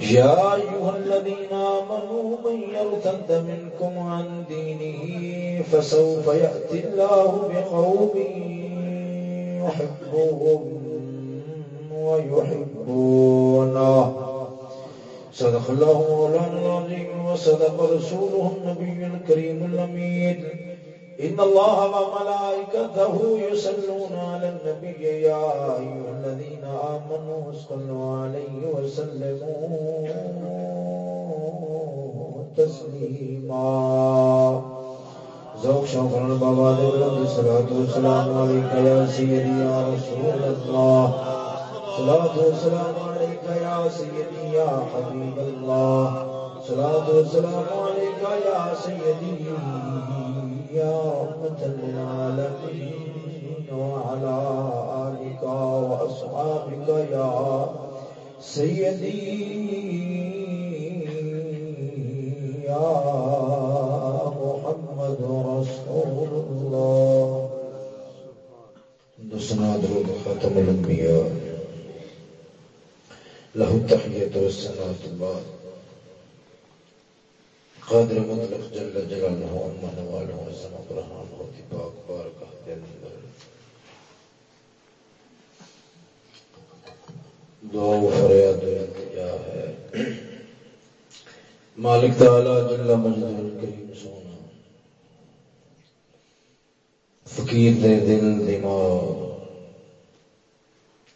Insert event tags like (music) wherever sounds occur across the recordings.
يا أيها الذين آمنوا من يرتد منكم عن دينه فسوف يأتي الله بقوم يحبهم ويحبونه. صدق الله مولانا العظيم وصدق رسوله النبي الكريم الأمين. إن الله وملائكته يسلون على النبي يا أيها الذين آمنوا صلوا عليه وسلموا تسليما. ذوق شوق بابا دبلند الصلاة والسلام عليك يا سيدي يا رسول الله صلاة والسلام عليك يا سيدي يا حبيب الله صلاة والسلام عليك يا سيدي يا رحمة للعالمين وعلى آلك وأصحابك يا سيدي يا محمد رسول الله. دسنا درود خاتم الأنبياء له التحية والسنة بعد قادر مطلق جل جلالہ امن والہ عزم قرآن ہوتی پاک بارکہ دے اندر۔ دعا و فریاد و التجا ہے۔ مالک تعالی جل مجد کریم سونا۔ فقیر دے دل دماغ۔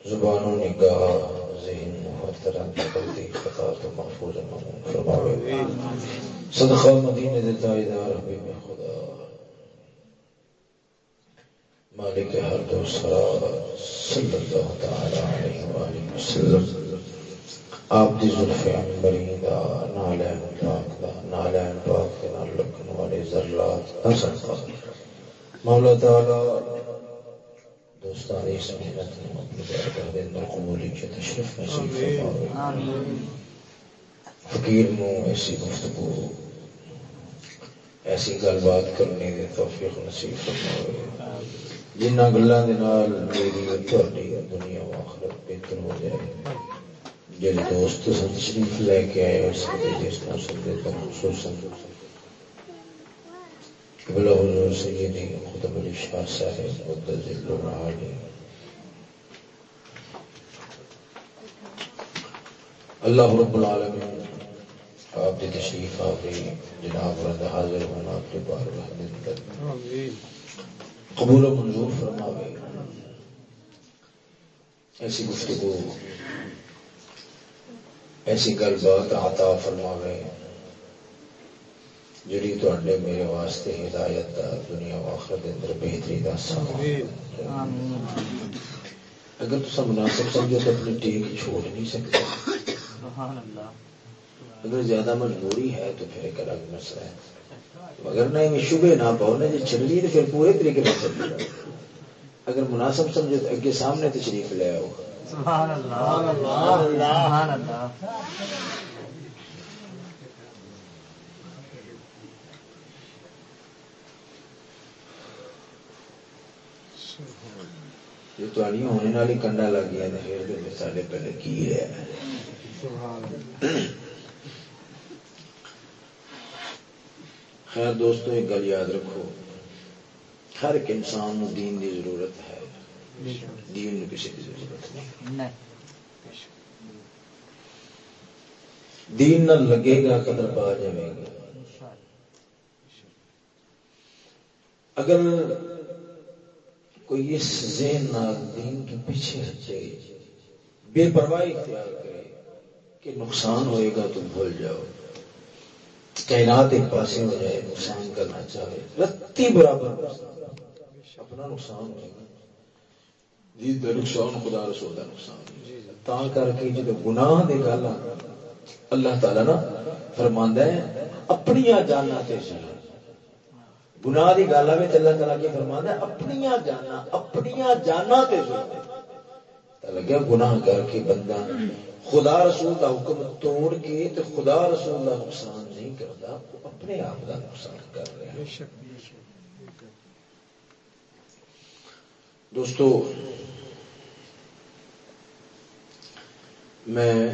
زبان و نگاہ۔ ذہن ہر طرح خطا تو محفوظ فرماوے۔ آمین صدقہ مدینہ دے تائیدار حبیب خدا. مالک ہر دو سرا صلی اللہ تعالی علیہ وآلہ وسلم. آپ دی ظلف عنبری دا نالین پاک دا نالین پاک دا لکن والے ذرات. حسن قدر مولا تعالی دوستانی اس محنت نے اپنی بارگاہ دے اندر قبولی کے تشریف نصیب فرماوے فقیر نو ایسی گفتگو، ایسی گل بات کرنے دے توفیق نصیب فرماوے۔ جنہ گلاں دے نال میری اور تہاڈی دنیا و آخرت بہتر ہو جائے۔ جڑے دوست سن تشریف لے کے آئے اس کے جس کو سن تو خصوصا قبلہ حضور سیدی خطب علی شاہ صاحب مدد العالی اللہ رب العالمین آپ کی تشریف آپ جناب رد حاضر ہونا آپ کے بار قبول و منظور فرماوے۔ ایسی گفتگو ایسی گل بات عطا فرماوے جڑی تو میرے واسطے ہدایت دا دنیا و آخرت اندر بہتری دا اگر تو مناسب سمجھو تو اپنی ٹیک چھوڑ نہیں سکتے۔ اگر زیادہ مجبوری ہے تو پھر ایک الگ مسئلہ ہے۔ اگر نہیں شبہ نہ پاؤ جی رہی تو پھر پورے طریقے سے رہی اگر مناسب سمجھو تو اگے سامنے تشریف لے آؤ۔ سبحان اللہ۔ سبحان اللہ۔ جو تاری ہونے والی کنڈا لگ گیا پھر سارے پہلے کی ہے خیر دوستو ایک گل یاد رکھو، ہر ایک انسان نو دین دی ضرورت ہے۔ دین نو کسی کی ضرورت نہیں۔ دین نہ لگے گا قدر پا جائے گا۔ اگر کوئی اس ذہن دین کے پیچھے ہٹے، بے پرواہی اختیار کرے کہ نقصان ہوئے گا تو بھول جاؤ۔ کائنات ایک پاسے ہو جائے نقصان کرنا چاہے۔ رتی برابر۔ اپنا نقصان ہوئے گا جی نقصان خدا رسول نقصان۔ تا کر کے جب گناہ دے گل اللہ تعالی نا فرماندہ ہے اپنی جانا تے چلا گناہ کی گل آئے اللہ تعالیٰ کی فرما ہے اپنی جانا اپنی جانا لگیا گناہ کر کے بندہ خدا رسول کا حکم توڑ کے تو خدا رسول کا نقصان نہیں کرتا، وہ اپنے آپ کا نقصان کر رہا دوستو، میں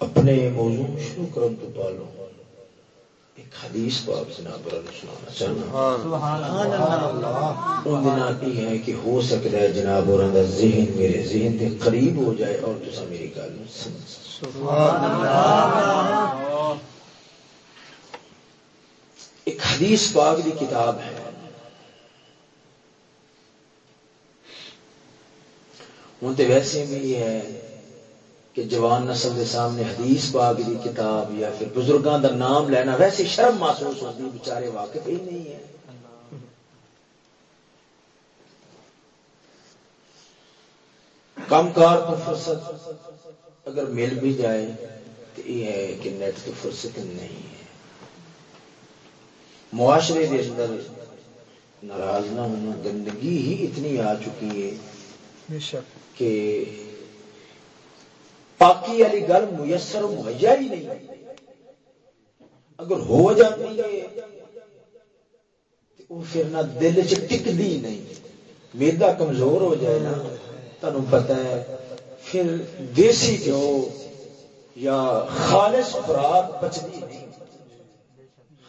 اپنے موضوع شروع کرن تو پالو ایک حدیث آپ جناب سنانا چاہنا یہ ہے کہ ہو سکتا ہے جناب اور ذہن میرے ذہن کے قریب ہو جائے اور تو میری گل ایک حدیث پاک دی کتاب ہے۔ ہوں تو ویسے بھی ہے۔ کہ جوان نسل کے سامنے حدیث باغ کی کتاب یا پھر بزرگوں کا نام لینا ویسے شرم محسوس ہوتی بچارے واقف ہی نہیں ہے کم کار تو فرصت اگر مل بھی جائے تو یہ ہے کہ نیٹ تو فرصت نہیں ہے۔ معاشرے کے اندر ناراض نہ ہونا گندگی ہی اتنی آ چکی ہے کہ پاکی والی گل میسر مہیا ہی نہیں۔ اگر ہو جاتی ہے پھر نہ دل چکتی نہیں۔ میدا کمزور ہو جائے نا تمہیں پتا ہے۔ پھر دیسی گو یا خالص خوراک بچتی نہیں۔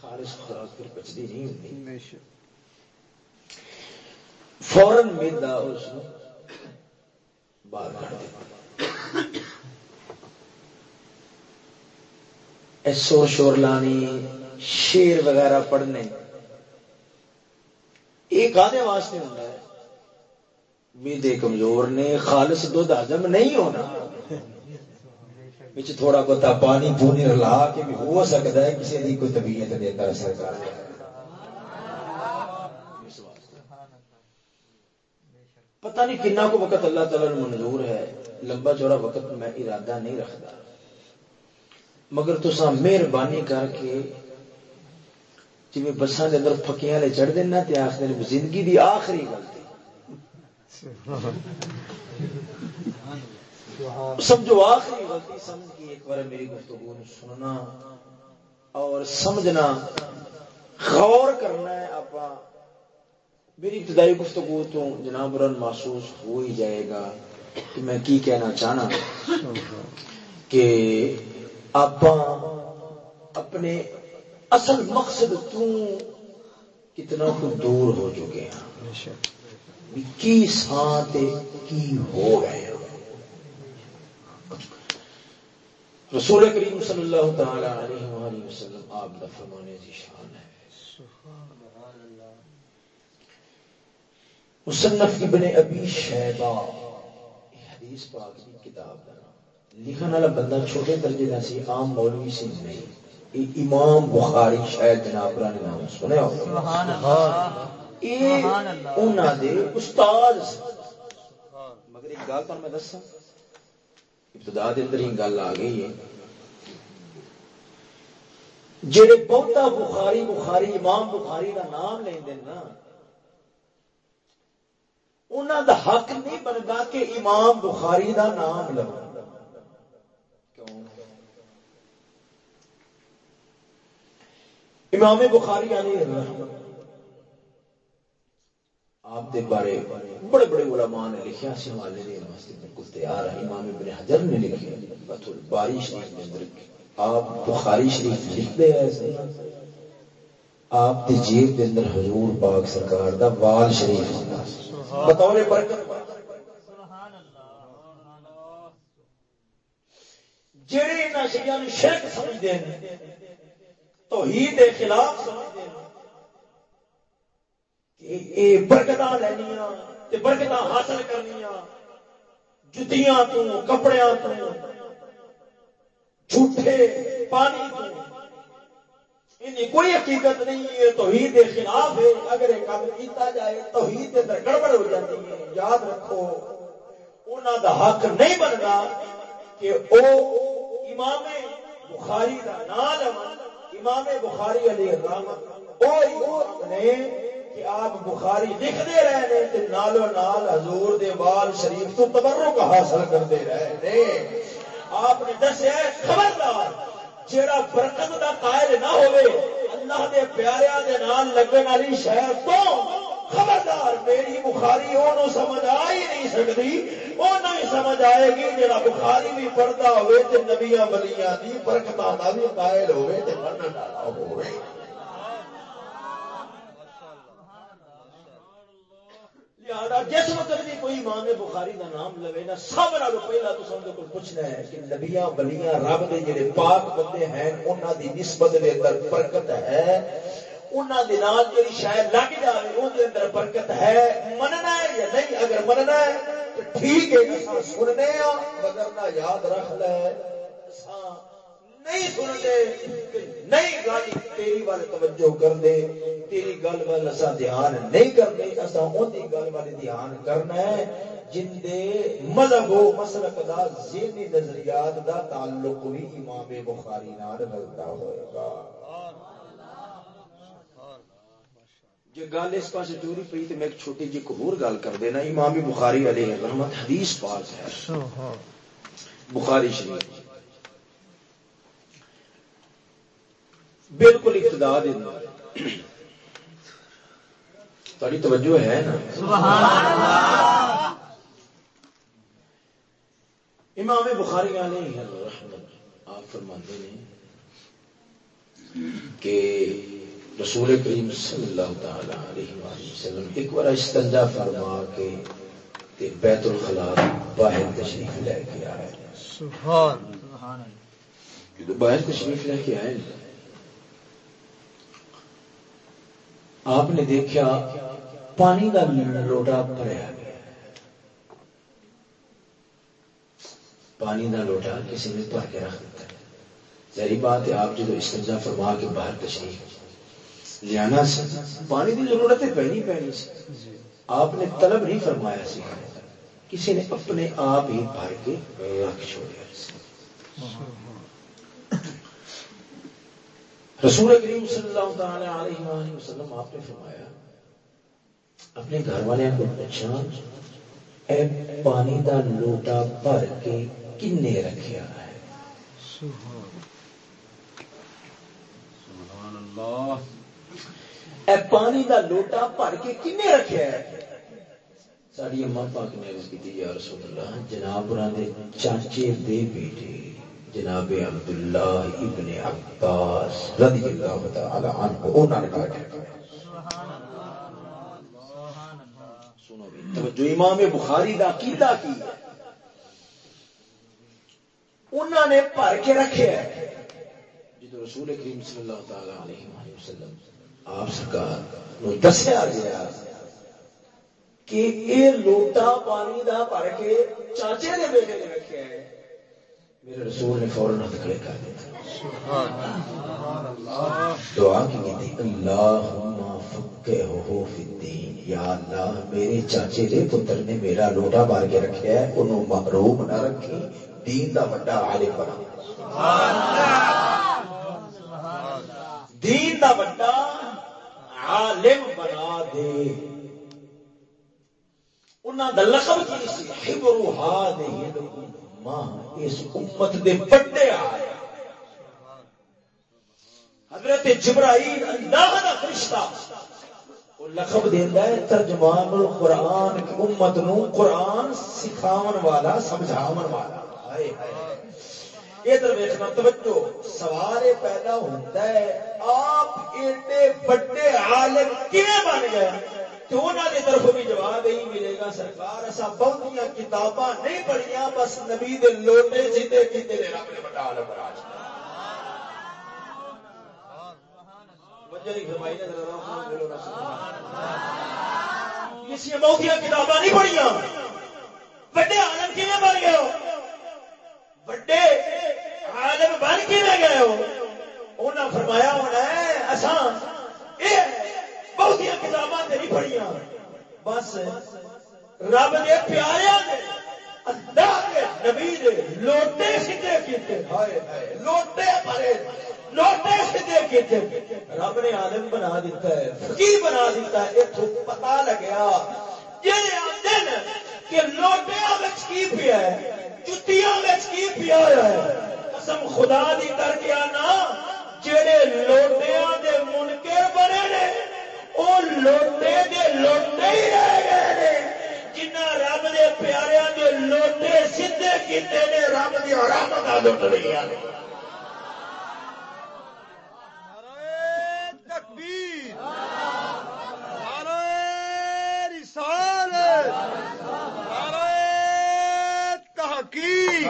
خالص خوراک پھر بچتی نہیں ہوتی۔ فورن میدا اس باہر کر دے سور شور لانی، شیر وغیرہ پڑھنے۔ یہ کھانے واسطے ہوتا ہے۔ میدے کمزور نے خالص دھد ہزم نہیں ہونا۔ تھوڑا بہت پانی پونی رلا کے بھی ہو سکتا ہے، کسی کی کوئی طبیعت دے کر اثر کر پتہ نہیں کنا کو وقت اللہ تعالی منظور ہے، لمبا چوڑا وقت میں ارادہ نہیں رکھتا۔ مگر تسا مہربانی کر کے جی بسان کے اندر فکیاں والے چڑھ دینا تے آخر زندگی دی آخری غلطی سمجھو آخری غلطی سمجھ کے ایک بار میری گفتگو سننا اور سمجھنا، غور کرنا ہے آپ میری ابتدائی گفتگو تو جناب رن محسوس ہو ہی جائے گا کہ میں کی کہنا چاہنا۔ کہ آپ اپنے اصل مقصد تو کتنا کو دور ہو چکے ہیں۔ کی ساتھ کی ہو گئے رسول کریم صلی اللہ تعالی علیہ وآلہ وسلم، آپ کا فرمانے کی جی شان ہے۔ مصنف ابن ابی شیبہ حدیث پاک کی کتاب کا لکھن والا بندہ چھوٹے درجے کا سی عام مولوی سی نہیں۔ امام بخاری شاید جناب نے نام سنیا استاد مگر ایک گل میں دسا ابتدا اندر ہی گل آ گئی ہے۔ جڑے بہتا بخاری بخاری امام بخاری کا نام لیں نا انہوں دا حق نہیں بنتا کہ امام بخاری دا نام لو۔ امام بخاری علی آپ دے بارے بڑے بڑے علماء نے لکھیا سی حوالے دے واسطے بالکل تیار ہے امام ابن حجر نے لکھیا فتح الباری شریف کے اندر آپ بخاری شریف لکھتے ہیں۔ آپ دی جیب کے اندر حضور پاک سرکار دا وال شریف بطور برکت۔ جڑے انہاں شیاں شرک سمجھدے ہیں توحید کے خلاف کہ اے برکت لینیا برکت حاصل کرنیا جتیاں تو کپڑے تو جھوٹے پانی تو انہیں کوئی حقیقت نہیں ہے توحید کے خلاف ہے۔ اگر یہ کام کیتا جائے، توحید کے اندر گڑبڑ ہو جاتی ہے۔ یاد رکھو انہوں دا حق نہیں بنتا کہ وہ امام بخاری کا نام امام بخاری علی رحمت نے کہ آپ بخاری لکھتے رہے تے نالو نال حضور دے بال شریف تو تبرک حاصل کرتے رہے آپ نے دسیا خبردار، جیڑا برکت دا قائل نہ ہوئے، اللہ دے پیاریاں دے نال لگن والی شہر تو خبردار، میری بخاری وہ سمجھ آ ہی نہیں سکتی۔ وہ نہیں سمجھ آئے گی جا بخاری بھی پڑھتا ہوئے تے نبیاں بلیاں دی برکتاں دا بھی قائل ہوئے تے منن والا ہوئے۔ جس وقت بھی کوئی امام بخاری کا نام لوے نا، سب نال پہلا تو سمجھو کو پوچھنا ہے کہ نبیاں بلیاں رب دے جڑے پاک بندے ہیں، انہاں دی نسبت دے اندر برکت ہے۔ انہاں دے نال جڑی شاید لگ جائے اون دے اندر برکت ہے مننا ہے یا نہیں؟ اگر مننا ہے تو ٹھیک ہے اساں سننے ہاں مگر نہ یاد رکھ لے۔ اساں نہیں سنتے نہیں گل تیری وال توجہ کر دے تیری گل وال اصا دھیان نہیں کرتے اصا ان گل وال دھیان کرنا ہے، جن دے مذہب و مسلک دا، ذہنی نظریات دا تعلق بھی امام بخاری نال ملتا ہوئے گا۔ جی گل اس پاس چوری پی تو میں ایک چھوٹی جی ہور گل کر دینا، امام بخاری علیہ رحمت حدیث پاس ہے۔ بخاری شریف۔ بالکل ابتدا دینا تاری توجہ ہے نا؟ سبحان اللہ امام بخاری علیہ رحمت آپ فرماتے ہیں کہ رسول کریم صلی اللہ تعالی علیہ وسلم ایک بار استنجا فرما کے بیت الخلا باہر تشریف لے کے آئے۔ باہر تشریف لے کے آئے آپ نے دیکھا پانی کا لوٹا بھریا گیا۔ پانی کا لوٹا کسی نے بھر کے رکھ دیتا۔ ہے ظاہری بات ہے آپ جب استنجا فرما کے باہر تشریف لیا پانی کی ضرورت ہے پہنی پہنی۔ سی آپ نے طلب نہیں فرمایا سی۔ کسی نے اپنے آپ ہی بھر کے رکھ چھوڑیا رسول کریم صلی اللہ تعالی علیہ وآلہ وسلم آپ نے فرمایا اپنے گھر والے کو پوچھا اے پانی دا لوٹا بھر کے کنے رکھیا ہے؟ سبحان اللہ۔ اے پانی دا لوٹا بھر کے کنے رکھیا ہے؟ ساری اما پاک نے عرض کی یا رسول اللہ، جناب دے چاچے دے بیٹے، جناب عبداللہ ابن عباس رضی اللہ تعالی عنہ انہوں نے کہا سنو بھی، توجہ امام بخاری دا عقیدہ کی؟ انہوں نے بھر کے رکھے ہے۔ جدو رسول کریم صلی اللہ تعالی علیہ وسلم آپ سرکار دسیا گیا کہ یہ لوٹا پانی دا بھر کے چاچے نے بیٹے نے رکھے ہے میرے رسول نے فوراً ہاتھ کھڑے کر دیا دعا کی تھی اللہ ہو الدین۔ یا اللہ، میرے چاچے دے پتر نے میرا لوٹا بار کے رکھا ہے انہوں محروم نہ رکھی دین دا بڑا عالم بنا۔ دین دا بڑا عالم بنا دے۔ انہوں دا لقب کی سی حبرو ہا دے اس امت دے بڑے حضرت جبرائیل اللہ دا فرشتہ۔ لقب دینا ہے ترجمان القرآن، امت نو قرآن سکھاون والا، سمجھاون والا۔ ادھر ویخنا توجہ، سوال پیدا ہوتا ہے، آپ ایڈے بڑے عالم کیویں بن گئے؟ تو انہوں نے طرف بھی جواب یہی ملے گا، سرکار ایسا بہت کتاباں نہیں پڑھیا بس نبی دے لوٹے کیتے رب نے بڑا عالم کسی بہت کتاباں نہیں پڑھیا بڑے عالم کی بن گئے ہو؟ بڑے عالم بن کے گئے ہو انہیں فرمایا ہونا ہے اسان بہت کتاباں نہیں پڑھیا بس رب دے پیارے نبی لوٹے سیدھے کیتے۔ لوٹے پڑے لوٹے سیدھے کیتے۔ رب نے عالم بنا دیتا ہے، فقیر بنا دیتا ہے۔ اتو پتا لگیا جی آتے کہ لوٹیا کی پیا ہے، جتیاں کی پیا ہے، قسم خدا دی کر کے آنا۔ جہے لوٹیا دے منکر بنے نے وہ لوٹے دے لوٹے ہی رہ گئے نے۔ جنہ رب دے پیارے دے لوٹے سیدھے کیتے نے، رب دی رحمت لٹ رہی ہے تحقیق۔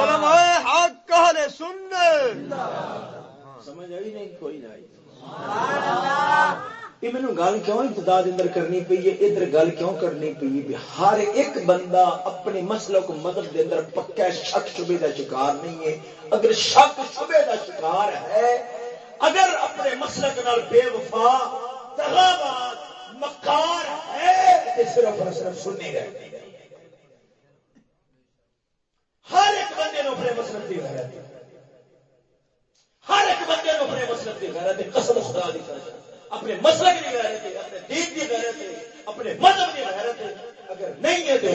علماء حق کہلے سنت۔ زندہ ہیں سمجھ آئی نہیں؟ کوئی نہیں یہ مینو گل کیوں ابتدا اندر کرنی پی ہے؟ ادھر گل کیوں کرنی پی ہے؟ ہر ایک بندہ اپنے مسلک مدد کے اندر پکا شک شبے کا شکار نہیں ہے۔ اگر شک شبے کا شکار ہے، اگر اپنے مسلک نال بے وفا مکار ہے تو صرف اور صرف سننی رہتی ہے۔ ہر ایک بندے نے اپنے مسلک کی غیرت ہر ایک بندے اپنے مسلک کی غیرت قسم خدا دی اپنے مسلک کی غیرت اپنے دین کی غیرت اپنے مذہب کی غیرت اگر نہیں ہے تو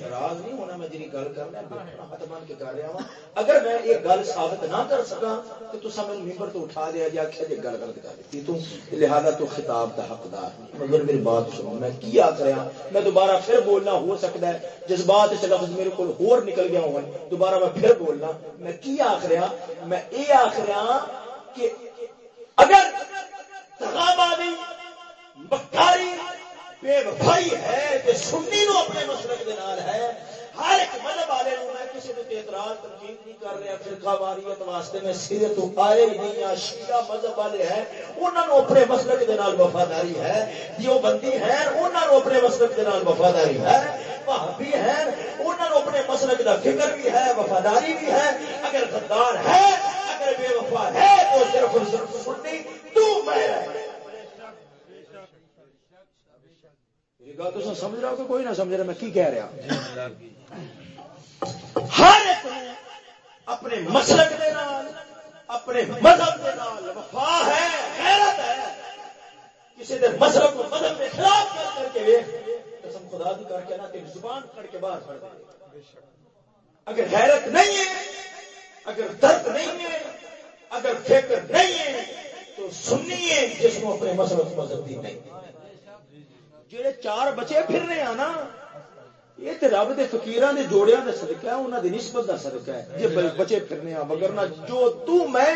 ناراض نہیں ہونا، میں جی گل کرنا ہاتھ مان کے کر رہا ہوں۔ اگر میں یہ گل ثابت نہ کر سکا تو تصا میرے ممبر تو اٹھا دیا جی آخیا جی گل غلط کر دیتی، تو لہذا تو خطاب کا حقدار مگر میری بات سنو، میں کی آخ رہا میں دوبارہ پھر بولنا ہو سکتا ہے جس بات سے لفظ میرے کو ہور نکل گیا ہوا دوبارہ میں پھر بولنا، میں کی آخ رہا؟ میں یہ آخ رہا کہ اگر تغابادی بکاری بے وفائی ہے کہ سنی نو اپنے مسلک دے نال ہے، ہر ایک مذہب والے نو میں کسی تے اعتراض تنقید نہیں کر رہا، فرقہ واریت واسطے میں سیرے تو آئے ہی نہیں یا شیعہ مذہب والے ہیں، انہاں نو اپنے مسلک دے نال وفاداری ہے دیو بندی ہیں، انہاں نو اپنے مسلک دے نال وفاداری ہے، وہابی ہیں، انہاں نو اپنے مسلک دا فکر بھی ہے، وفاداری بھی ہے، اگر غدار ہے، اگر بے وفا ہے، تو صرف صرف سنی تو میں ہے۔ گل تو سمجھ رہا ہو کہ کوئی نہ سمجھ رہا میں کی کہہ رہا؟ ہر ایک اپنے مسلک دے نال اپنے مذہب دے نال وفا ہے غیرت ہے۔ کسی دے مذہب کو مذہب کے خلاف کر کر کے ویخ قسم خدا دی کر کے نہ تیری زبان کھڑ کے باہر پڑ دے۔ اگر غیرت نہیں ہے اگر درد نہیں ہے اگر فکر نہیں ہے تو سنیے جس کو اپنے مسلک مذہب دی نہیں۔ جڑے چار بچے پھر رہے ہیں نا، یہ تو رب کے فکیر کے جوڑیا کا سدکا ہے انہوں کی نسبت کا سدکا ہے۔ جی بچے پھرنے ہیں، مگر جو تو میں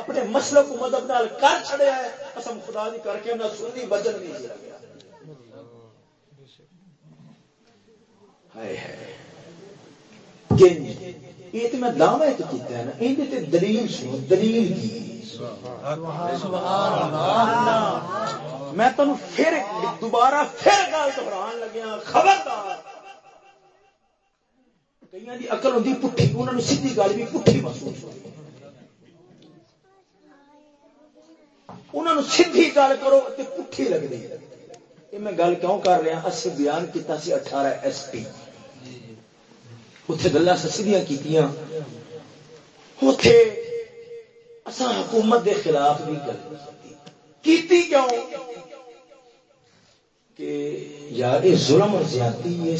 اپنے مسلک مدد نال کر چڑیا ہے قسم خدا دی کر کے نہ سنی وزن نہیں دیا گیا۔ یہ تو میں دعوی تو کیتا ہے نا یہ دلیل سنو، دلیل کی؟ میں تمہیں پھر دوبارہ پھر گل دہران لگیا خبردار۔ کئی کی اقل ہوتی پٹھی انہوں نے سیدھی گل بھی پٹھی محسوس ہوتی انہوں سیدھی گل کرو تو پٹھی لگتی یہ میں گل کیوں کر رہا ہاں؟ اسی بیان کیا اٹھارہ ایس پی۔ اتنے گلا سیدیاں کی اتے اصا حکومت دے خلاف بھی گل کیتی کیوں کہ یار یہ ظلم اور زیادتی یہ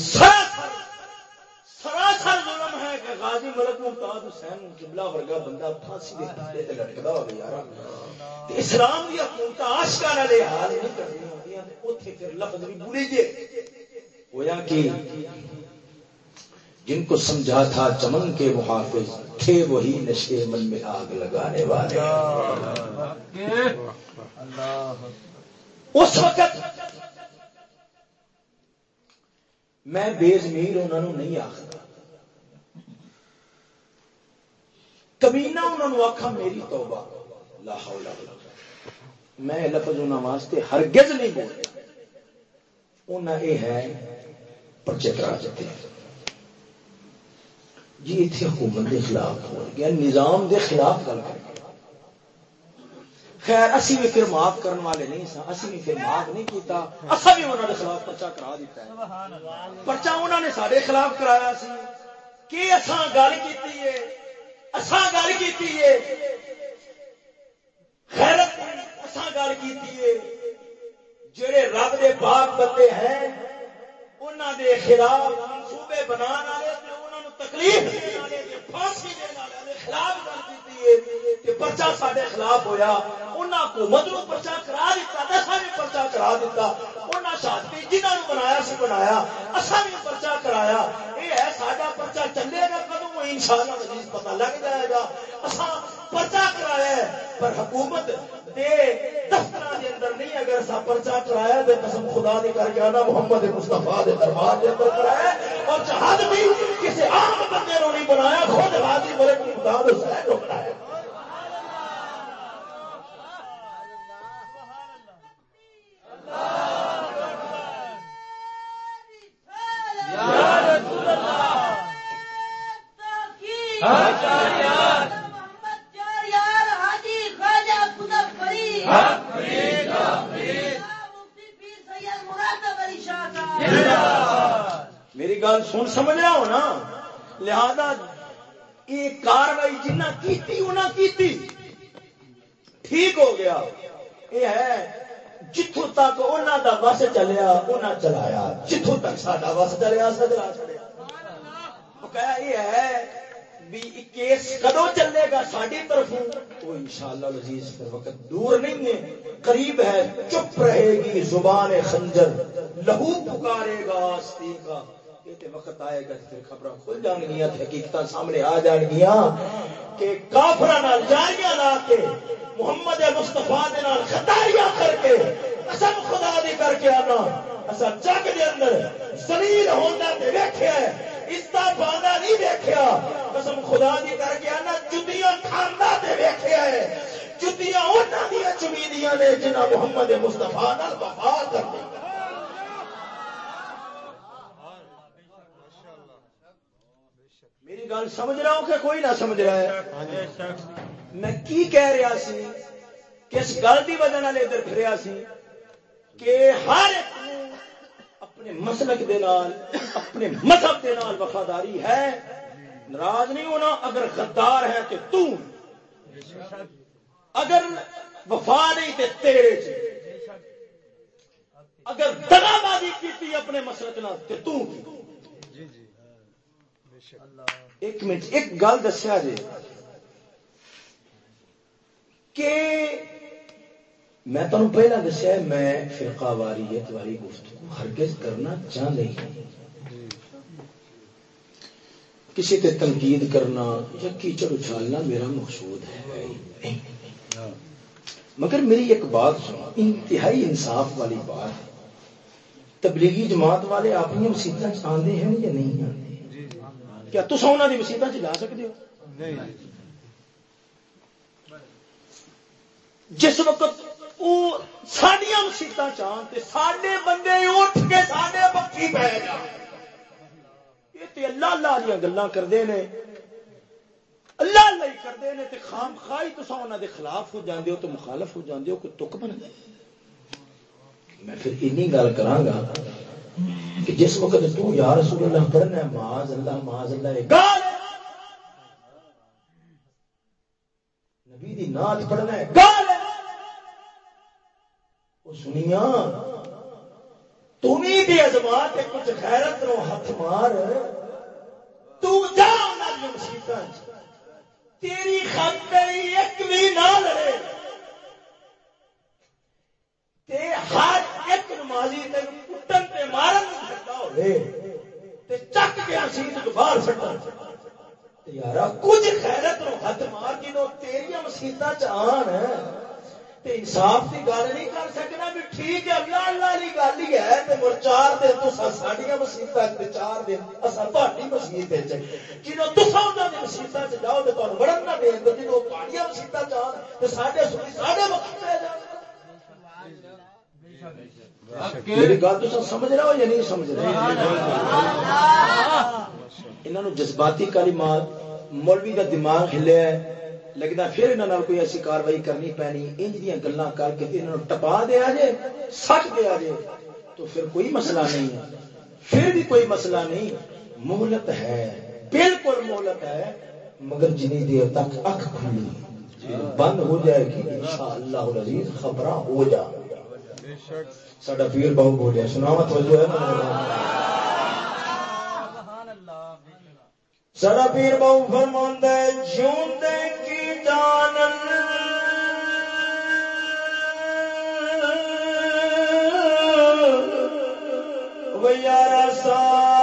سراسر ظلم ہے کہ غازی ملک ممتاز حسین جملہ ورگا بندہ پھانسی دے تے لٹکدا ہو یار تے اسلام دی حکومت آشکارا لے حال نہیں ہوندیاں تے اوتھے پھر لفظ بھی جے ہویا کہ جن کو سمجھا تھا چمن کے محافظ، تھے وہی نشے من میں آگ لگانے والے۔ اس وقت میں بے زمیر انہوں نے نہیں آخر۔ کمینا انہوں نے آخا میری توبہ۔ لا حول میں لفظ انہوں واسطے ہرگز نہیں بول انہیں یہ ہے پرچے کرا جاتے ہیں۔ جی اتنے حکومت کے خلاف ہو گیا نظام کے خلاف گل کر خیر، اسی بھی پھر معاف کرنے والے نہیں سا اسی بھی پھر معاف نہیں کیتا۔ اصا بھی انہوں نے خلاف پرچا کرا دیتا ہے۔ پرچا انہوں نے سارے خلاف کرایا سی۔ کہ اصا گل کی اصا گل کی خیرت اصا گل کی جڑے رب دے پاک بندے ہیں انہوں دے خلاف منصوبے بنا والے تکلیف پھانسی خلاف گل کی پرچا سارے خلاف ہوا حکومت پرچا کرا دیتا دسا نے پرچا کرا دیتا انہیں شادی جنہوں بنایا سی بنایا اصا نے پرچا کرایا۔ یہ ہے پرچا چلے گا کدو ان شاء اللہ پتا لگ جائے گا۔ اصا پرچا کرایا پر حکومت دے دفتر کے اندر نہیں، اگر اصا پرچا کرایا تو قسم خدا نہیں کر کے آنا، محمد مستفا دے دربار دے اندر کرایا اور جہاد بھی کسی عام بندے نو نہیں بنایا، خود حاضر بڑے خدا حسین کو بنایا۔ گل سن، سمجھ رہا ہو نا؟ لہذا یہ کاروائی جنہ کی ٹھیک ہو گیا۔ یہ ہے جتوں تک انہوں کا بس چلیا انہیں چلایا۔ جتوں تک سا بس چلیا سجلا چڑیا یہ ہے بھی کیس کدو چلے گا ساری طرف تو ان شاء اللہ وقت دور نہیں ہے۔ قریب ہے، چپ رہے گی زبان خنجر۔ لہو پکارے گا آستی کا۔ وقت آئے گا پھر خبر کھل جان گیا حقیقت سامنے آ جان گیا کہ کافر جاریاں لا کے محمد مستفا خطاریاں کر کے قسم خدا دی کر کے آنا۔ اصا جگ دے اندر زلیل ہونا تے ویکھیا ہے۔ استا باندھا نہیں ویکھیا۔ قسم خدا دی کر کے آنا، جدیاں کھاندا تے ویکھیا ہے۔ جدیاں انہاں دی چمیدیاں نے جنہاں محمد مصطفی نال وفا کر دی میری گل سمجھ رہا ہوں کہ کوئی نہ سمجھ رہا ہے؟ میں کی کہہ رہا سی کس گل کی وجہ ادھر پھریا سی کہ ہر اپنے مسلک دے نال، اپنے مذہب دے نال وفاداری ہے۔ ناراض نہیں ہونا، اگر غدار ہے تو تو۔ اگر وفا نہیں تے تیرے چ۔ اگر دگا بازی کی اپنے مسلک نال تے تو۔ ایک منٹ، ایک گل دسیا جی۔ کہ میں تمہیں پہلا دسیا میں فرقہ واریت والی گفتگو ہرگز کرنا چاہ نہیں۔ کسی تے تنقید کرنا یا کیچڑ اچھالنا میرا مقصود ہے۔ مگر میری ایک بات سنو، انتہائی انصاف والی بات ہے۔ تبلیغی جماعت والے اپنی مسیطیں چاہتے ہیں یا نہیں آتے کیا تصا انہوں کی مسیطا چ جا سکتے ہو؟ جس وقت وہ سڈیا مسیطا چاہن تو سڈے بندے اٹھ کے پکی پی جان یہ اللہ اللہ دیا گلا کرتے ہیں اللہ اللہ ہی کرتے ہیں تو خام خائی تو انہوں دے خلاف ہو جاندے ہو تو مخالف ہو جاندے ہو کوئی تک بن گئے میں پھر اینی گل کرا کہ جس وقت تو یا رسول اللہ پڑھنا ہے، معاذ اللہ معاذ اللہ گال نبی دی نات پڑھنا ہے گال وہ سنیا تمہیں بھی ازما کے کچھ خیرت رو ہاتھ مار۔ تو جا مصیبت تیری خط ایک بھی نہ لڑے۔ ہر ایک نمازی تین تے چک گیا سیت باہر سٹن یار کچھ خیرت نو ہاتھ مار جنو تیریا مسیطا چان انصاف کی گل نہیں کر سکنا بھی ٹھیک ہے، اللہ اللہ کی گل ہی ہے۔ تو چار دن تو سڈیا مسیطا چار دن اصل تاری مسیت جنوں تصا انہوں نے مسیطا چاہو تو تمہیں بڑھن نہ دے جنوں تھوڑی مسیطا چاہ تو سارے سارے وقت پہ جان۔ میری گل تو سمجھ رہا ہو یا نہیں سمجھ رہے انہوں جذباتی کلمات مولوی کا دماغ ہلیا ہے لگتا پھر انہوں کوئی ایسی کاروائی کرنی پینی، انج دیا گلا کر کے انہوں ٹپا دیا جے، سٹ دیا جے، تو پھر کوئی مسئلہ نہیں۔ ہے پھر بھی کوئی مسئلہ نہیں، مہلت ہے، بالکل مہلت ہے، مگر جنی دیر تک اک کھلی۔ بند ہو جائے گی ان شاء اللہ خبر ہو جائے سڈا پیر بہو بولیا سناوا توجہ ہے۔ سارا پیر بہو فرماندہ جیوندے کی جانن یار سا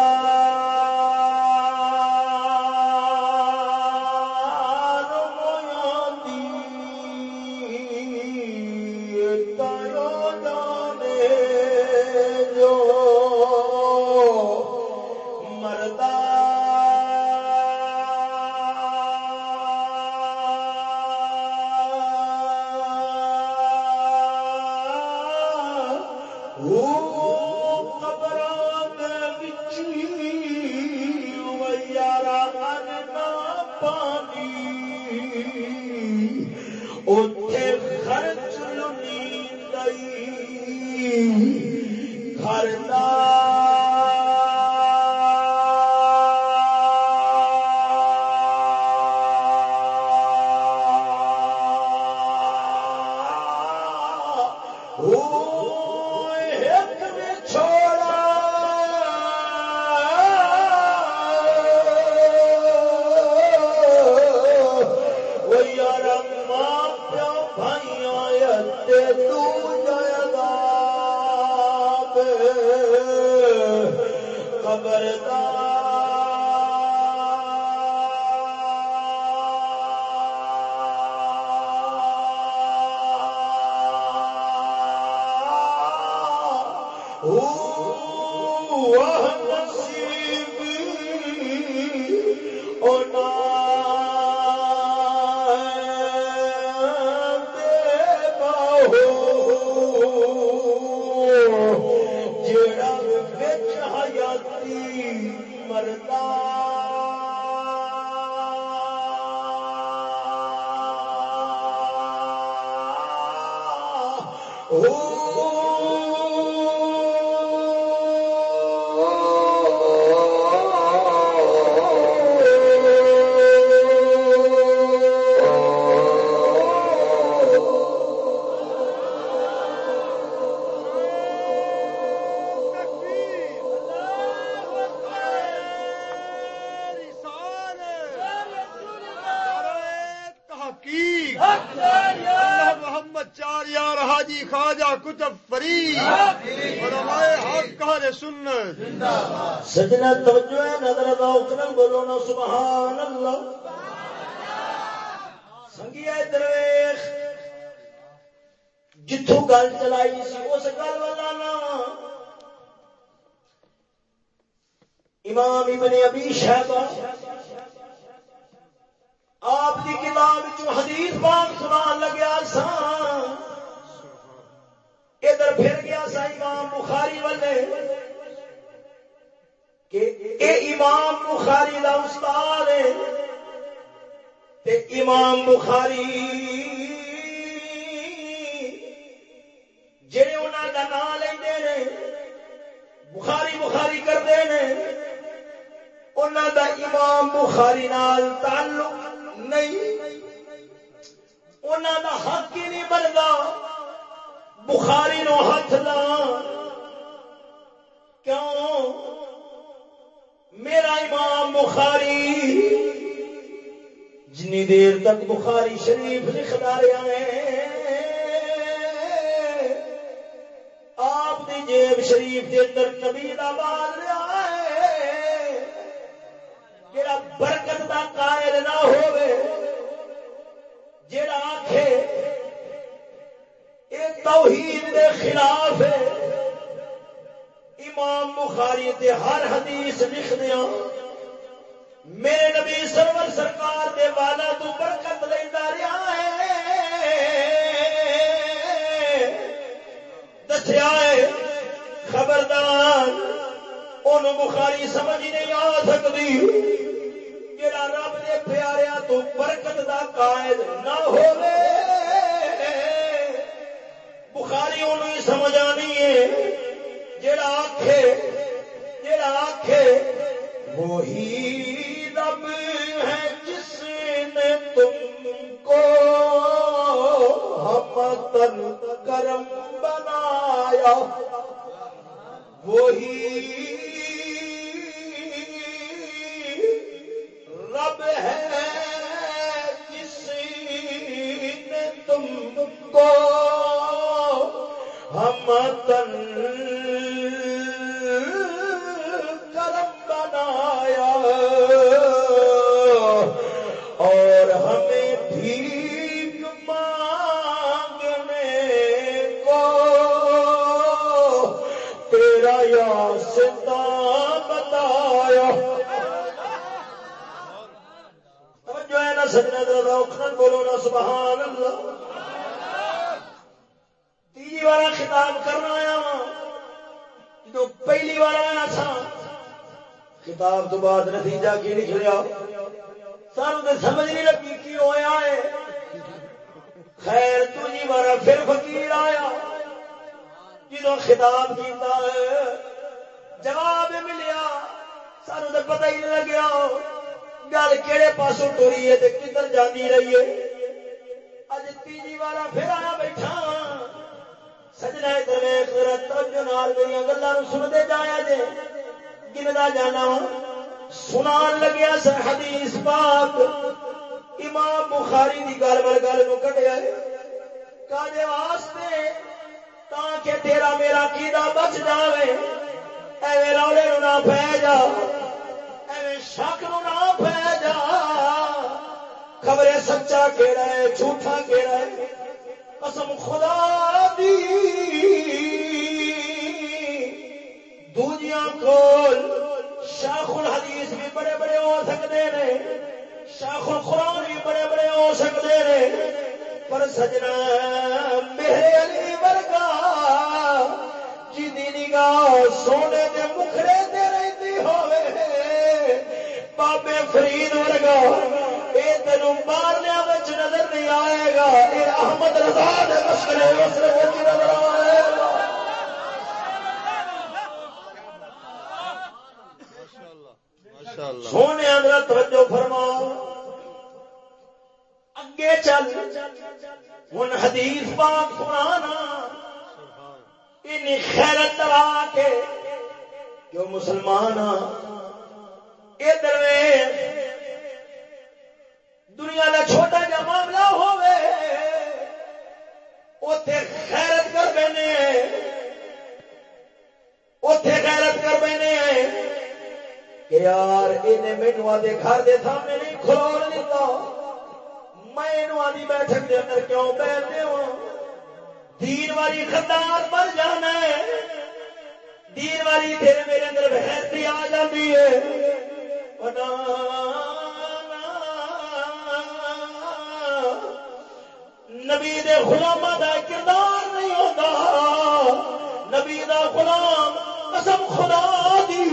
بخاری نو ہاتھ لا۔ کیوں؟ میرا امام بخاری، جنی دیر تک بخاری شریف لکھتا رہا ہے۔ آپ دی جیب شریف کے اندر نبی آباد رہا ہے۔ جڑا برکت کا قائل نہ ہو جڑا آخے توحید کے خلاف ہے۔ امام بخاری تے ہر حدیث لکھ دیا ہاں، میرے نبی سرور سرکار دے والا تو برکت لینا رہا ہے۔ دسیا ہے، خبردار ان بخاری سمجھ نہیں آ سکتی۔ جڑا رب نے پیاریا تو برکت دا قائد نہ ہو بخاری انہوں سمجھ آنی ہے۔ جڑا آخ جڑا آکھے، وہی رب ہے جس نے تم کو ہمتن کرم بنایا۔ وہی رب ہے وطن کرم بنایا اور ہمیں ٹھیک مانگنے کو تیرا یا ستا بتایا۔ جو ہے نا سجنا دادا اکھن بولو نا سبحان اللہ۔ تیجی والا خطاب کرنا آیا ہاں، وا پہلی بار آیا سا خطاب تو بعد نتیجہ کی نکلیا؟ سان تو سمجھ نہیں لگی کی ہوا ہے۔ خیر تھی جی بار پھر فقیر آیا۔ جدو خطاب کیتا ہے، جواب ملیا۔ سانو تو پتہ ہی نہیں لگیا گل کہڑے پاسوں ٹوری ہے کدھر جانی رہی ہے۔ اج تیجی والا پھر آیا بیٹھا۔ سجنا توجہ نال میری گلوں سنتے جایا جے گندا جانا سنان لگیا سر حدیث پاک امام بخاری دی گل بر گل نو کٹیا کاجے واسطے تاکہ تیرا میرا کیدا بچ جاوے ایویں روڑے نو نہ پہ جا ایویں شک نو نہ پہ جا خبریں سچا کہڑا ہے جھوٹا کہڑا ہے قسم خدا دی۔ دوجیاں کول شاخ الحدیث بھی بڑے بڑے ہو سکتے ہیں شاخ القرآن بھی بڑے بڑے ہو سکتے ہیں پر سجنا میرے علی ورگا جی نگاہ سونے کے مکھڑے تے رہتی ہوئے، بابے فرید ورگا یہ تین مارنے نظر نہیں آئے گا۔ یہ احمد رضا نظر آئے گا۔ سونے اندر توجہ فرما اگے چل۔ ہوں حدیث پاک سنانا۔ خیرت لا کے جو مسلمان ادھر دنیا کا چھوٹا جا معاملہ ہوے اتے خیرت کر پینے اتے خیرت کر پینے کہ یار یہ مینو آدھے گھر کے سامنے نہیں کھلو دیتا۔ میں آدھی بیٹھک کے اندر کیوں بیٹھتے ہوں؟ دین والی خدار مر جانا ہے۔ دین والی تیرے میرے اندر بحثی آ جاتی ہے۔ نبی دے غلام دا کردار نہیں ہوتا نبی دا غلام قسم خدا دی۔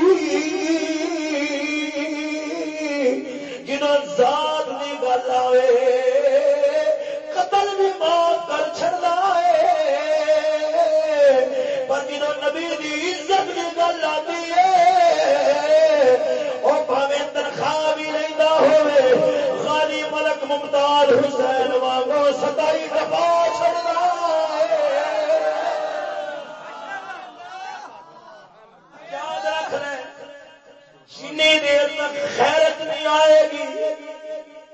جنہوں ذات کی گل آئے قتل بھی معاف کر چڑا ستائی دفاع چڑھنا یاد رکھ لیں جنی دیر تک خیرت نہیں آئے گی،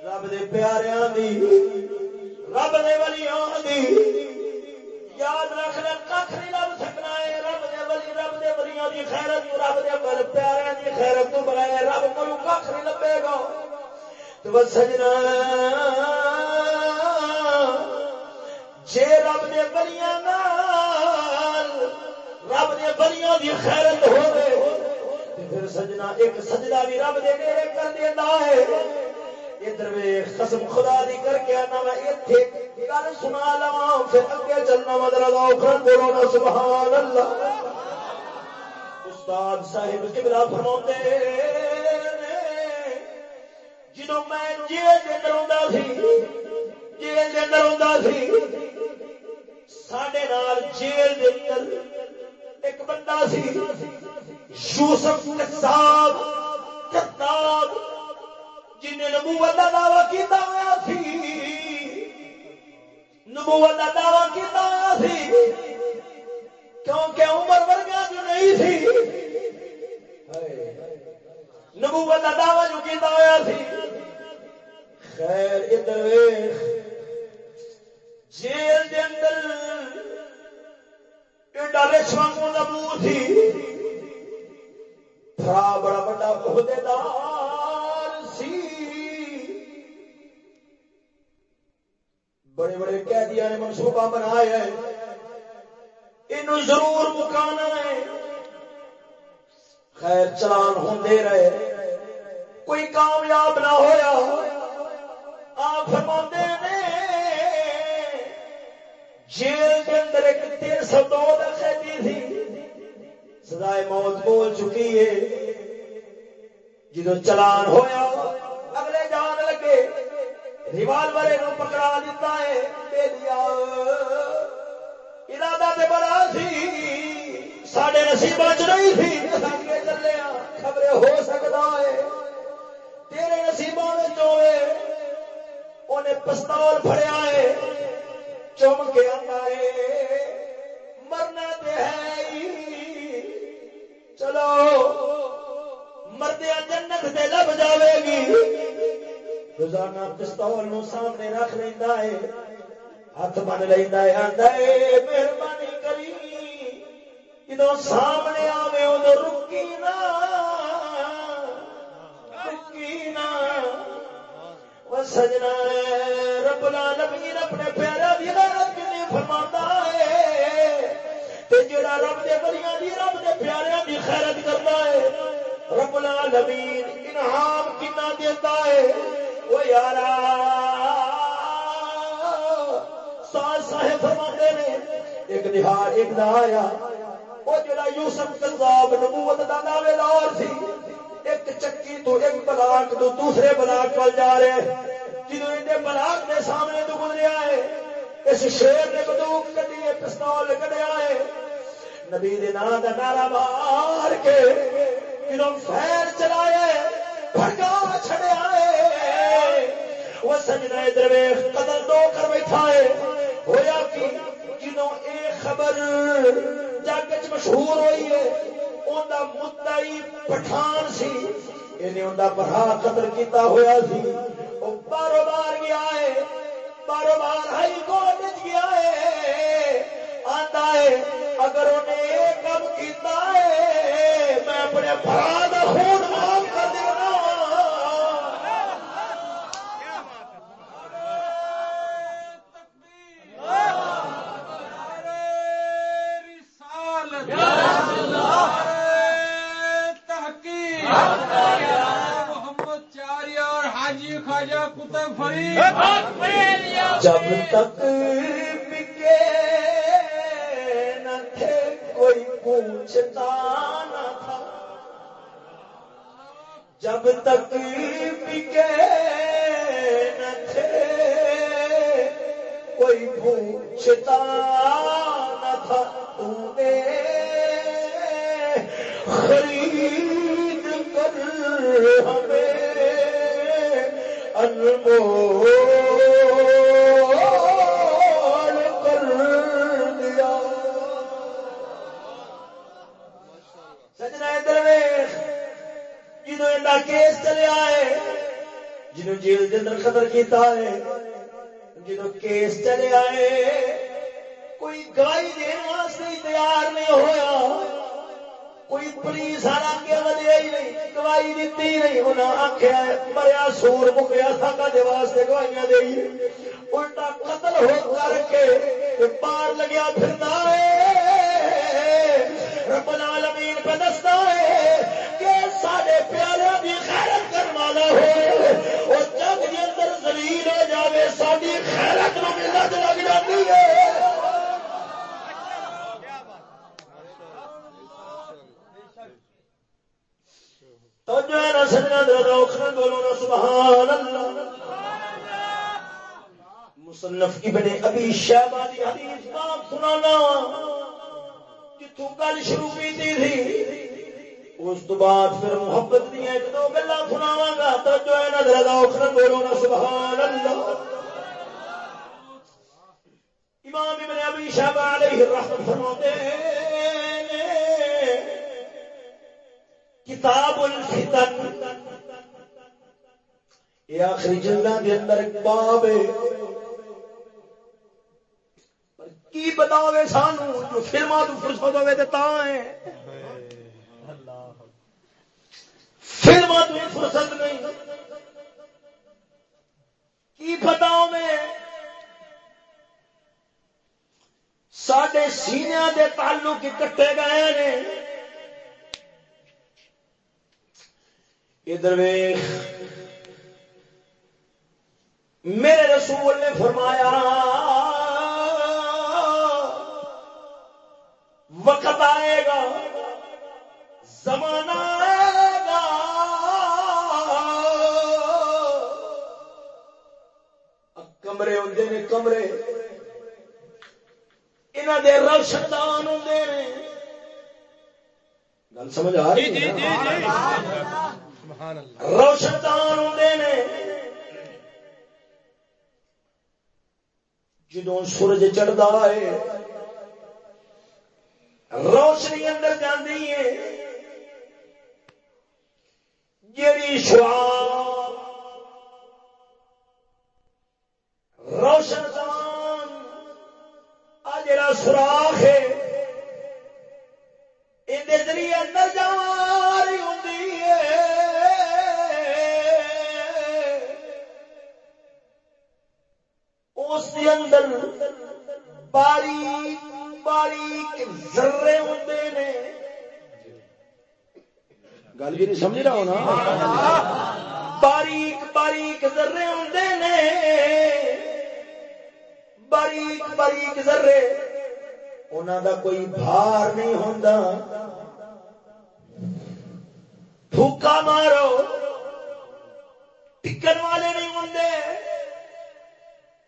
رب دے پیاریاں دی، رب دے ولیاں دی۔ یاد رکھ لیں کھ نہیں لب سکنا ہے۔ رب دے ولی، رب دے ولیاں دی خیرت رب دے ول پیاریاں دی خیرت تو بغیر رب کو کھ نہیں لبے گا۔ تو سجنا ایتھے گل سنا لوا پھر اگے چلنا مدر اوکھن بولو نا سبحان اللہ استاد صاحب قبلہ فرماتے جدو میں جیل کے اندر ہوں سی جیل کے اندر ہوں سی سڈے نال جیل کے اندر ایک بندہ سی یوسف کتاب کتاب جن نبوت کا دعوی کیتا ہوا سی نبوت کا دعوی کیتا سی، کیونکہ عمر ورگا جو نہیں سی۔ نبوت کا دعوی جو کیتا ہوا سی۔ خیر، ادھر جیل کے اندر ایڈا رشوان نبو تھی تھرا بڑا بڑا عہدے دار۔ بڑے بڑے قیدیاں نے منصوبہ بنایا ہے۔ یہ ضرور مکانا ہے۔ خیر چلان ہوں رہے۔ کوئی کامیاب نہ ہویا۔ آپ فرما نے، جیل کے اندر ایک تین سو دو قیدی تھی۔ سدائے موت بول چکی ہے۔ جدو چلان ہویا، اگلے جان لگے۔ ریوالور پکڑا دیتا ہے دے دیا ارادہ تے بڑا سی سڈے نصیب چ نہیں تھی چلے خبریں ہو سکتا ہے۔ تیرے نصیبوں میں چوے انہیں پستول فڑیا ہے چم کے آتا ہے۔ مرنا تے ہے چلو مردیا جنت سے لب جاوے گی۔ روزانہ پستول نو سامنے رکھ لینا ہے، ہاتھ بن لینا ہے مہربانی کری جدو سامنے آوے ادو رکی نا رکی نا۔ سجنا رب العالمین اپنے پیارا دی غیرت کنے فرماتا ہے۔ تے جڑا رب دے بلیاں دی، رب دے پیاریاں دی خیرت کرتا ہے، رب العالمین انعام کنا دیتا ہے۔ وہ یارا صاحب فرماتے نے ایک دہاڑ ایک دا آیا وہ جڑا یوسف کذاب نبوت دا دعوے دار سی ایک چکی تو ایک بلاک تو دوسرے بلاک وال جا رہے جدو ان بلاک دے سامنے تو گزریا ہے اس شیر نے بندوق کڈی ہے پستول کڈیا ہے نبی دے نام دا نعرہ مار کے جدو فیر چلایا بھڑکا وہ سجنا درویش قدر دو کر بیٹھا ہے۔ ہویا کہ جنوں اے خبر جگ چ مشہور ہوئی ہے اوندا مدعی پٹھان سی۔ یعنی انہیں اوندا برا کیتا ہویا سی۔ او بارو بار گیا ہے بارو بار ہائی کورٹ گیا ہے۔ آندا ہے، اگر انہیں کم کیتا ہے، میں اپنے بھرا دا خون معاف کر دینا۔ جب تک بکے نہ تھے، کوئی پوچھتا نہ تھا۔ جب تک بکے نہ تھے، کوئی پوچھتا نہ تھا۔ نے خرید کر ہمیں انمول کر دیا سجنا درویش جنہوں ایڈا کیس چلیا ہے، جنہوں جیل کے اندر قدر کیتا ہے، جنہوں کیس چلیا ہے کوئی گواہی دین واسطے تیار نہیں ہویا۔ کوئی پولیس والا کے ودیا ہی نہیں گواہی دیتی نہیں انہیں آخیا مریا سور مکیا ساگا دے واسطے گواہیاں دے الٹا قتل ہو کر کے پار لگیا پھرتا ہے رب العالمین پہ دستا ہے کہ سارے پیارے بھی خیرت کرنے والا ہو وہ جگ کے اندر زلیل ہو جاوے ساری خیرت نو ملت لگ جاتی ہے تو جو ہے نا سجنا دروخر بولو نا سبحان اللہ۔ مصنف ابن ابی شہبہ دی حدیث پاک سنانا۔ جتوں گل شروع کی تھی، اس تو بعد پھر محبت دیا ایک دو گلا سناوا گا۔ تو جو ہے نا دروخر بولو نا سبحان اللہ۔ امام ابن ابی شہبہ علیہ الرحمت فرماتے ہیں کتاب الفتن۔ یہ آخری جلدہ کے اندر ایک باب ہے۔ کی بتاوے سانو جو فلما تو فرصت ہوئے تو ہے۔ فلما تو فرصت نہیں۔ کی بتاؤ میں سڈے سینیا دے تعلق کٹے گئے ہیں ادھر میرے رسول نے فرمایا، وقت آئے گا، زمانہ آئے گا، کمرے ہوں نے کمرے انہوں دے روشندان ہوں نے۔ گل سمجھ آ رہی جی، جی، جی، جی، ہوں نے۔ جدو سورج چڑھتا ہے روشنی اندر جاندی ہے۔ جیڑی شعا روشن زمان آ جڑا سوراخ ہے یہ ذریعے اندر جا اندر باریک باریک ذرے ہوتے نے گل بھی نہیں سمجھ رہا ہونا۔ باریک باریک ذرے ہوتے نے باریک باریک ذرے انہوں دا کوئی بھار نہیں ہوتا پھوکا مارو ٹکن والے نہیں ہوں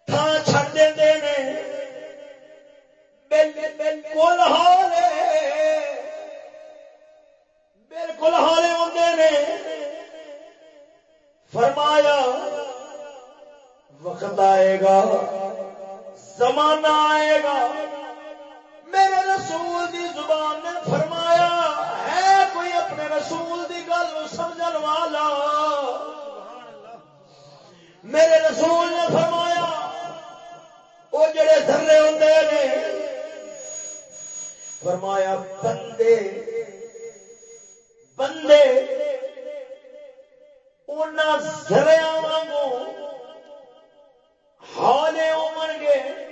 تھان چھڑ دے بالکل ہالے بالکل ہالے ہوتے نے فرمایا وقت آئے گا زمانہ آئے گا میرے رسول دی زبان نے فرمایا ہے کوئی اپنے رسول دی گل سمجھ والا میرے رسول نے فرمایا وہ جڑے دھرے ہوتے نے۔ فرمایا بندے بندے ان زریا وگوں ہالے امن گے۔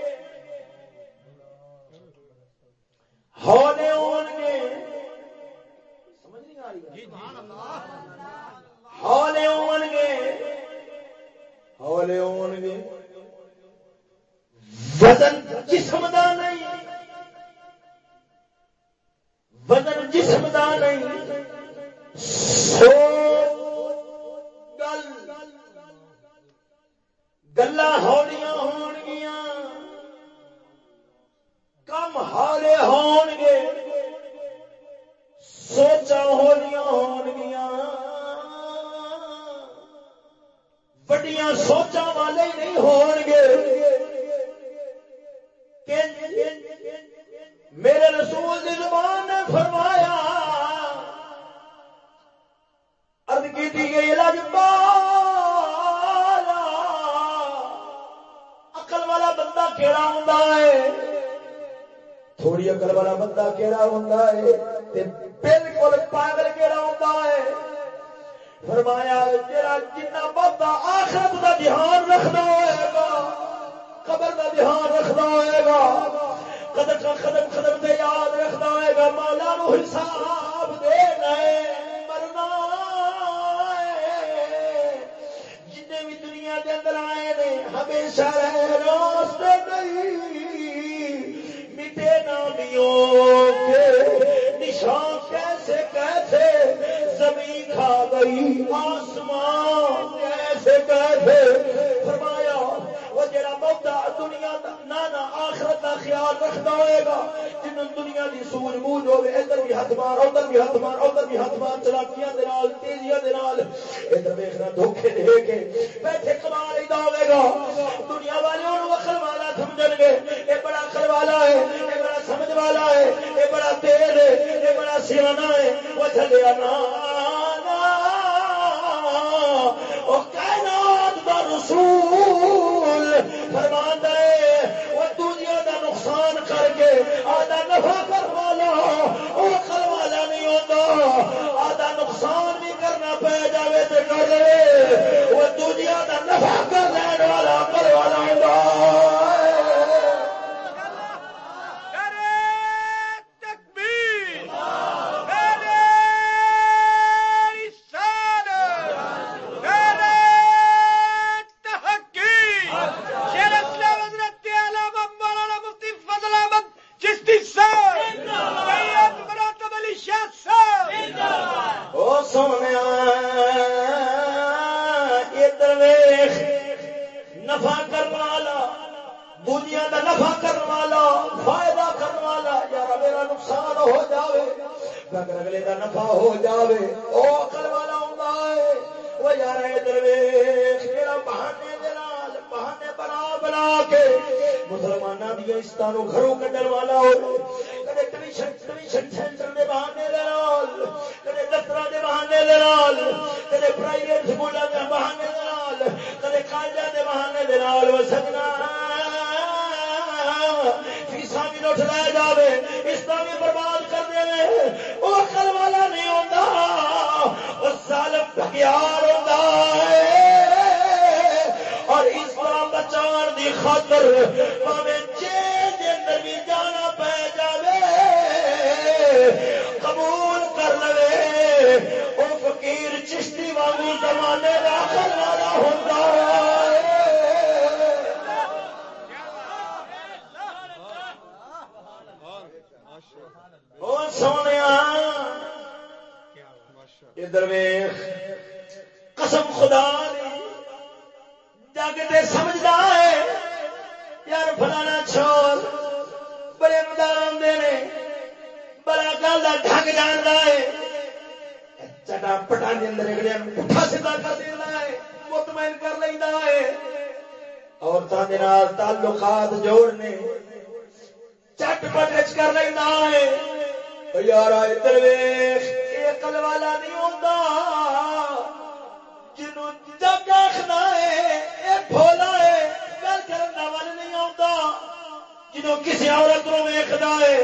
جدو کسی عورت کو ویختا ہے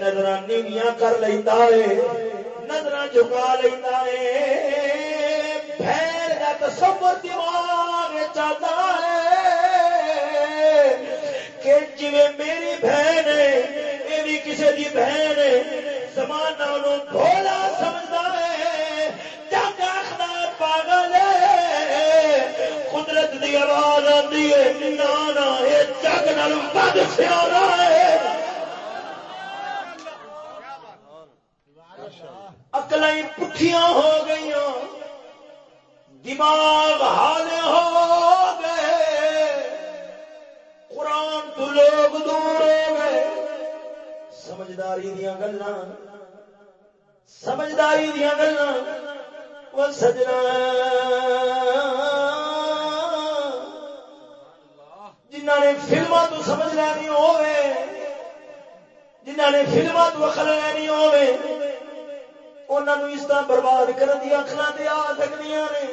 نظر نیویاں کر لینا ہے نظر جھکا لینا ہے۔ بہن کا تصور دماغ چاہتا ہے کہ جی میری بہن ہے یہ بھی کسی کی بہن ہے، زمانہ بھولا سمجھتا دی آواز آتی ہے۔ نانا یہ جگ نال بد سیارا ہے۔ اکل پٹھیاں ہو گئی دماغ حال ہو گئے۔ قرآن تو لوگ دور ہو گئے۔ سمجھداری دیا گلا سمجھداری دیا گلا وہ سجنا جنہ نے فلما تو سمجھ لینی ہوئے جنہ نے فلما تو اخل لینی ہوئے انہوں اس طرح برباد کر دیا اکھنا دے آ سکتی نے۔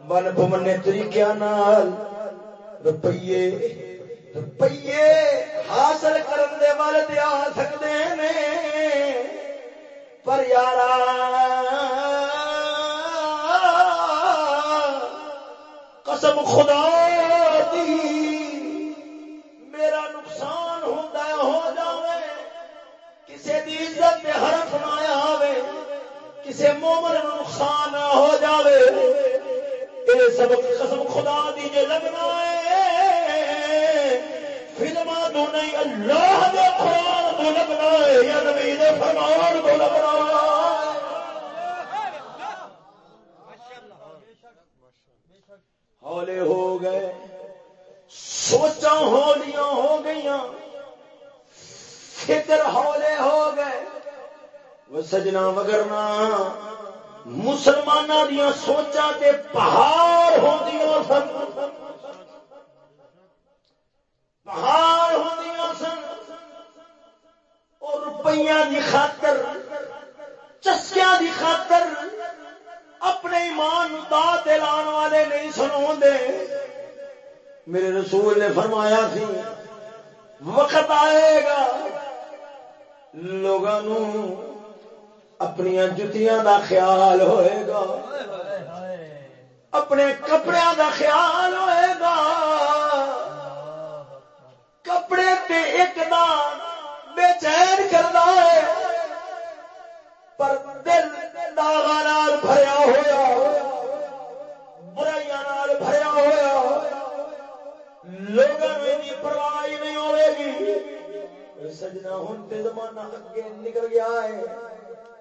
من پمنے طریقے روپیے روپیے حاصل کرنے والے دے آ سکتے ہیں پر یار قسم خدا! میرا نقصان ہوتا ہو جائے کسی کی عزت میں حرف نہ آئے کسی مومن نقصان نہ ہو جائے یہ سب قسم خدا دی جے لگنا ہے۔ فلما تو نہیں، اللہ دے قرآن تو لگنا ہے۔ یا نبی دے فرمان تو لگنا ہے۔ ہولے ہو گئے۔ سوچا ہولیاں ہو گئی فکر ہولے ہو گئے۔ وہ سجنا وگرنا مسلمان دیا سوچا تے پہاڑ ہو سن۔ پہاڑ ہو سن۔ اور روپیہ دی خاطر چسکیا دی خاطر اپنے ایمان دا دلان والے نہیں سنو دے۔ میرے رسول نے فرمایا سی، وقت آئے گا لوگوں اپنی جتیاں دا خیال ہوئے گا، اپنے کپڑے دا خیال ہوئے گا۔ کپڑے تے ایک دان بے چین کرتا ہے، پر دل داغ بھریا ہوا برائیاں بھریا ہوا لوگوں پرواہ نہیں ہوئے گی سجنا ہوں تو زمانہ اگے نکل گیا ہے۔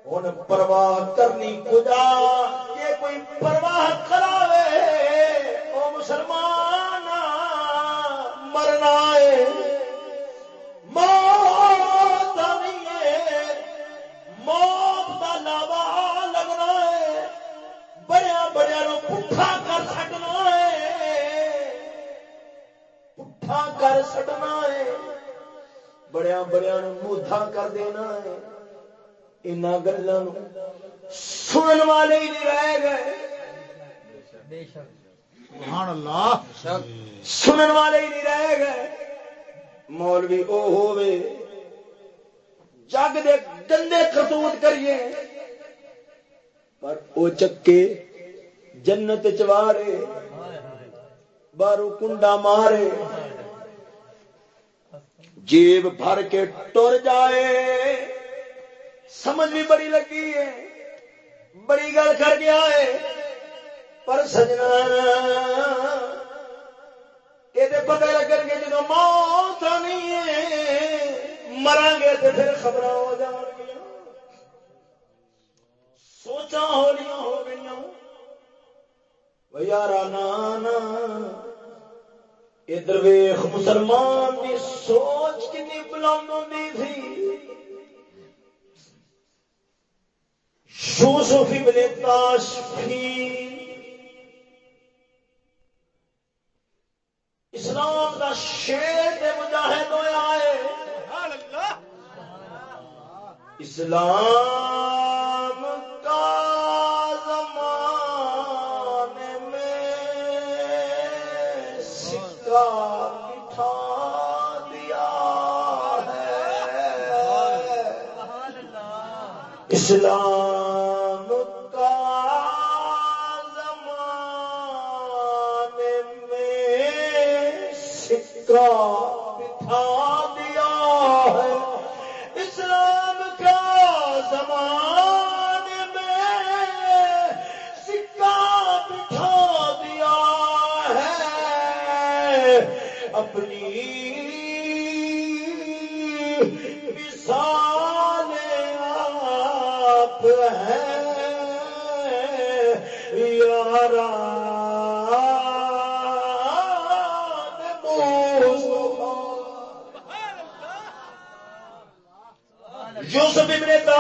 ہوں پرواہ کرنی کجا؟ یہ کوئی پرواہ کراوے، او مسلمان مرنا ہے۔ کر سٹنا ہے۔ بڑیا بڑیا موتھا کر دینا ہے۔ ان گلوں سنن والے ہی نہیں رہ گئے۔ سنن والے ہی نہیں رہ گئے۔ مولوی او ہوے جگ دے گندے کرتوت کریے۔ پر او چکے جنت چوارے بارو کنڈا مارے۔ جیب بھر کے ٹر جائے۔ سمجھ بھی بڑی لگی ہے۔ بڑی گل کر گیا ہے پر سجنا یہ پتہ لگ گے جب موت نہیں ہے۔ مران گے تو پھر خبر ہو جان گیا سوچا ہو ہولیاں ہو گئی یار نانا ادھر ویخ مسلمان کی سوچ کنی بلند ہوتی تھی۔ یوسف ابن تاشفی اسلام کا شیر مجاہد ہویا ہے۔ اسلام اسلام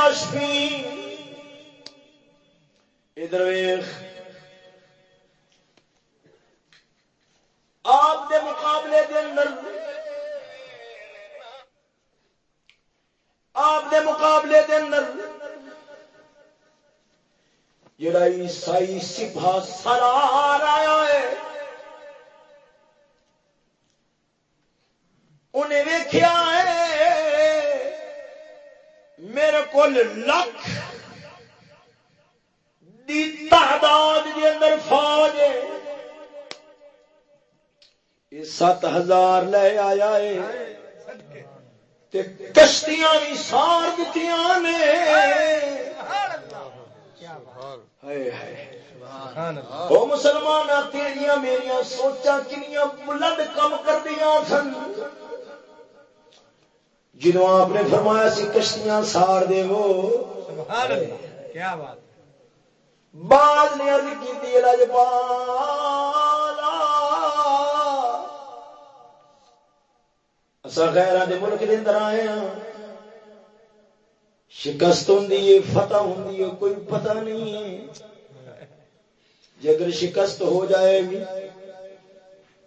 ابن ادھر ویخ آپ دے مقابلے دے اندر، آپ دے مقابلے دے اندر، جڑا عیسائی سپا سرار ہزار لے آیا ہے تے کشتیاں بھی سار دیتی نے۔ مسلمان تیریاں میریاں سوچا کنیاں بلند کم کر دیا سن۔ جنہوں آپ نے فرمایا سی کشتیاں سار دے وہ کیا بات بعد نے ارد کی لجپالا اصا خیر دے ملک کے اندر آئے ہاں۔ شکست ہوں فتح ہوں کوئی پتہ نہیں ہے۔ جی اگر شکست ہو جائے گی۔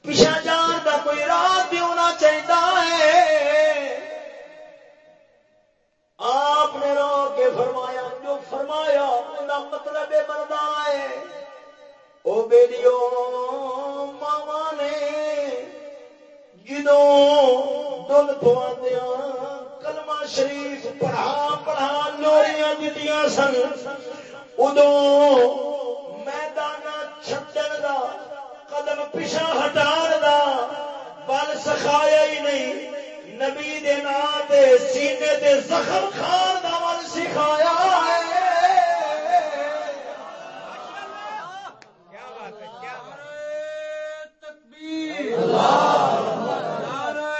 پیچھا جان کا کوئی راہ بھی ہونا چاہیے ہے؟ آپ نے رو کے فرمایا، جو فرمایا انہا مطلب بنتا ہے۔ او بیلیو، ماما نے جدوں دل پواندیا کلمہ شریف پڑھا پڑھا، نوریاں دتیاں سن۔ ادو میدان چھٹن دا، قدم پیچھا ہٹان دا، بل سکھایا ہی نہیں۔ نبی دے نام تے سینے تے زخم کھان دا ول سکھایا ہے کیا بات ہے کیا بات ہے تکبیر نعرہ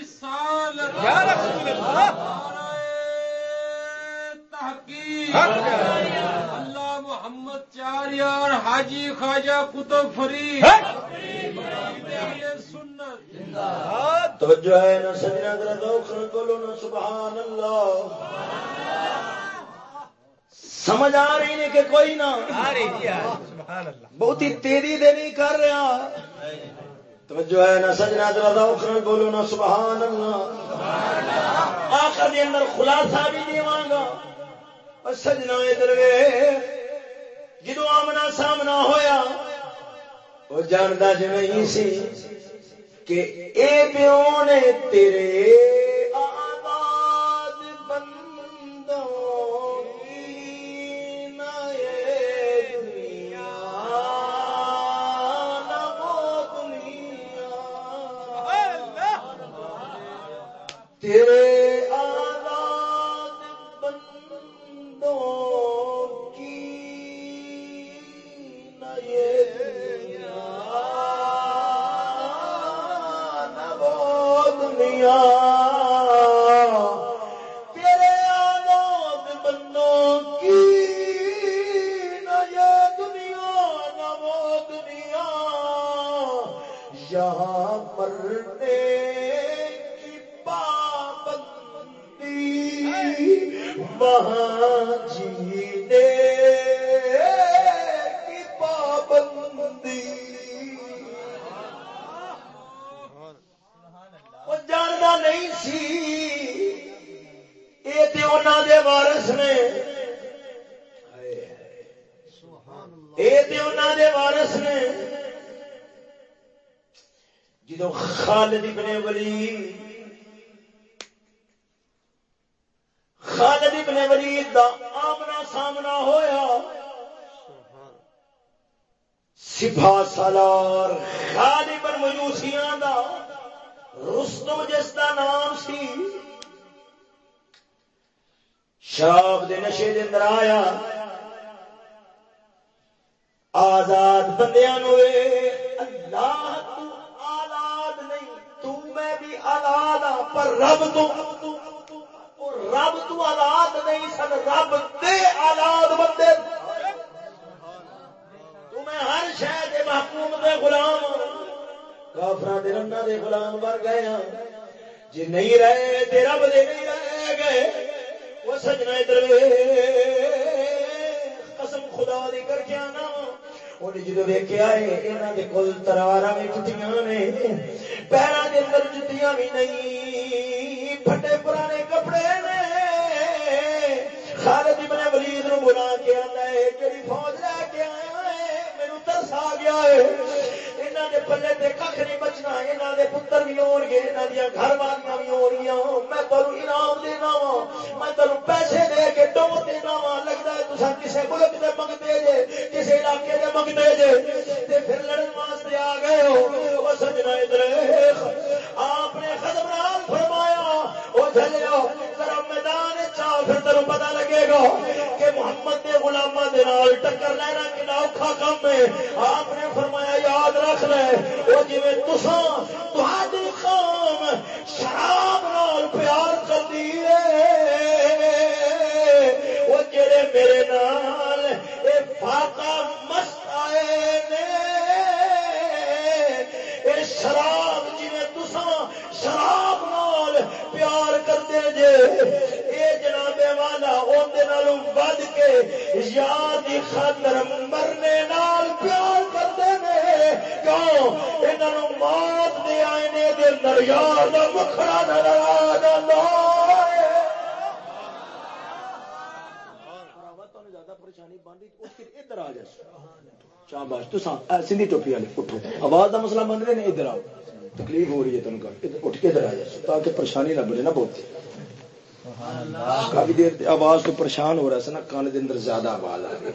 رسالت یا رسول اللہ تحقیق اللہ محمد چاریار حاجی خواجہ کتب فرید۔ سنت توجہ ہے نہ سجنا ذرا ذوق بولو نا سبحان اللہ سمجھ آ رہی نہیں کہ کوئی نہ۔ بہت ہی تیری دے نہیں کر رہا۔ توجہ ہے نہ سجنا درادا اخر بولو نا سبحان اللہ آخر دے اندر خلاصہ بھی دیواں گا سجنا ادھر جدو آمنا سامنا ہویا وہ جانتا جی نہیں سی کہ اے پیو نے تیرے مرنے کی پابندی وہاں جینے کی پابندی۔ وہ جاننا نہیں سی۔ یہ تو انہوں دے وارث نے۔ یہ تو انہوں دے وارث نے۔ جدو خالد ابن ولید، خالد ابن ولید دا آمنا سامنا ہویا سپا سالار غالب مجوسیاں دا رستم جس دا نام سی شراب دے نشے دے اندر آیا، آزاد بندیاں نوے اللہ تو تو میں پر رب تو رب تو آلاد نہیں سن، رب دے آلاد بندے۔ تو میں ہر شہر دے محکوم دے غلام۔ کافر دے رنا دے غلام بر گئے ہاں۔ جی نہیں رہے تے رب دے نہیں رہ گئے، وہ سجنا ادھر قسم خدا دی کر کے آنا۔ جدو ویکیا ہے یہاں کے کول تلوار بھی ٹوٹیاں نے پیروں کے اندر جتیاں بھی نہیں پھٹے پرانے کپڑے نے خالد ابن ولید نو بلا کے آنا ہے کہڑی فوج لے کے آیا ہے میرے ترس آ گیا ہے یہاں کے پلے تے کھ نہیں بچنا یہاں کے پتر بھی آن گے یہاں دیا گھر والیاں بھی آن گیا میں تمہیں انعام دینا وا میں تمہیں پیسے دے کے ڈو دینا وا لگتا ہے تصا کسی ملک کے منگتے جے کسی علاقے کے منگتے جے تے پھر لڑن واسطے آ گئے ہو وہ سجنا ادھر آپ نے خدم فرمایا وہ چلو ذرا میدان چاہ پھر تمہیں پتا لگے گا کہ محمد کے غلامہ دے نال ٹکر لینا کنا اوکھا کم ہے آپ نے فرمایا یاد رکھ لے وہ جی تسان تہاڈی قوم شراب نال پیار کرتی ہے۔ وہ جڑے میرے نال اے فاقا مست آئے نے، اے شراب جی تسان شراب نال پیار کرتے جے والا اندر کے یاد خاطر مرنے نال پیار کرتے ہیں کیوں؟ موت دے آئینے دے اندر یار مکھڑا نظر آ جاتا پریشانی بن رہی ادھر آ شاباش سندھی ٹوپی والے، اٹھو۔ آواز کا مسئلہ بن رہے ہیں ادھر آؤ۔ تکلیف ہو رہی ہے تم کا اٹھ کے ادھر آ جا تاکہ پریشانی نہ بنے نا بہت کافی دیر آواز تو پریشان ہو رہا ہے نا کان کے اندر زیادہ آواز آ رہی ہے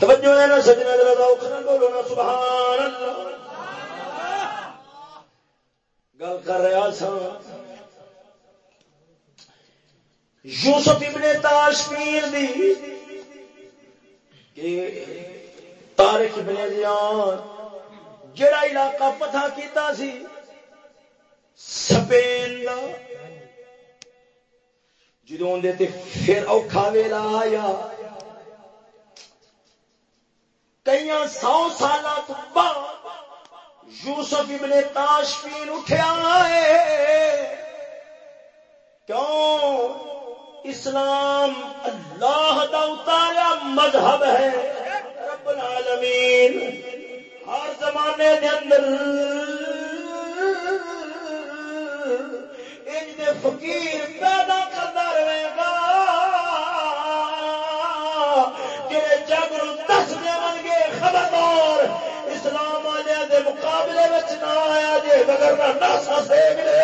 توجہ ہے نا، سجنا ذرا اکھنا بولو نا سبحان اللہ گل کر رہا سا۔ یوسف ابن تاشمیر دی کہ تارک ابن زیاد جڑا علاقہ پتہ کیتا سی، سپین دا۔ جدو اندر تے پھر اوکھا ویلا آیا۔ کئی سو سال بعد یوسف ابن تاشفین اٹھیا ہے۔ کیوں؟ اسلام اللہ دا اتارا مذہب ہے۔ رب العالمین، ہر زمانے دے اندر۔ دے فقیر پیدا کرتا رہے گا۔ جڑے جگ نو دس دے گے خبردار، اسلام والے دے مقابلے میں نہ آیا جی مگر نہ ناسا سے ملے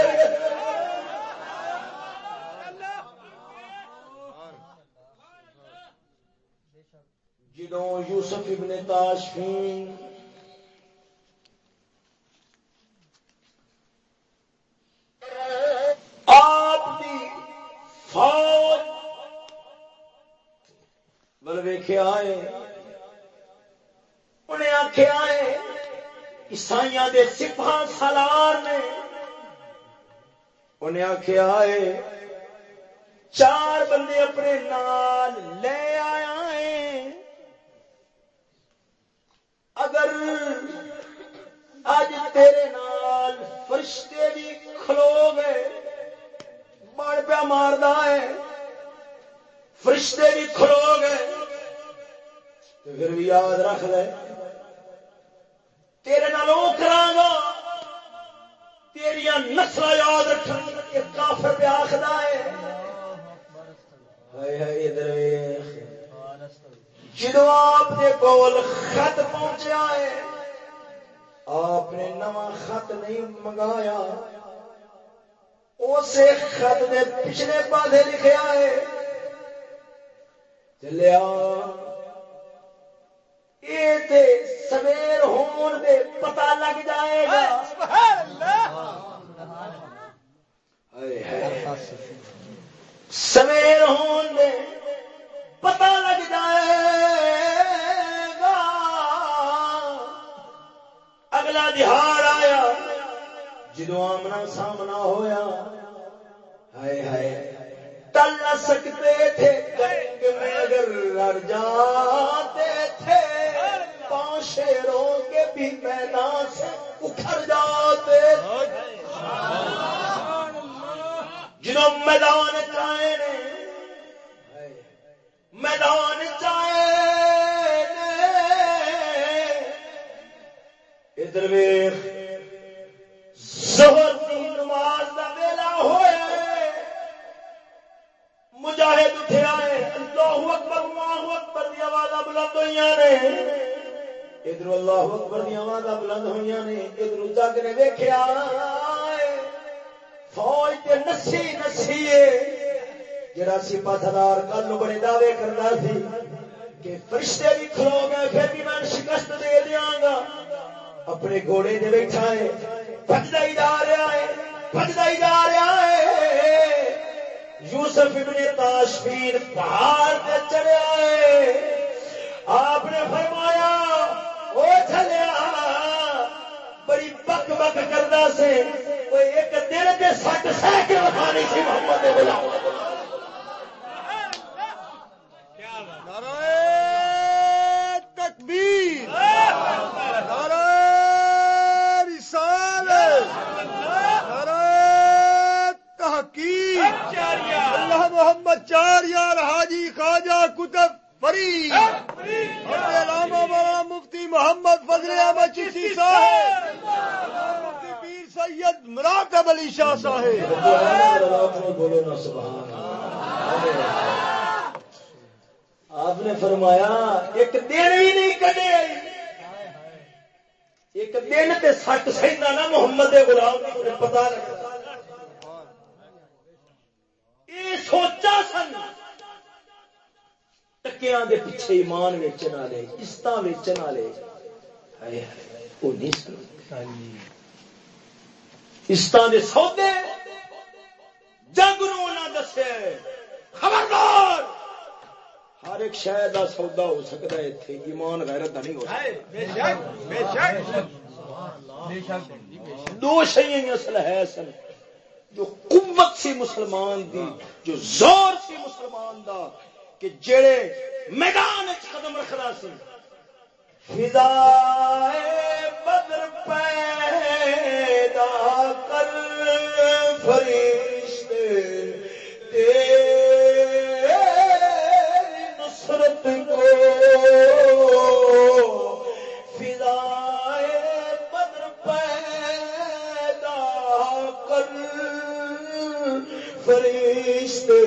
جدوں یوسف ابن تاشفین فوج۔ مطلب بل ویخیا آئے۔ انہیں آخیا آئے۔ عیسائی دے سپاہ سالار نے انہیں آخیا آئے۔ چار بندے اپنے نال لے آیا ہے۔ اگر اج تیرے نال فرشتے بھی کھلو گئے۔ بڑ پیا مارد ہے۔ فرشتے بھی کھلو گئے۔ پھر بھی یاد رکھ لے۔ تیرے نال وہ کرا تیریا نسل یاد رکھ کافر پہ آخر ہے۔ جدو آپ کے کول خط پہنچیا ہے، آپ نے نواں خط نہیں منگایا۔ اسے خط نے پچھلے پاسے لکھیا ہے چلیا۔ یہ سویر ہون دے پتا لگ جائے گا۔ سویر ہون دے پتا لگ جائے گا۔ اگلا دہار جدو آمنا سامنا ہویا، ہائے ہائے ٹل نہ سکتے تھے جنگ میں اگر لڑ جاتے تھے پانچ شیروں کے بھی میدان سے اکھڑ جاتے جنہوں میدان چائے نے میدان چائے ادھر ویخ زہر کی نماز کا ویلا ہوئے۔ مجاہد اٹھے آئے اللہ اکبر اللہ اکبر دی آواز بلند ہوئی نے۔ ادھر اللہ اکبر دی آواز بلند ہوئی نے، ادھر جگ نے ویخیا فوج تے نسی نسی جڑا سپا سدار کل بڑے دعوے کرتا سی کہ فرشتے بھی کھلو گئے، پھر بھی میں شکست دے دیا گا۔ اپنے گھوڑے دے بیٹھا ہے۔ بجدا ہی جا رہا ہے، بجدا ہی جا رہا ہے۔ یوسف ابن تاشفیر پہاڑ پہ چڑھا ہے۔ آپ نے فرمایا وہ چلیا بڑی بک بک کرتا سے ایک دن کے سٹ سہ کے وکھانی سی محمد غلام تکبیر نعرہ رسالت نعرہ تحقیق اللہ محمد چار یار حاجی خواجہ کتب فرید۔ علامہ مولانا مفتی محمد فضل احمد چشتی صاحب۔ مفتی پیر سید مراتب علی شاہ صاحب۔ بولو نا سبحان اللہ آپ نے فرمایا ایک دن بھی نہیں کٹے۔ ایک دن تے سٹ سہنا نا محمد غلام پتا لگا یہ سوچا سن۔ ٹکیاں دے پیچھے ایمان ویچن والے عزت ویچن والے۔ وہ نہیں سن۔ عزت دے سودے۔ جنگ نو دسے۔ خبردار! ہر ایک شہر کا سودا ہو سکتا ہے اتنے ایمان غیرت نہیں ہو دو شہی اصل ہے سن۔ جو قوت سی مسلمان دی ہاں۔ جو زور سی مسلمان دا کہ جڑے میدان قدم رکھنا سی۔ فضا بدر پیدا کر فرشتے تیری نصرت کو فرشتے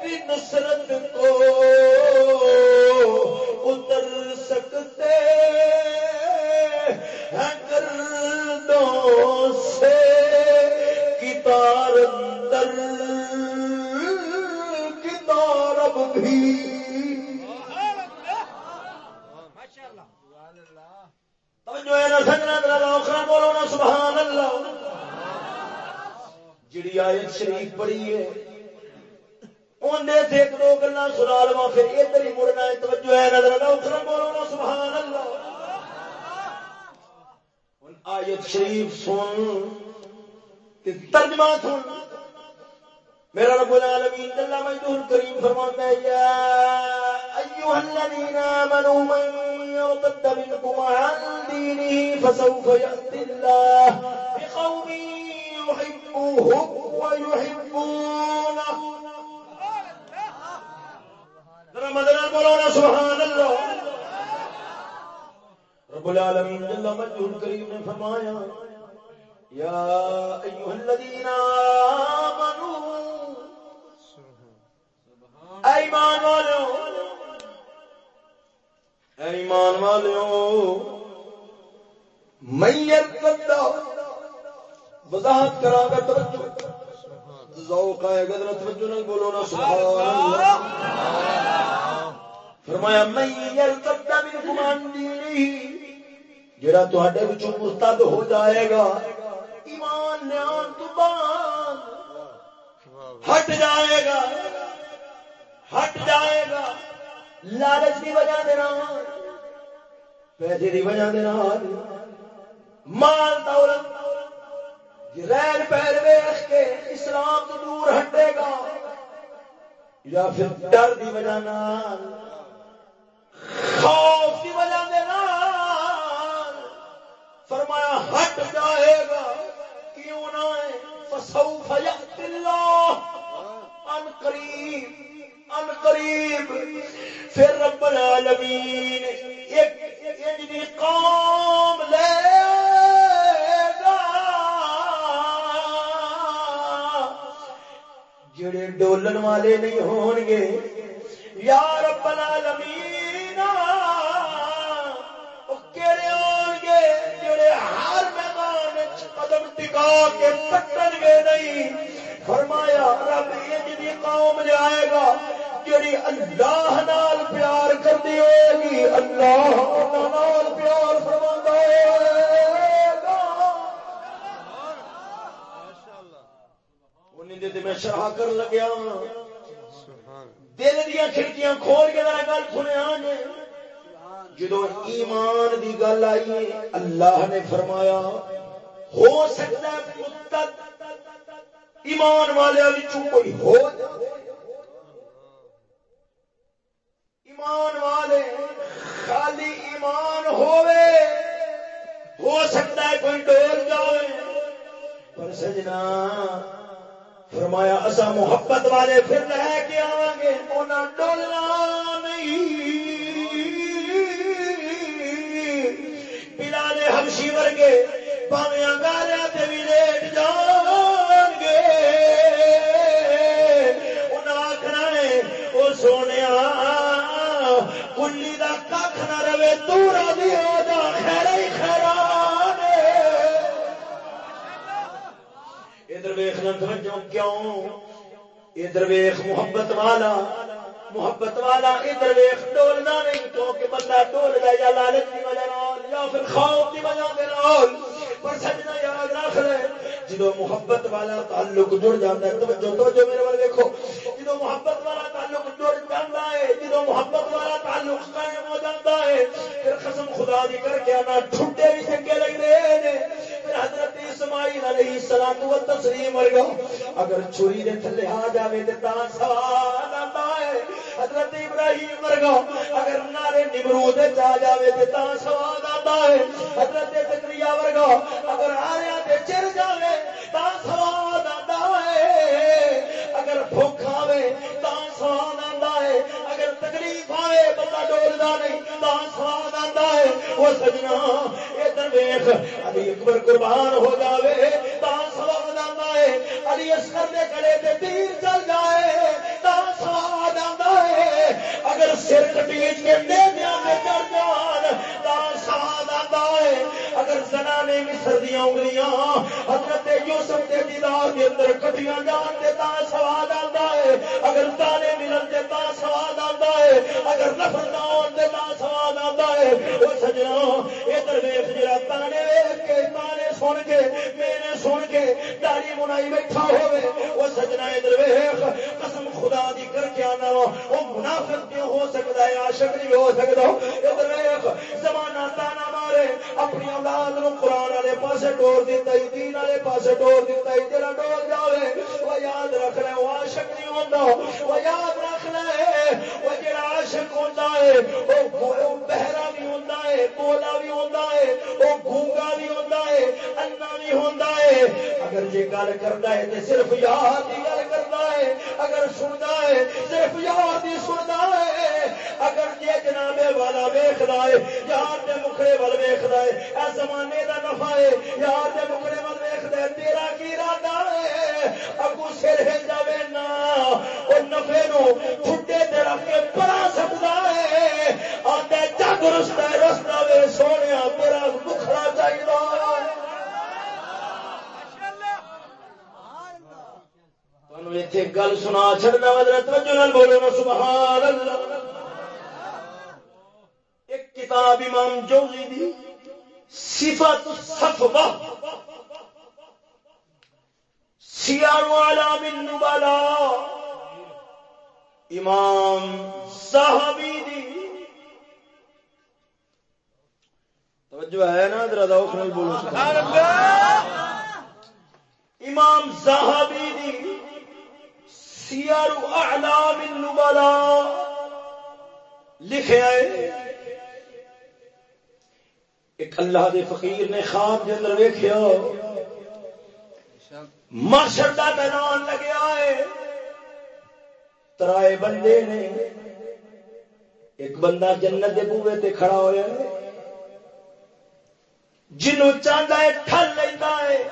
تیری نصرت کو اتر سکتے ہیں گردوں سے کتار اندر۔ کتار اب بھی توجہ ہے نا سجنا ذرا آخر بولو نا سبحان اللہ جڑی آیت شریف پڑھی ہے اندر گلا سنا لوا پھر ادھر ہی مڑنا توجہ ہے بولو نا سبحان اللہ آیت شریف سن ترجمہ سن۔ میرا رب العالمین جل مجدہ فرماتا ہے، یا من يرتد منكم عن دينه فسوف ياتي الله بقوم يحبهم ويحبونه. ذرا مدنا بولونا سبحان الله رب العالمین جل مجدہ الکریم نے فرمایا، یا ایها الذين آمنوا ایمان والوں والو ایمان والو، میت بندہ، وضاحت کرا گا توجہ۔ ذوق آئے گا ذرا توجہ نہیں بولو نا، سبحان اللہ۔ فرمایا، میت بندہ من گمان دینی جڑا تواڈے وچوں مرتد ہو جائے گا، ایمان لیان تو بعد ہٹ جائے گا، ہٹ جائے گا۔ لالچ کی وجہ دینا پیسے کی وجہ دینا مال دولت ریل پیر ویخ کے اسلام تو دور ہٹے گا، یا پھر ڈر کی وجہ خوف کی وجہ دینا فرمایا ہٹ جائے گا، کیوں نہ فسوف اللہ ان قریب ان قریب پھر رب العالمین ایک ایک قوم لے گا۔ جڑے ڈولن والے نہیں ہون گے۔ یا رب العالمین، وہ کہڑے ہون گے جڑے ہر میدان وچ قدم ٹکا کے پٹن گے نہیں۔ فرمایا، رب انج دی قوم لے گا جڑی اللہ نال پیار کردی ہوئے گی، اللہ نال پیار فرماندا میں شرح کر لگیا ہاں۔ دل دیا کھڑکیاں کھول کے ذرا گل سنیا ہاں نے جی۔ جدو ایمان دی گل آئی، اللہ نے فرمایا، ہو سکتا ہے ایمان والے کوئی ہو جائے ایمان والے خالی ایمان ہوئے ہو سکتا ہے کوئی ڈول جائے پر سجنا فرمایا اصا محبت والے پھر لے کے آؤ گے انہیں ڈولنا نہیں. بلال ہمشی ورگے پاوے انگاریا تے ویخنا توجہ کیوں؟ ادھر ویخ محبت والا محبت والا ادھر ویخ ڈولنا نہیں، کیونکہ بندہ ڈول گیا یا لالچ کی وجہ نال یا پھر خوف کی وجہ کے نال۔ پر سجنا یاد رکھ لے جدو محبت والا تعلق جڑ جاتا ہے، توجہ توجہ میرے والے دیکھو جدو محبت والا تعلق جڑ جاتا ہے جدو محبت والا تعلق قائم ہو جاتا ہے، پھر قسم خدا دی کر کے آنا ٹھنڈے بھی چنگے لگتے ہیں۔ پھر حضرت اسماعیل علیہ السلام و تسلیم ورگا اگر چھری دے تھلے آ جاوے تے تا سوال آتا ہے۔ حضرت ابراہیم ورگا اگر نارے نمرود جا جاوے تے تا سوال آتا ہے۔ حضرت زکریا ورگا اگر آریا تے چر جاوے تا سوال آتا ہے۔ اگر بھوک آئے تا سواد آتا ہے، اگر تکلیف آئے بندہ ڈولتا نہیں تا سواد آتا ہے۔ وہ سجنا یہ درویش ابھی اکبر قربان ہو جاوے، تا سواد آتا ہے۔ ابھی اسکر دے کڑے تے تیر چل جائے، تا سواد آتا ہے۔ اگر سر کٹیچ کے میرے میں چڑھ جان، تا اگر زنانے مصر دیا انگلیاں حضرت یوسف کے دیدار کے اندر کٹیاں جان دیتا سواد آتا ہے۔ اگر تانے ملن دیتا سواد آتا ہے۔ اگر نفر دان دیتا سواد آتا ہے۔ وہ سجنا یہ درویش جرا تانے ویخ کے تانے سن کے، میرے سن کے داری منائی بیٹھا ہوئے۔ وہ سجنا یہ درویش قسم خدا دی کر کے آنا۔ وہ منافق کیوں ہو سکتا ہے؟ عاشق نہیں ہو سکتا۔ یہ درویش زمانہ تانا مارے اپنی اولاد نو قرآن والے پاسے ڈور دیتا دین والے پاسے ڈور دیتا ہی تیرا ڈور جاوے۔ وہ یاد رکھ وہ عاشق نہیں ہوتا وہ یاد رکھ لے وہ جڑا عاشق ہوتا ہے، وہ بہرا بھی ہوتا ہے، بولا بھی ہوتا ہے، وہ گونگا بھی ہوتا ہے انا بھی ہوتا ہے۔ اگر جی گل کرتا ہے تو صرف یاد ہی گل کرتا ہے، اگر سنتا ہے، صرف یاد ہی سنتا ہے۔ اگر جی جنابے والا ویختا ہے، یار کے مکھڑے وال ویختا ہے، اے زمانے دا نفع ہے، یار کے مکھڑے وال ویختا ہے، تیرا کی ارادہ ہے؟ اگو سر ہل جائے نا۔ وہ نفے نو ٹھڈے تے رکھ کے پڑا سکتا ہے۔ آتا جگ رستا ہے، رستا وے سونے تیرا مکھڑا چاہیے گل سنا چڑنا بولو نا سبحان اللہ ایک کتاب امام جوزی دی صفت صفوہ سیار والا من نبالا۔ امام صحابی دی۔ توجہ ہے نا ذرا دوخ نہیں بولو۔ سبحان اللہ۔ امام صحابی دی۔ سیار اعلام النبلا لکھے آئے۔ ایک اللہ دے فقیر نے خواب کے اندر ویخیا ماشر کا میدان لگیا ہے ترائے بندے نے ایک بندہ جنت کے بوے تے کھڑا ہوا جنوں چاہتا ہے ٹھل لینا ہے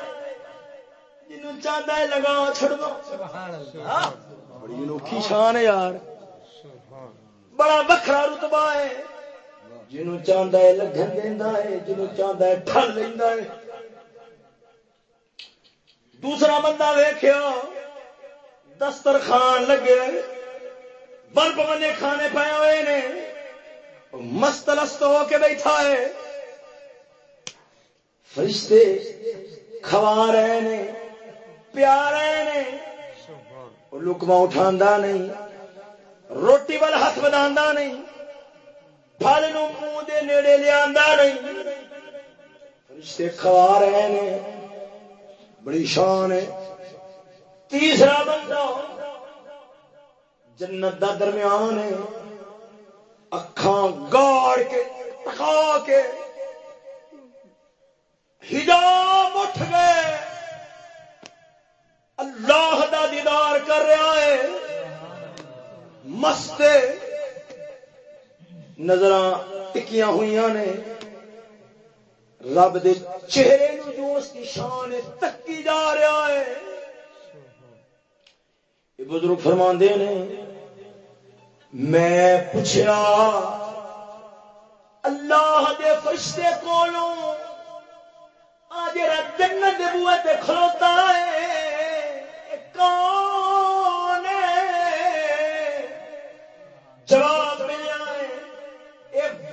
جنوں چاہتا ہے لگا چھڑ دو بڑی انوکھی شان ہے یار۔ بڑا بکھرا رتبہ ہے۔ جنوں چاہتا ہے لگن دینا ہے جنوں چاہتا ہے ٹھل لینا ہے۔ دوسرا بندہ ویخیا دسترخان لگے بن پونے کھانے پائے ہوئے نے، مست لست ہو کے بیٹھا ہے۔ فرشتے کھوا رہے نے، پیا رہے نے۔ لکما اٹھا نہیں، روٹی وال ہاتھ بنا نہیں، پھل منہ دے نیڑے لیا نہیں۔ فرشتے کھوا رہے نے۔ بڑی شان ہے۔ تیسرا بندہ جنت دا درمیان ہے۔ اکھان گاڑ کے ٹکا کے۔ ہجاب اٹھ گئے۔ اللہ دا دیدار کر رہا ہے۔ مست نظر ٹکیاں ہوئی نے۔ رب دے چہرے نو جو اس کی شان تکی جا رہا ہے۔ یہ بزرگ فرما نے، میں پوچھا اللہ دے فرشتے کولوں آج جنت دے بوئے تے کھلوتا ہے کون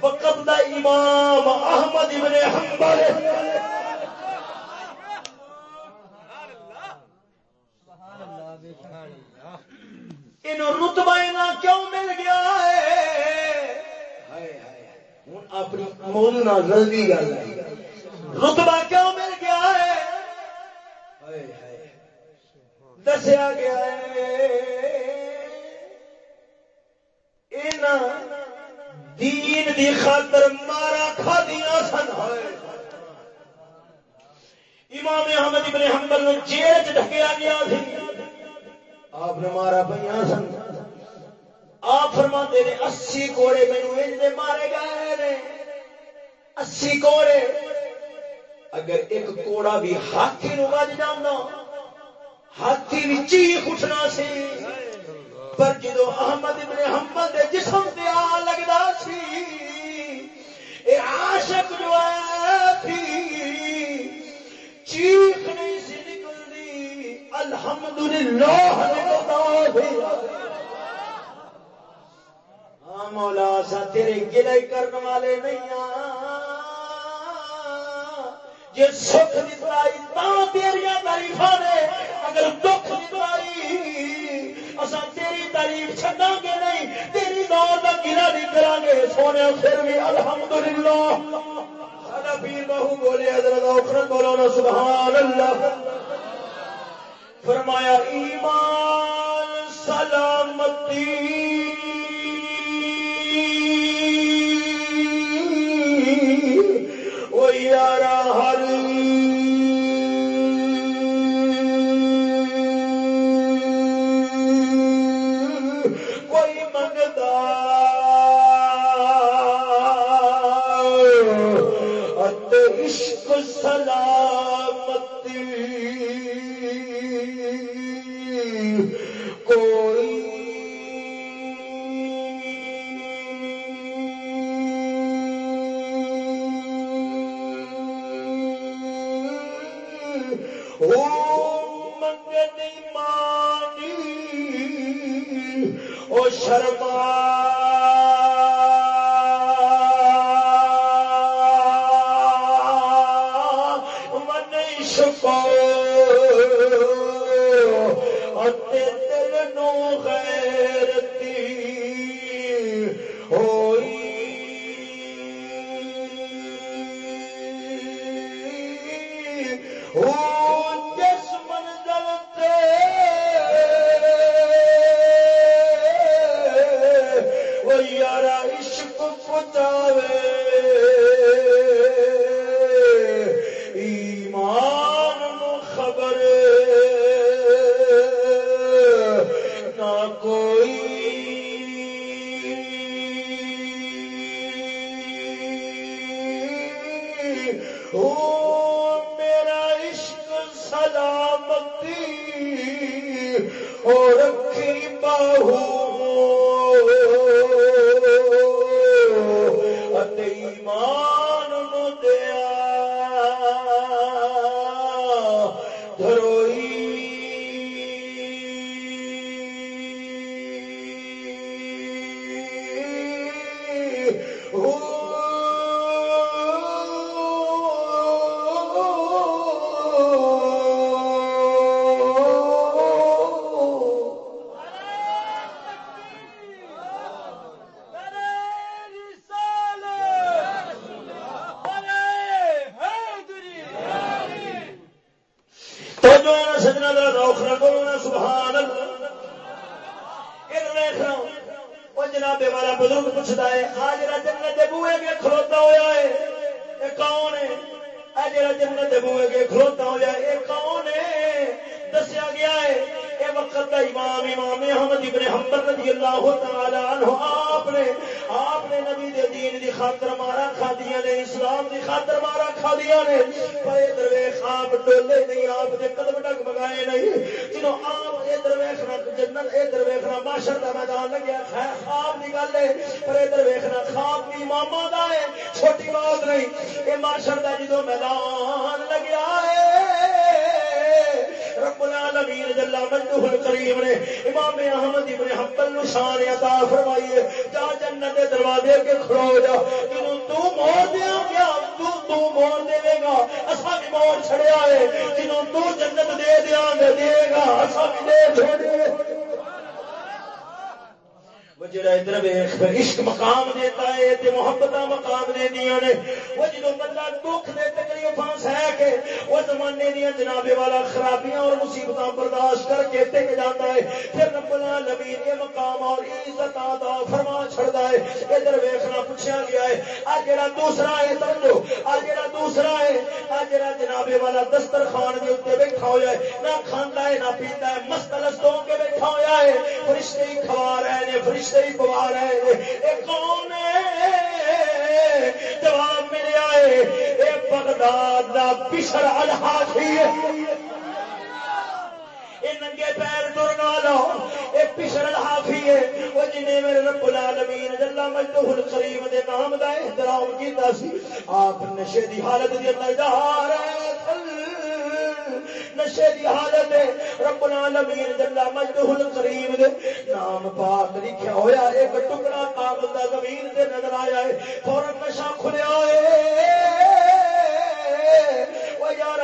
وقت دا امام احمد ابن حنبل. ان رتبہ کیوں مل گیا ہے؟ ہوں اپنی موضوع نہ جلدی گل رتبہ کیوں مل گیا ہے؟ دسیا گیا ہے۔ دین دی خاطر مارا کھا دیا سن امام احمد ابن حنبل نو جیل چ گیا سی آپ نے مارا پہ سن۔ آپ فرما نے اسی کوڑے میرے مارے گئے اسی کوڑے۔ اگر ایک کوڑا بھی ہاتھی نو بج جانا ہاتھی بھی چیخ اٹھنا سی۔ پر جدو احمد ابن حمد دے جسم تے آ لگدا سی اے عاشق جو تھی۔ چیخ نہیں سی نکلدی الحمدللہ نکلدا سی ہاں مولا سا تیرے گلے کرنے والے نہیں ہاں۔ آ جی سکھ دتائی تا تیریا تعریف نے، اگر دکھ دتائی اصا تیری تعریف چڈا گے نہیں، تیری دور کا گرا نہیں کرا گے سونے، پھر بھی الحمد للہ پیر بہو بولے، حضرت اخرت بولو نا سبحان اللہ۔ فرمایا، ایمان، سلام۔ عشق فرما چھڑدا ہے، ادھر ویکھنا پوچھا گیا ہے، آ جڑا دوسرا ہے سمجھو آ جڑا دوسرا ہے، آ جڑا جناب والا دسترخوان دے اوتے بیٹھا ہویا ہے، نہ کھاندا ہے، نہ پیندا ہے مستلس ہو کے بیٹھا ہویا ہے، فرشتے ہی کھوا رہے نے، فرشتے ہی پوا رہے ہیں کون جواب ملیا ہے یہ بغداد دا پچھڑ الحاظی ہے۔ ننگے پیر ٹرن والا یہ پچھڑ حافی ہے۔ وہ جن میرے رب العالمین جلا مجدہ الکریم دے نام دا احترام کیتا سی، آپ نشے دی حالت دے اندر نشے کی حالت ہے رب العالمین جلا مجدہ الکریم دے نام پاک لکھیا ہویا ایک ٹکڑا کاغذ دا زمین تے نظر آیا ہے۔ فورن نشا کھلیا ہے۔ یار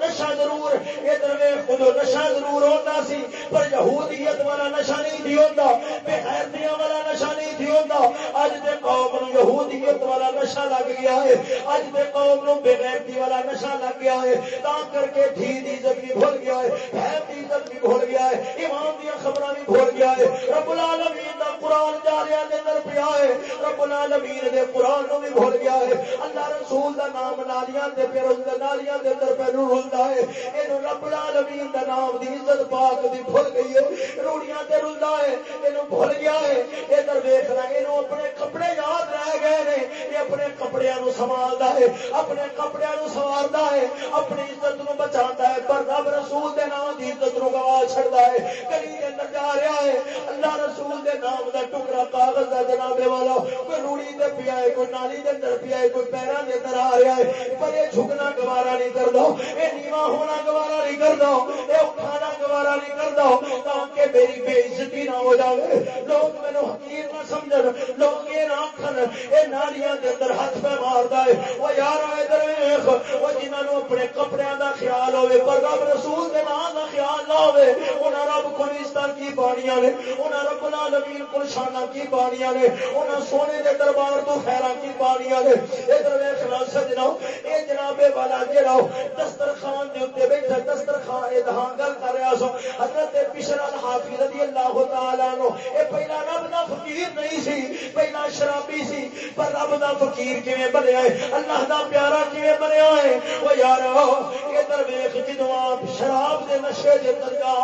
نشا ضرور ادھر ویخ خود نشا ضرور ہوتا سی پر یہودیت والا نشا نہیں تھی ہوتا بے حیرتیاں والا نشا نہیں تھی ہوتا اج دے قوم نو یہودیت والا نشا لگ گیا ہے اج دے قوم نو بے غیرتی والا نشا لگ گیا ہے تا کر کے دھی دی عزت بھی بھول گیا ہے حیب دی عزت بھی بھول گیا ہے ایمان دی خبراں بھی بھول گیا ہے رب العالمین دا قران جاریاں دے اندر پیا ہے رب العالمین دے قران نو بھی بھول گیا ہے اللہ رسول دا نام نالیاں نالیاں دے پھر اس نالیاں دے اندر پہ نور رلدا ہے اینو رب العالمین دا نام دی عزت پاک دی بھول گئی ہے روڑیاں تے رلدا ہے اینو بھول گیا ہے ادھر ویکھنا اینو اپنے کپڑے یاد رہ گئے نے یہ اپنے کپڑیاں نو سنبھالدا ہے اپنے کپڑیاں نو سواردا ہے اپنی عزت نو بچاندا ہے پر رب رسول دے نام دی عزت نو گوا چھڑدا ہے گلی دے اندر جا رہا ہے اللہ رسول دے نام دا ٹکڑا کاغذ دا جناب والا کوئی روڑی تے پیا ہے کوئی نالی دے اندر پیا ہے کوئی پیراں دے اندر آ رہا ہے پر یہ جھکنا گوارا نہیں کر دو، یہ نیوا ہونا گوارا نہیں کر دو، یہ اٹھانا گوارا نہیں کر دو، تاکہ میری بے عزتی نہ ہو جائے لوگ مینو حقیر نہ سمجھ لوگ یہ نہ آخر یہ نالیاں کے اندر ہاتھ پہ مارتا ہے۔ وہ یار آئے در وہ جنہوں اپنے کپڑے کا خیال ہوے پر رب رسول کے نام کا خیال نہ ہوے انہیں رب کو عزت کی پانیاں نے انہیں رب العالمین کو شانہ کی پانیاں نے انہیں سونے کے دربار تو خیرا کی پانیاں نے۔ ادھر ویخنا سجنا یہ جناب والا جڑا دسترخوان دے اوتے بیٹھا، دسترخوان اے دہاں گل کر رہا سو حضرت بشر الحافظ رضی اللہ تعالی عنہ، اے پہلا رب دا فقیر نہیں سی، پہلا شرابی سی، پر رب دا فقیر کیویں بنیا ہے؟ اللہ دا پیارا کیویں بنیا ہے؟ او یار، ادھر ویکھ جدوں آپ شراب دے نشے دے اندر جا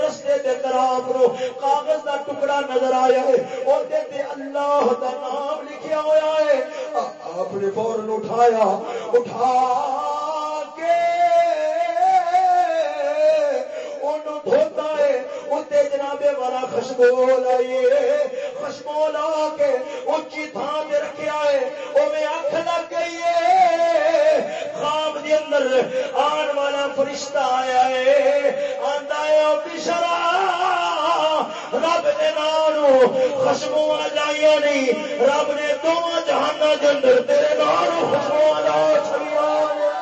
رستے دے اندر آپ نو کاغذ دا ٹکڑا نظر آیا ہے۔ اور تے اللہ دا نام لکھیا ہویا ہے۔ آپ نے فوراً اٹھایا اٹھا کے دھوتا ہے۔ اتنے جنابے والا خشبو لائیے۔ خشبو لا کے اچھی تھان سے رکھا ہے۔ وہ اکھ لگ گئی ہے۔ خواب دے اندر آن والا فرشتہ آیا ہے۔ آتا ہے پچھڑا رب نے نام خشبو لائیا نہیں۔ رب نے دونوں جہانا کے اندر تیرے نام خشبو لا چڑیا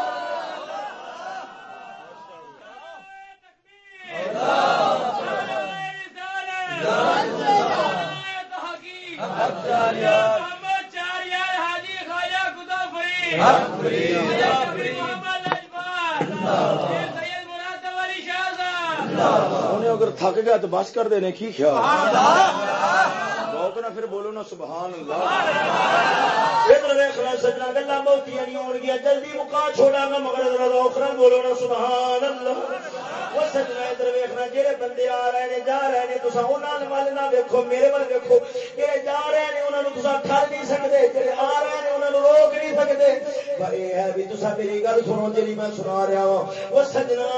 اگر تھک گیا تو بس کر دینے کی خیال؟ لوگ نہ پھر بولو نا سبحان سجنا گلا نہیں ہو گیا۔ جلدی مکا چھوڑا گا مگر اوکھرا بولو نا سبحان اللہ۔ وہ سجنا ادھر ویخنا جہے بندے آ رہے ہیں جا رہے ہیں تصا انہوں ول نہ میرے ول ویکو جہے جا رہے ہیں تصا ٹھل نہیں سکتے جہے آ رہے ہیں انہوں نے روک نہیں سکتے پر یہ ہے بھی تصا میری گل سنو جی میں سنا رہا ہوں۔ وہ سجنا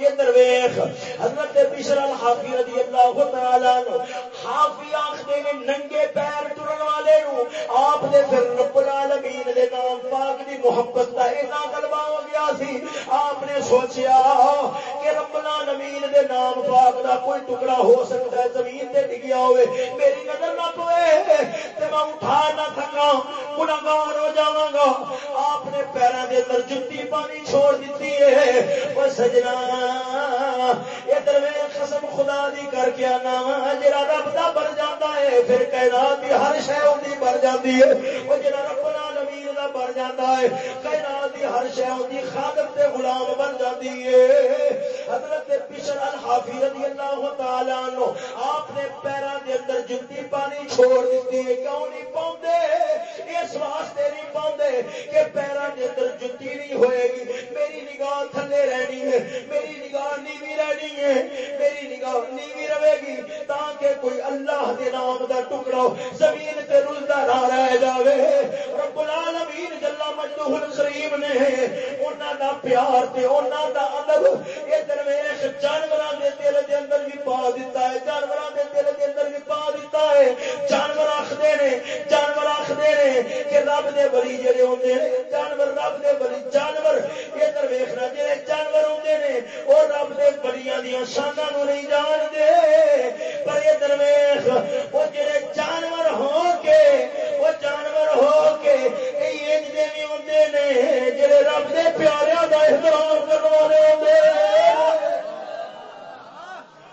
یہ درویش حضرت بشر الحافی رضی اللہ تعالی عنہ حافی آخدے نے ننگے پیر ٹرن والے نو، آپ دے پھر رب العالمین دے نام پاک دی محبت دا اتنا غلبہ ہو گیا سی۔ آپ نے سوچیا کہ رب العالمین دے نام پاک دا کوئی ٹکڑا ہو سکتا ہے، زمین تے ڈگیا ہوئے۔ میری نظر نہ پوے تے میں اٹھا نہ تھکا گناہگار ہو جاواں گا۔ آپ نے پیراں دے اندر جُتی پانی چھوڑ دتی ہے۔ او سجنا ادھر میں قسم خدا دی کر کے آنا جڑا رب دا بن جاندا ہے، پھر کائنات دی ہر شے اودی بن جاتی ہے۔ او جڑا رب بن جاندا ہے۔ کائنات دی ہر شے اودی خادم تے غلام بن جاندی ہے۔ حضرت بشر الحافی رضی اللہ تعالی عنہ آپ نے پیراں دے اندر جُتی پانی چھوڑ دتی ہے۔ کیوں نہیں پاؤندے؟ اس واسطے نہیں پاؤندے کہ پیراں دے اندر جُتی نہیں ہوئے گی۔ میری نگاہ تھلے رہنی ہے۔ میری نگاہ نیوی رہنی ہے۔ میری نگاہ نیوی رہے گی تاکہ کوئی اللہ دے نام دا ٹکڑا زمین تے رلدا نہ رہ جاوے۔ رب العالمین جل مجدہ الکریم نے انہاں دا پیار تے انہاں دا ادب اے درویش جانوراں دے دل دے اندر بھی پا دیتا ہے، جانوراں دے دل دے اندر بھی پا دیتا ہے۔ جانور آکھدے نے، جانور آکھدے نے کہ رب دے ولی جڑے ہوندے نے، جانور رب دے ولی جانور۔ اے درویش جڑے جانور ہوندے نے، او رب دے ولیاں دی شاناں نو نہیں جان دے پر یہ درویش وہ جڑے جانور ہو کے وہ جانور ہو کے بھی ہوتے نے، جڑے رب دے پیاریاں دا احترام کرنے والے ہوتے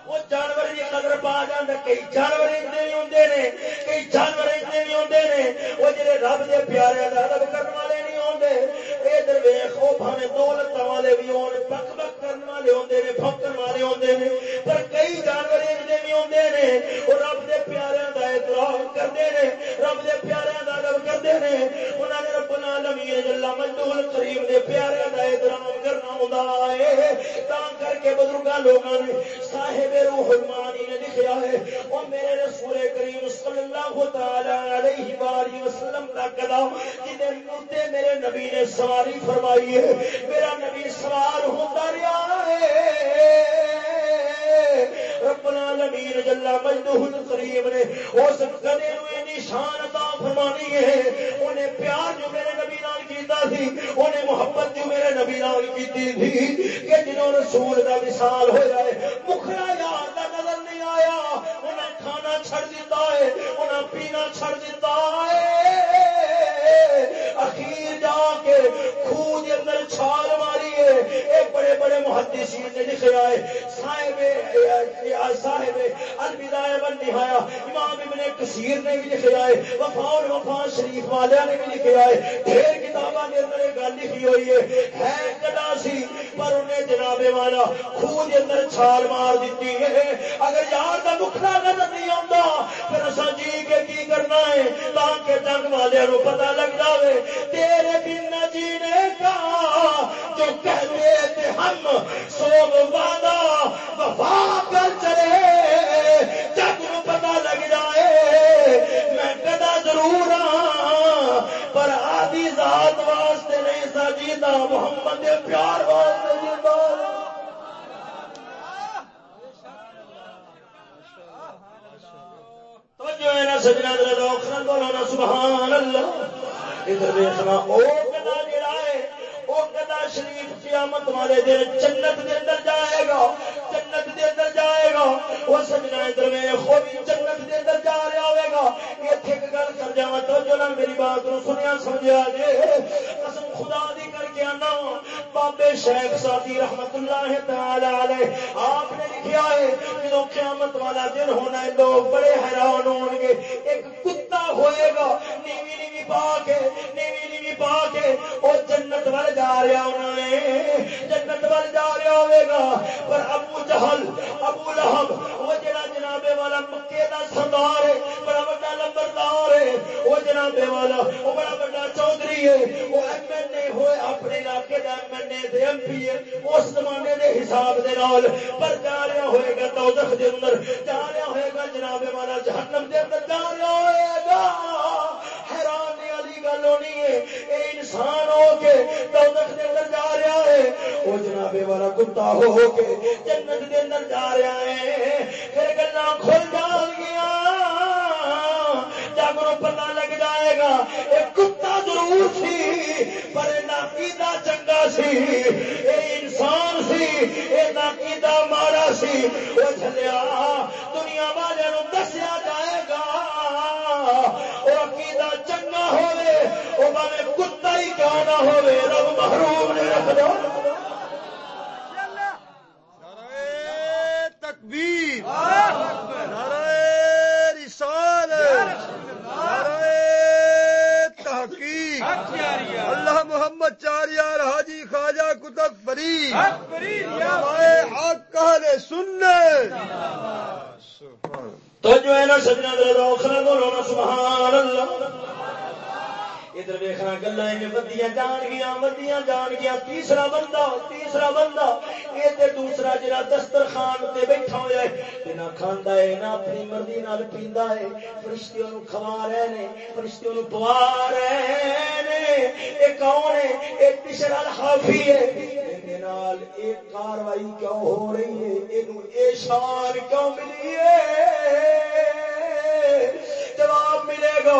وہ جانور کی قدر پا جانا کئی جانور اتنے بھی آتے ہیں کئی جانور اتنے بھی آتے ہیں وہ جڑے رب کے پیارے کا ادب کرنے والے نہیں ہوتے بھاوے دولت والے بھی بک بک کرنے والے والے پر کئی جانور بھی وہ رب دے کا کرتے ہیں رب دے کا ادب کرتے ہیں انہوں نے رب العالمین مجدول کریم دے پیارے کا احترام کرنا ہوتا ہے۔ تا کر کے بزرگاں لوگوں نے صاحب روح المانی نے لکھا ہے وہ میرے رسول کریم صلی اللہ تعالی علیہ وسلم نوتے میرے نبی نے سواری فرمائی ہے میرا نبی سوار ہوتا رہا ہے۔ رب العالمین جل مجدہ الکریم نے اس گدے نو نشان عطا فرمانی ہے۔ انہیں پیار جو میرے نبی نال کیتا سی، انہیں محبت جو میرے نبی نال کیتی تھی کہ جنہوں رسول دا وصال ہو جائے مکھرا یار دا نظر نہیں آیا۔ انہیں کھانا چھڑ دیتا ہے، انہیں پینا چھڑ دیتا ہے۔ اخیر جا کے خوہ دے اندر چھال ماری ہے۔ ایک بڑے بڑے محدثین نے لکھا ہے، صاحب صاحب الوداع والنہایا امام ابن کثیر نے بھی لکھا ہے وفا شریف والے نے بھی لکھا ہے ڈھیر کتاباں دے اندر گل لکھی ہوئی ہے ہے کدا سی پر انہیں جناب والا اندر چھال مار دیتی ہے اگر یار دا مکھنا نظر نہیں آتا پھر جی کے کی کرنا ہے تاکہ جنگ والے نو پتہ لگ جاوے تیرے بن جینے کا جو کہتے تھے ہم سو وعدہ وفا کر چلے۔ جگ نو پتہ لگ جائے، میں کدا ضرور ہاں پر آدھی ذات واسطے نہیں سا جیتا، محمد پیار واسطے جیتا۔ تو ہے نا سجنا دل روکنا بولو سبحان اللہ۔ ادھر دیکھنا او کدا جڑا ہے او کدا شریف قیامت والے دن جنت دے اندر جائے گا، جنت دے اندر جائے گا۔ وہ سجنا ادھر میں خود جنت دے اندر جا رہا ہوے گا۔ ایتھے ایک گل کر جاواں تو جو نہ میری بات نو سنیا سمجھیا جے۔ قسم خدا دی کر کے آنا بابے شیخ سادی رحمت اللہ تعالی علیہ، آپ نے لکھیا ہے، جدوں قیامت والا دن ہونا ہے، لوگ بڑے حیران ہون گے۔ ایک کتا ہوئے گا، نیوی نیوی پا کے نیوی نیوی پا کے وہ جنت وال جا رہا ہونا جنت وال جا رہا ہوئے گا۔ پر ابو جہل، ابو لہب، وہ جڑا جنابے والا مکے دا سردار ہے، بڑا بڑا لمبردار ہے۔ وہ جنابے والا، وہ بڑا بڑا چودھری ہے۔ وہ ایم این اے ہوئے، اپنے علاقے دا ایم این اے تے ایم پی ہے۔ اس زمانے دے حساب دے نال پر جا رہا ہوئے گا دوزخ دے اندر۔ جا رہا ہوئے گا جنابے والا جہنم دے اندر۔ جا رہا ہوئے گا۔ حیران والی گل ہونی ہے۔ اے انسان ہو کے دوزخ دے اندر جا رہا ہے۔ وہ جنابے والا کتا ہو ہو کے جنت دے اندر جا رہا ہے۔ پھر گلا کھل جان گیا۔ جب پتا لگ جائے گا، ایک کتا ضرور سی، پر ناقیدہ چنگا سی۔ اے انسان انسان سی یہ ماڑا سی۔ وہ چلیا دنیا والے نو دسیا جائے گا۔ وہ عقیدہ چنگا ہوے میں کتا ہی کیوں نہ ہوے رب محروم نہیں رکھ تکبیر نعرہ تحقیق۔ اللہ محمد چار یار حاجی خواجہ کتب فری حق کہلے سننے تو جو ہے نا سجنا دے روخنا سبحان اللہ۔ ادھر ویخنا گلا ودیاں جان گیا ودیاں جان گیا تیسرا بندہ تیسرا بندہ۔ یہ دوسرا جا دسترخان سے بیٹھا ہوا ہے نہ کھانا ہے، نہ اپنی مرضی نال پیندا ہے۔ فرشتوں کھوا رہے نے فرشتوں پوا رہے نے۔ یہ کون ہے؟ یہ تیسرا حافی ہے۔ ایک کاروائی کیوں ہو رہی ہے؟ یہ شان کیوں ملی ہے؟ جواب ملے گا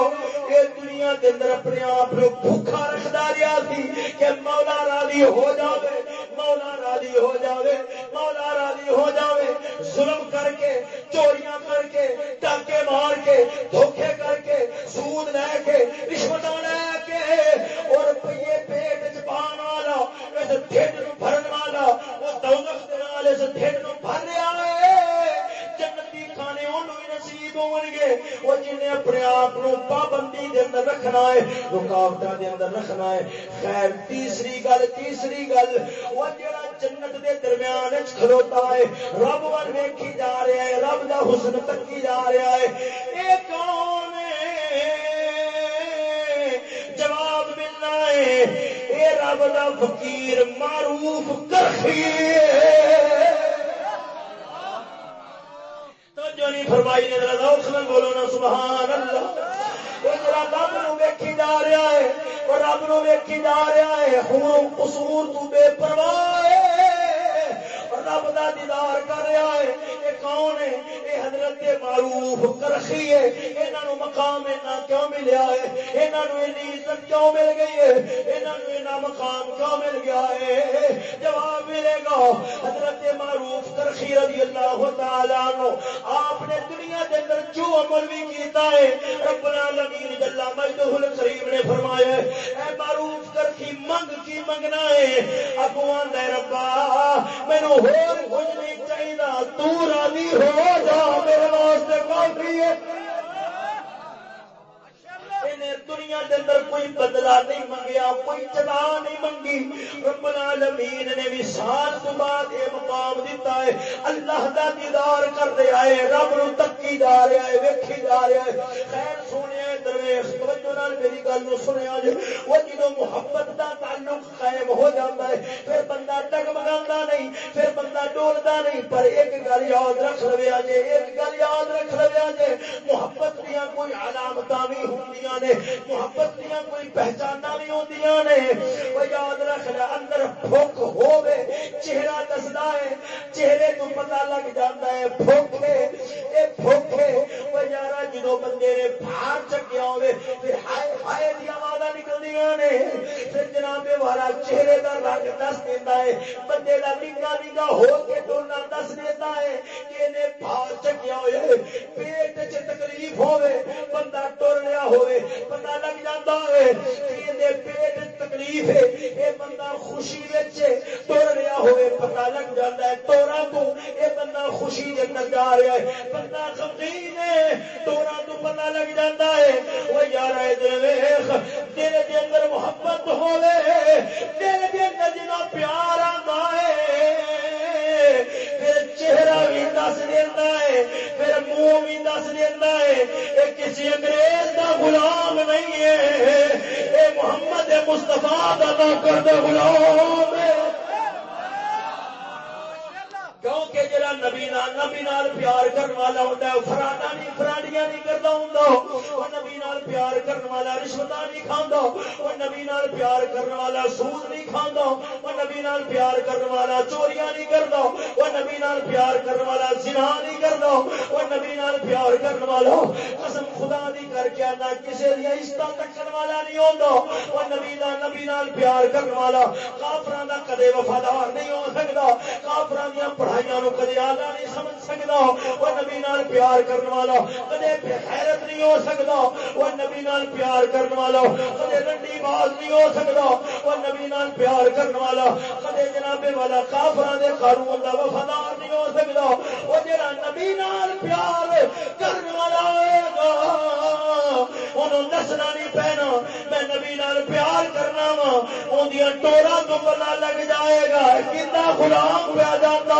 یہ دنیا کے اندر اپنے آپ کو بھوکا رکھتا رہا سی کہ مولا راضی ہو جاوے، مولا راضی ہو جاوے، مولا راضی ہو جاوے۔ ظلم کر کے، چوریاں کر کے، ٹانکے مار کے، دھوکے کر کے، سود لے کے رشوت لے کے۔ اور روپیے پیٹ چپان والا، اس ڈھڈ بھرن والا، وہ دولت اس بھر رہا ہے جنتی کھانے انہوں نصیب ہو گے وہ جن اپنے آپ کو پابندی دے اندر رکھنا ہے رکاوٹ دے اندر رکھنا ہے خیر تیسری گل تیسری گل وہ جڑا جنت دے درمیان کھلوتا ہے رب ول ویکھی جا رہا ہے رب دا حسن تکی جا رہا ہے اے کون جواب ملنا ہے اے رب دا فقیر معروف کرخی توجہ نہیں فرمائی نے، ذرا بولو نا سبحان اللہ وہ جرا رب نو ویکھی جا رہا ہے، وہ رب نو ویکھی جا رہا ہے، ہوں قصور تو بے پرواہ ہے۔ رب دا دیدار کر رہا ہے۔ یہ کون ہے؟ یہ حضرت معروف کرخی ہے۔ انہاں نو مقام اتنا کیوں ملیا ہے؟ انہاں نو اتنی عزت کیوں مل گئی ہے؟ انہاں نو اتنا مقام کیوں مل گیا ہے؟ جواب ملے گا۔ حضرت معروف کرخی رضی اللہ تعالی عنہ، آپ نے دنیا کے اندر جو عمل بھی کیتا ہے، رب العالمین جل مجدہ الکریم نے فرمایا ہے، اے معروف کرخی، منگ کی منگنا ہے؟ اگوان دے ربا مینوں ہو کچھ نہیں چاہیے تو راضی ہو جا میرے واسطے کافی ہے۔ دنیا کے اندر کوئی بدلا نہیں منگیا، کوئی چلا نہیں منگی۔ رب العالمین نے بھی سال تو بعد یہ مقام دیتا ہے۔ اللہ دا دیدار کر دے آئے، رب نو تکی جا رہا ہے، ویکھی جا رہا ہے۔ خیر سونے درویش، توجہ نال میری گل نو سنیا جے وہ جدو محبت دا تعلق قائم ہو جاتا ہے، پھر بندہ ٹگمگا نہیں، پھر بندہ ڈولتا نہیں۔ پر ایک گل یاد رکھ لویا جے ایک گل یاد رکھ لویا جے محبت دیا کوئی علامت بھی ہوں نے، محبت دیا کوئی پہچانا بھی ہوں نے۔ وہ یاد رکھ لیا اندر بھوک ہوے چہرہ دستا ہے، چہرے تو پتا لگ جاتا ہے، بھوکے یہ بھوکے۔ وہ یار جدو بندے نے باہر چکیا ہوے پھر ہائے ہائے دی آواز نکلدیاں نے۔ پھر جناب والا چہرے دا رنگ دس دیتا ہے، بندے دا نگا نگا ہو کے ٹولنا دس دیتا ہے کہ انہیں باہر چکیا ہوئے، پیٹ چ تکلیف ہوے بندہ ٹر لیا ہوئے پتا لگ جاتا ہے کہ پیٹ تکلیف ہے، یہ بندہ خوشی تر رہا ہوئے پتا لگ جاتا ہے توڑا تو یہ بندہ خوشی کے اندر جا رہا ہے۔ بندہ غمگین ہے توڑا تو پتا لگ جاتا ہے۔ وہ یار ویخ دل کے اندر محبت ہوے دل کے اندر جنا پیار آتا ہے۔ پھر چہرہ بھی دس دینا ہے، پھر منہ بھی دس دینا ہے۔ یہ کسی انگریز کا غلام غلام نہیں ہے۔ اے محمد مصطفیٰ دا نوکر دا غلام ہے۔ کیونکہ جڑا نبی نال نبی نال پیار کرنے والا ہوتا ہے فراڈا نہیں فراڈیاں نہیں کرتا ہوں وہ نبی نال پیار کرنے والا رشوت نہیں کھانا وہ نبی نال پیار کرنے والا سود نہیں کھانا وہ نبی نال پیار کرنے والا چوریاں نہیں کرتا وہ نبی نال پیار کرنے والا زنا نہیں کرنا وہ نبی نال پیار کرنے والا قسم خدا دی کر کے نہ کسی دیا عزت تکن والا نہیں ہوتا وہ نبی دا نبی نال پیار کرنے والا کافران دا کدے وفادار نہیں ہو سکتا کافران دیا پڑھائیاں نو کدے آلہ نہیں سمجھ سکتا وہ نبی نال پیار کرنے والا کدے بے خیرت نہیں ہو سکتا وہ نبی نال پیار کرنے والا کدے رنڈی باز نہیں ہو سکتا وہ نبی نال پیار کرنے والا کدے جنابے والا کافران دے قانون دا وفادار نہیں ہو سکتا وہ جڑا نبی نال پیار کرنے والا ہوئے گا انہوں نسنا نہیں پہنا، میں نبی نال پیار کرنا وا اندیاں ٹورا تو پتا لگ جائے گا کتنا غلام پیا جاتا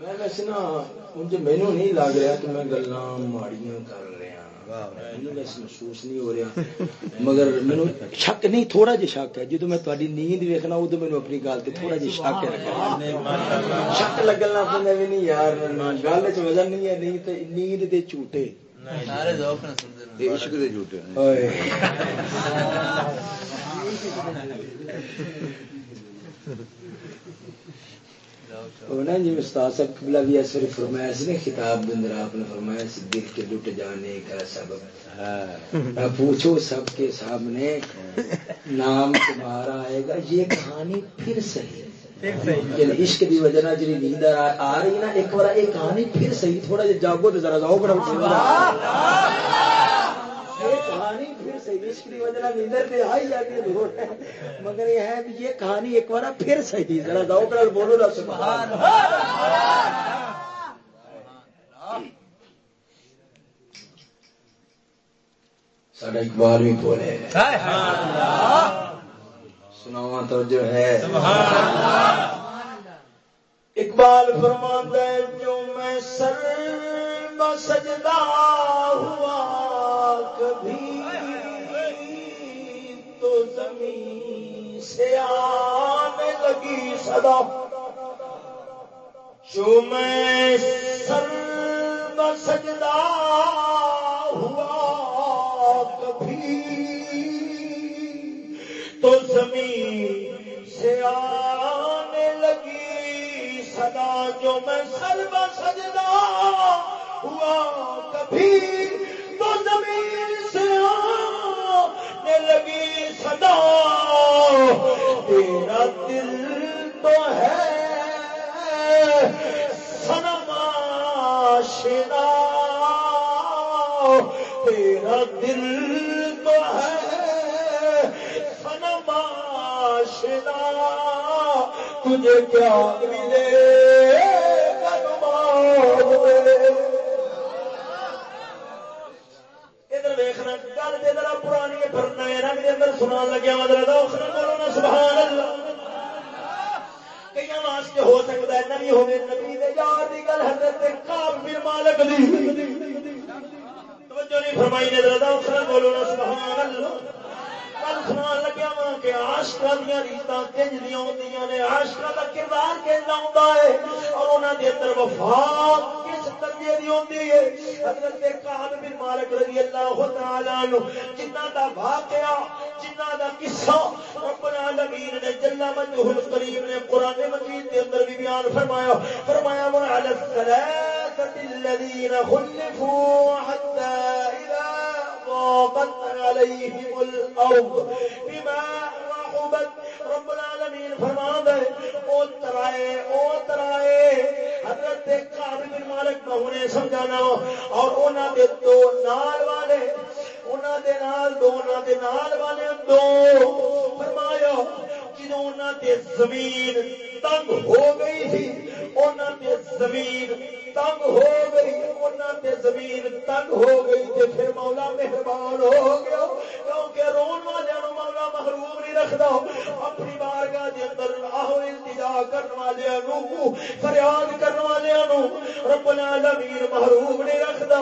میں ویسے نا مجھے مینو نہیں لگ رہا کہ میں گلا ماڑیاں کر رہا ویسے محسوس نہیں ہو رہا۔ مگر مینو شک نہیں تھوڑا جا شک ہے۔ جدو میں تاری نیند ویکنا ادو مینو اپنی گل سے تھوڑا جا شک ہے۔ شک لگن لگ پہ بھی نہیں یار گل چ وزن نہیں ہے نہیں تو نیند دے جھوٹے۔ عشق دے جھوٹے (laughs) ہونا جی استاد صاحب قبلہ بھی ایسے فرمایا سی نا خطاب دندر آپ نے فرمایا دل کے لٹ جانے کا سبب۔ پوچھو سب کے سامنے نام تمہارا آئے گا یہ کہانی پھر صحیح ہے۔ عشق کی وجہ نیند آ رہی نا ایک بار یہ کہانی پھر صحیح تھوڑا جا جاگو تو ذرا جاؤ بڑا کہانی پھر صحیح عشق کی وجہ نیندر پہ آئی جاتی ہے ضرور ہے مگر یہ ہے کہ یہ کہانی ایک بار پھر صحیح ذرا بڑا بولو نا سبحان ساڈا اقبال بھی بولے۔ سناوا تو جو ہے۔ اقبال فرماتا ہے جو میں سر سجدہ ہوا۔ کبھی تو زمین سے آنے لگی صدا۔ جو میں سر سجدہ ہوا کبھی تو زمین سے آنے لگی صدا۔ جو میں سر سجدہ ہوا کبھی تو زمین سے آنے لگی صدا۔ تیرا دل تو ہے سنما شنا تیرا دل تو ہے سنما شنا تجھے کیا ملے ادھر ویخنا گل جی ذرا پرانی رنگ اندر لگیا بولو نا سبحان اللہ۔ کئی واسطے ہو سکتا ہے، نبی ہوے نبی دے یار دی گل حضرت کعب بن مالک دی۔ توجہ نہیں فرمائی نے، ذرا اخرا بولو نا، سبحان اللہ۔ کل سنا لگیا وا کہ آشکا دیا ریتاں کنج دیا ہوندیاں نے آشکا دا کردار کنج ہے اور انہاں دے اندر وفا کس درجے دی ہوندی ہے حضرت کعب بن مالک رضی اللہ تعالی عنہ جنہ دا واقعہ جنہ دا قصہ رب العالمین نے جل مجدہ نے قران مجید دے اندر بھی بیان فرمایا فرمایا وہ علی الثلاثه الذين خلفوا حتى اذا ضاقت عليهم الارض بما رحبت رب العالمین فرما دے، او ترائے او ترائے۔ حضرت کعب بن مالک نے سمجھانا، اور انہاں دے دو نال والے، انہاں دے نال دو، انہاں دے نال والے دو۔ فرمایا جدوں انہاں تے زمین تنگ ہو گئی تھی انہاں تے زمین تنگ ہو گئی، انہاں زمین تنگ ہو گئی تے پھر مولا مہربان ہو گیا۔ کیونکہ رون والے مولا محروم نہیں رکھدا۔ اپنی بارگاہ دے اندر آہو التجا کرنے والوں فریاد کرنے والوں رب العالمین محروم نہیں رکھدا۔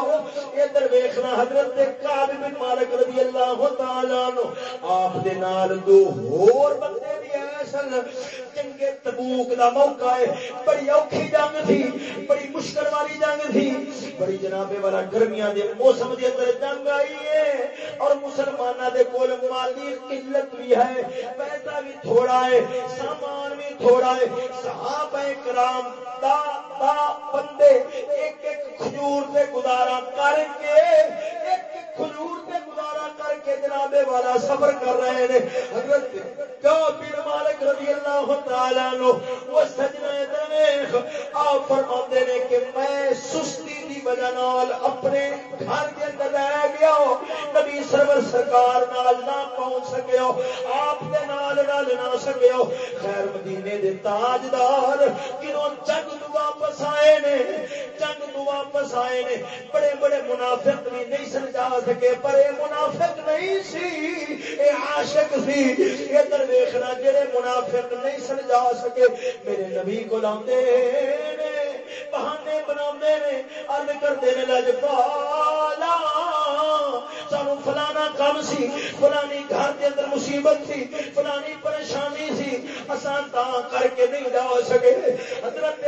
ادھر ویکھنا حضرت کعب بن مالک رضی اللہ تعالی عنہ آپ دے نال دو ہور بندے بھی ایسن چنگے تبوک دا موقع ہے۔ بڑی اوکھی جنگ تھی۔ بڑی مشکل والی جنگ تھی۔ بڑی جنابے والا گرمیاں دے موسم دے اندر جنگ آئی ہے۔ اور مسلمانوں دے کول مالی قلت بھی ہے۔ پیسہ بھی تھوڑا ہے۔ سامان بھی تھوڑا ہے۔ صحابہ کرام دا دا بندے ایک ایک کھجور سے گزارا کر کے ایک ایک کھجور سے گزارا کر کے جنابے والا سفر کر رہے ہیں حضرت کافر مالک مالک رضی اللہ تعالیٰ نو وہ سجنے درویش، آپ فرماتے نے کہ میں سستی دی وجہ نال اپنے گھر کے اندر رہ گیا نبی سرور سرکار نال نہ پہنچ سکے آپ دے نال رل نہ سکے خیر مدینے دے تاجدار کنوں جنگ تو واپس آئے نے؟ جنگ تو واپس آئے نے۔ بڑے بڑے منافق بھی نہیں سمجھا سکے، پر یہ منافق نہیں سی اے عاشق سی۔ ادھر ویکھنا جڑے منافق منافق نہیں سمجھا سکے۔ میرے نبی کو لاندے نے بہانے بنا نے ارد کرتے ہیں لج پالا سانو فلانا کام سی، فلانی گھر کے اندر مصیبت سی، فلانی پریشانی سی اسان تا کر کے نہیں جا سکے۔ حضرت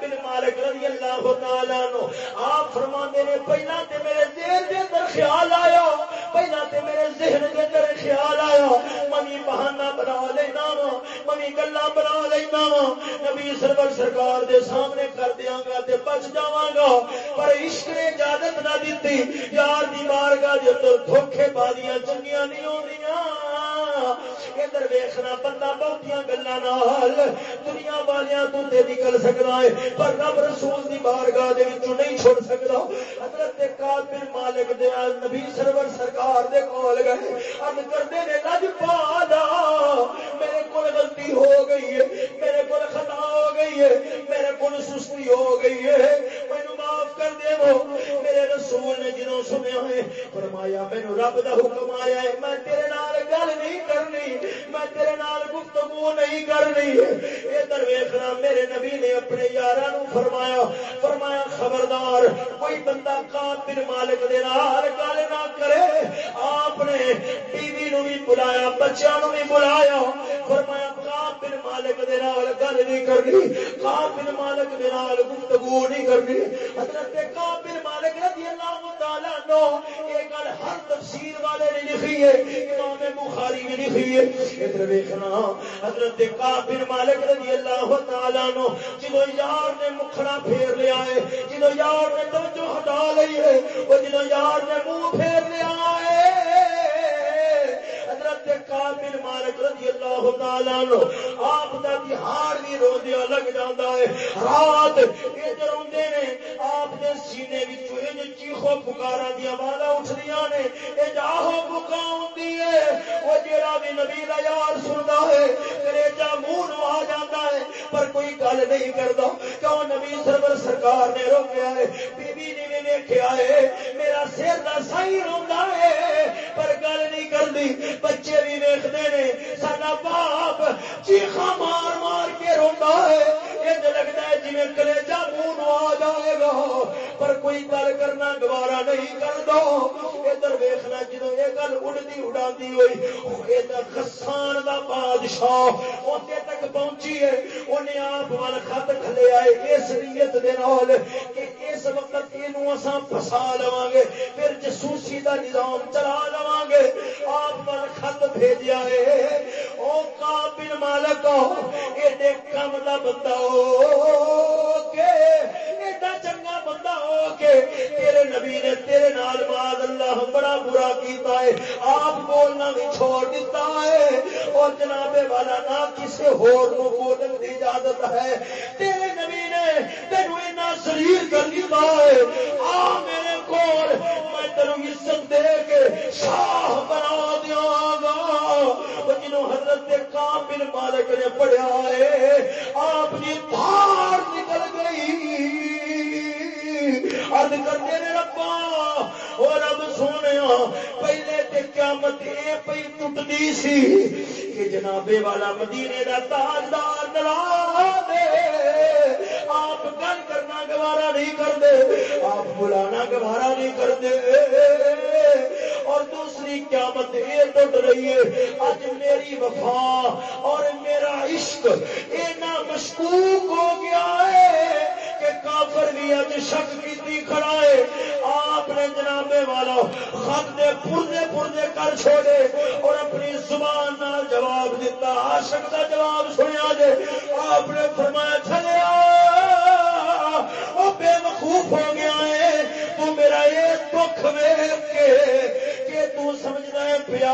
بن مالک رضی اللہ تعالی نو آپ فرماندے نے، پہلا تے میرے ذہن دے اندر خیال آیا، پہلا تے میرے ذہن دے اندر خیال آیا منی بہانہ بنا لینا وا۔ منی گلا بنا لینا وا۔ نبی سرور سرکار دے سامنے کر دیاں گا تے بچ جاواں گا۔ پر عشق نے اجازت نہ دیتی یار دی بارگاہ دے اندر دھوکے بازیاں چنگیاں نہیں ہوندیاں۔ ادھر ویکھنا بندہ بہتیاں گلاں نال۔ دنیا والیاں تو تے نکل سکدا ہے۔ پر رب رسول دی بارگاہ دے وچوں نہیں چھوڑ سکدا۔ حضرت قادر مالک دے نبی سرور سرکار دے کول گئے۔ اب کردے نے لج پالا میرے کول غلطی ہو گئی ہے، میرے کول خطا ہو گئی ہے، میرے کول سستی ہو گئی ہے۔ مینو معاف کر دے وہ میرے رسول نے جنوں سنیا ہے، فرمایا مینو رب دا حکم آیا ہے، میں تیرے نال گل نہیں کرنی، میں تیرے نال گفتگو نہیں کرنی ادھر ویخنا میرے نبی نے اپنے یار فرمایا فرمایا، خبردار، کوئی بندہ کافر مالک دے نال گل نہ کرے۔ آپ نے بیوی نو بھی بلایا بچوں بھی بلایا فرمایا کافر مالک دے نال گل نہیں کرنی، کافر مالک دے نال گفتگو نہیں کرنی. حضرت کافر مالک رضی اللہ تعالی نو یہ گل ہر تفسیر والے نے لکھی ہے، امام بخاری نے لکھی ہے. ادھر دیکھنا حضرت کافر مالک رضی اللہ تعالی نو جدو یار نے مکھڑا پھیر لیا ہے جدو یار نے توجہ ہٹا لی ہے وہ جدو یار نے منہ پھیر لیا ہے حضرت کامل مالک رضی اللہ تعالیٰ نو آپ دا دہاڑ بھی روزیا لگ جاتا ہے۔ رات یہ روندے نے، آپ دے سینے وچوں انج چیخو پکارا دی آوازاں اٹھدیاں نے۔ اے جاہو بکا ہوندی ہے۔ او جیڑا بھی نبی دا یار سندا ہے کلیجا منہ نو آ جاندا ہے۔ پر کوئی گل نہیں کردا، کیوں نبی سرور سرکار نے روکیا ہے؟ بی بی نے بھی ویکھیا ہے، میرا سر دا سائی روندا ہے، پر گل نہیں کردی۔ بچے بھی ویختے نے سا باپ چیخا مار مار کے روا ہے۔ انج لگتا ہے جی کلیجا منہ آ جائے گا۔ پر کوئی گل کرنا گوارا نہیں کر دو ادھر ویخنا جدو یہ گل اڑتی اڑا ہوئی ادھر خسان کا بادشاہ اتنے تک پہنچی ہے۔ انہیں آپ وال خط کھلے آئے اس نیت دے نال کہ اس وقت یہ پسا لوا گے، پھر جسوسی کا نظام چلا لوا گے۔ آپ خط خط بھیجا ہے۔ او کابل مالک ایڈے کم کا بندہ ہو کے ایڈا چنگا بندہ ہو کے تیرے نبی نے تیرے نال بعد اللہ بڑا برا کیتا ہے۔ آپ بولنا بھی چھوڑ دیتا ہے۔ اور جناب والا نہ کسی ہور کو بولن کی اجازت ہے۔ تیرے نبی نے تینوں اینا شریر کر دیتا ہے۔ کامل نے پڑھیا ہے، آپ جی کی دھار نکل گئی۔ ارد کرتے نے ربا اور رب سونے پہلے تے قیامت اے پئی ٹوٹدی سی کہ جنابے والا مدینے دا تاجدار دلا دے آپ گل کرنا گوارا نہیں کرتے، آپ بلانا گوارا نہیں کرتے۔ اور دوسری قیامت یہ ٹوٹ رہی ہے اج میری وفا اور میرا عشق اینا مشکوک ہو گیا ہے کہ کافر بھی اج شک کی کھڑا ہے۔ آپ نے جنابے والا خط دے پردے پردے کر چھوڑے اور اپنی زبان نہ جواب دیتا، عاشق کا جواب سنیا جے آپ نے فرمایا چلیا وہ بے وقوف ہو گیا ہے۔ تو میرا یہ دکھ ویک کے کہ تو سمجھنا ہے پیا،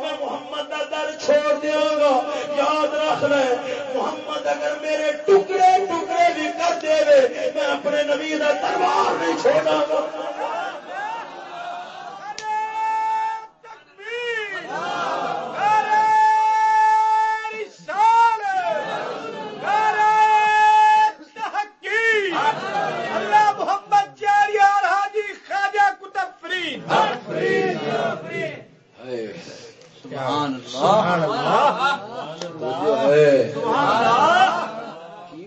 میں محمد کا در چھوڑ دیا گا۔ یاد رکھ لے، محمد اگر میرے ٹکڑے ٹکڑے بھی کر دے میں اپنے نبی کا دربار نہیں چھوڑا گا۔ Oh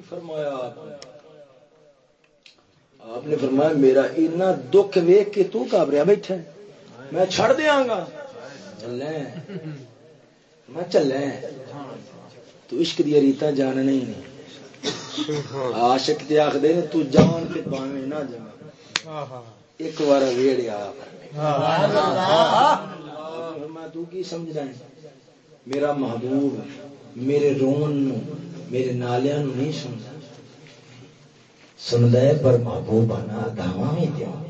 فرمایا آپ نے؟ فرمایا میرا اتنا دکھ ویک کے تو گھبریا بیٹھا میں چھڑ دیا گا۔ چلے میں چلے تو عشق دیا ریتا جاننا ہی نہیں۔ عاشق تے آخ دے تو جان کے پاویں نہ جان ایک بار ویڑیا۔ میں تو کی سمجھ رہا میرا محبوب، میرے رون نو، میرے نالیا نہیں سنتا سنتا ہے پر محبوب آنا دھاوا بھی دیا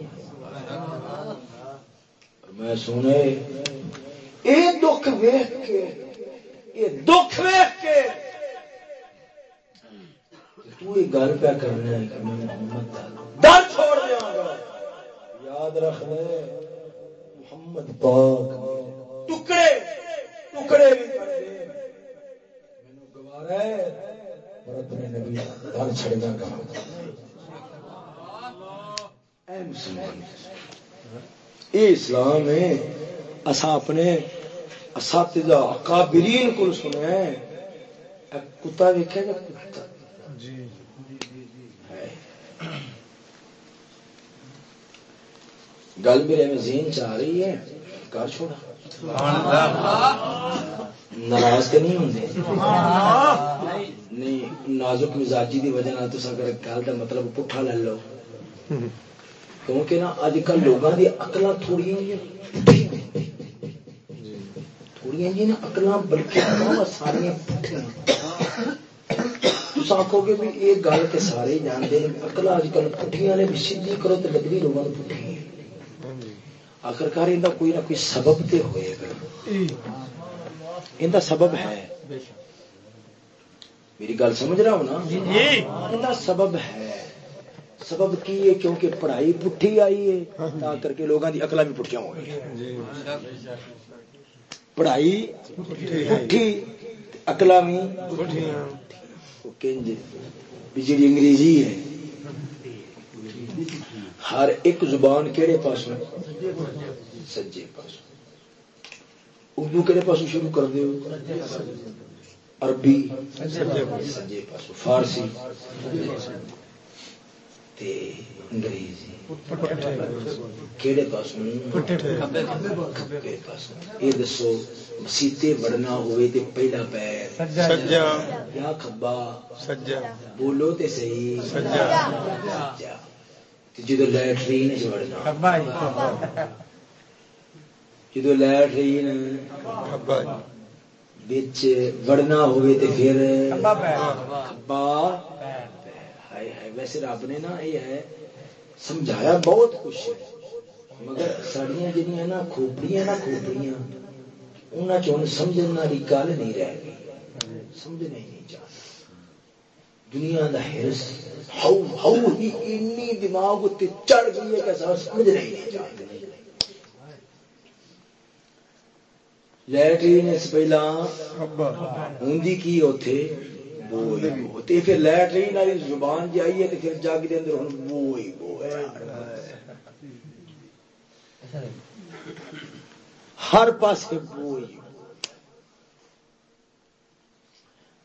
میں سنے یہ دکھ ویخ کے یہ دکھ ویخ کے۔ تو یہ گل پہ کرنا ہے کہ میں محمد در چھوڑ دیا گا۔ یاد رکھ لے، محمد پاک۔ ٹکڑے ٹکڑے بھی کر دے مینو گوارا ہے اور اپنے نبی در چھڑنا کہاں اے مسلمان یہ اسلام ہے اسا اپنے اساتذہ اکابرین کو سنے کتا دیکھا جا کتا؟ گل میرے میں ذہن چ آ رہی ہے۔ کر چھوڑا۔ ناراض تو نہیں ہوں نہیں، نازک مزاجی دی وجہ تو اگر گل کا مطلب پٹھا لے لو۔ کیونکہ نا اج کل لوگوں کی اقل تھوڑی تھوڑی جی نا اقل بلکہ ساری تم آخو گے بھی یہ گل تو سارے جانتے ہیں اقل اج کل پٹھیاں نے بھی سیدھی کرو تو لگتی لوگوں کو پٹھی آخرکار ان کوئی نہ کوئی سبب تے ہوئے گا۔ ان سبب ہے۔ میری گل سمجھ رہا ہوں نا؟ ان سبب ہے۔ سبب کی ہے؟ کیونکہ پڑھائی پٹھی آئی ہے تا کر کے لوگوں کی اکلا بھی پٹھیاں ہو گئی۔ پڑھائی پٹھی۔ اکلا بھی جی انگریزی ہے۔ ہر ایک زبان کہڑے پاس سجے پاس۔ اردو کہڑے پاس شروع کر دے۔ عربی سجے پاس فارسی انگریزی کہڑے پاس یہ دسو مسیتے وڑنا ہوئے تے پہلا پیر۔ یا کھبا۔ بولو تے صحیح۔ سجا۔ جدو لٹرین جدو لٹرین بچ وڑنا ہوئے تے پھر کھبا ویسے رب نے نا یہ ہے سمجھایا بہت کچھ۔ ہے مگر ساڑیاں جنیا نا کھوپڑیاں نا کھوپڑیاں چون سمجھنے والی گل نہیں رہ گئی۔ سمجھنے نہیں چاہتا دنیا دا ہرس ہاؤ ہاؤ ہی انی دماغ تے چڑھ گئی ہے کہ سمجھ نہیں چاہتے لیٹرین اس پہلا ہوندی کی اوتھے؟ تے پھر لیٹرین والی زبان جی آئی ہے تے پھر جگ دے اندر ہن بو ہی بو ہے ہر پاس بوئی۔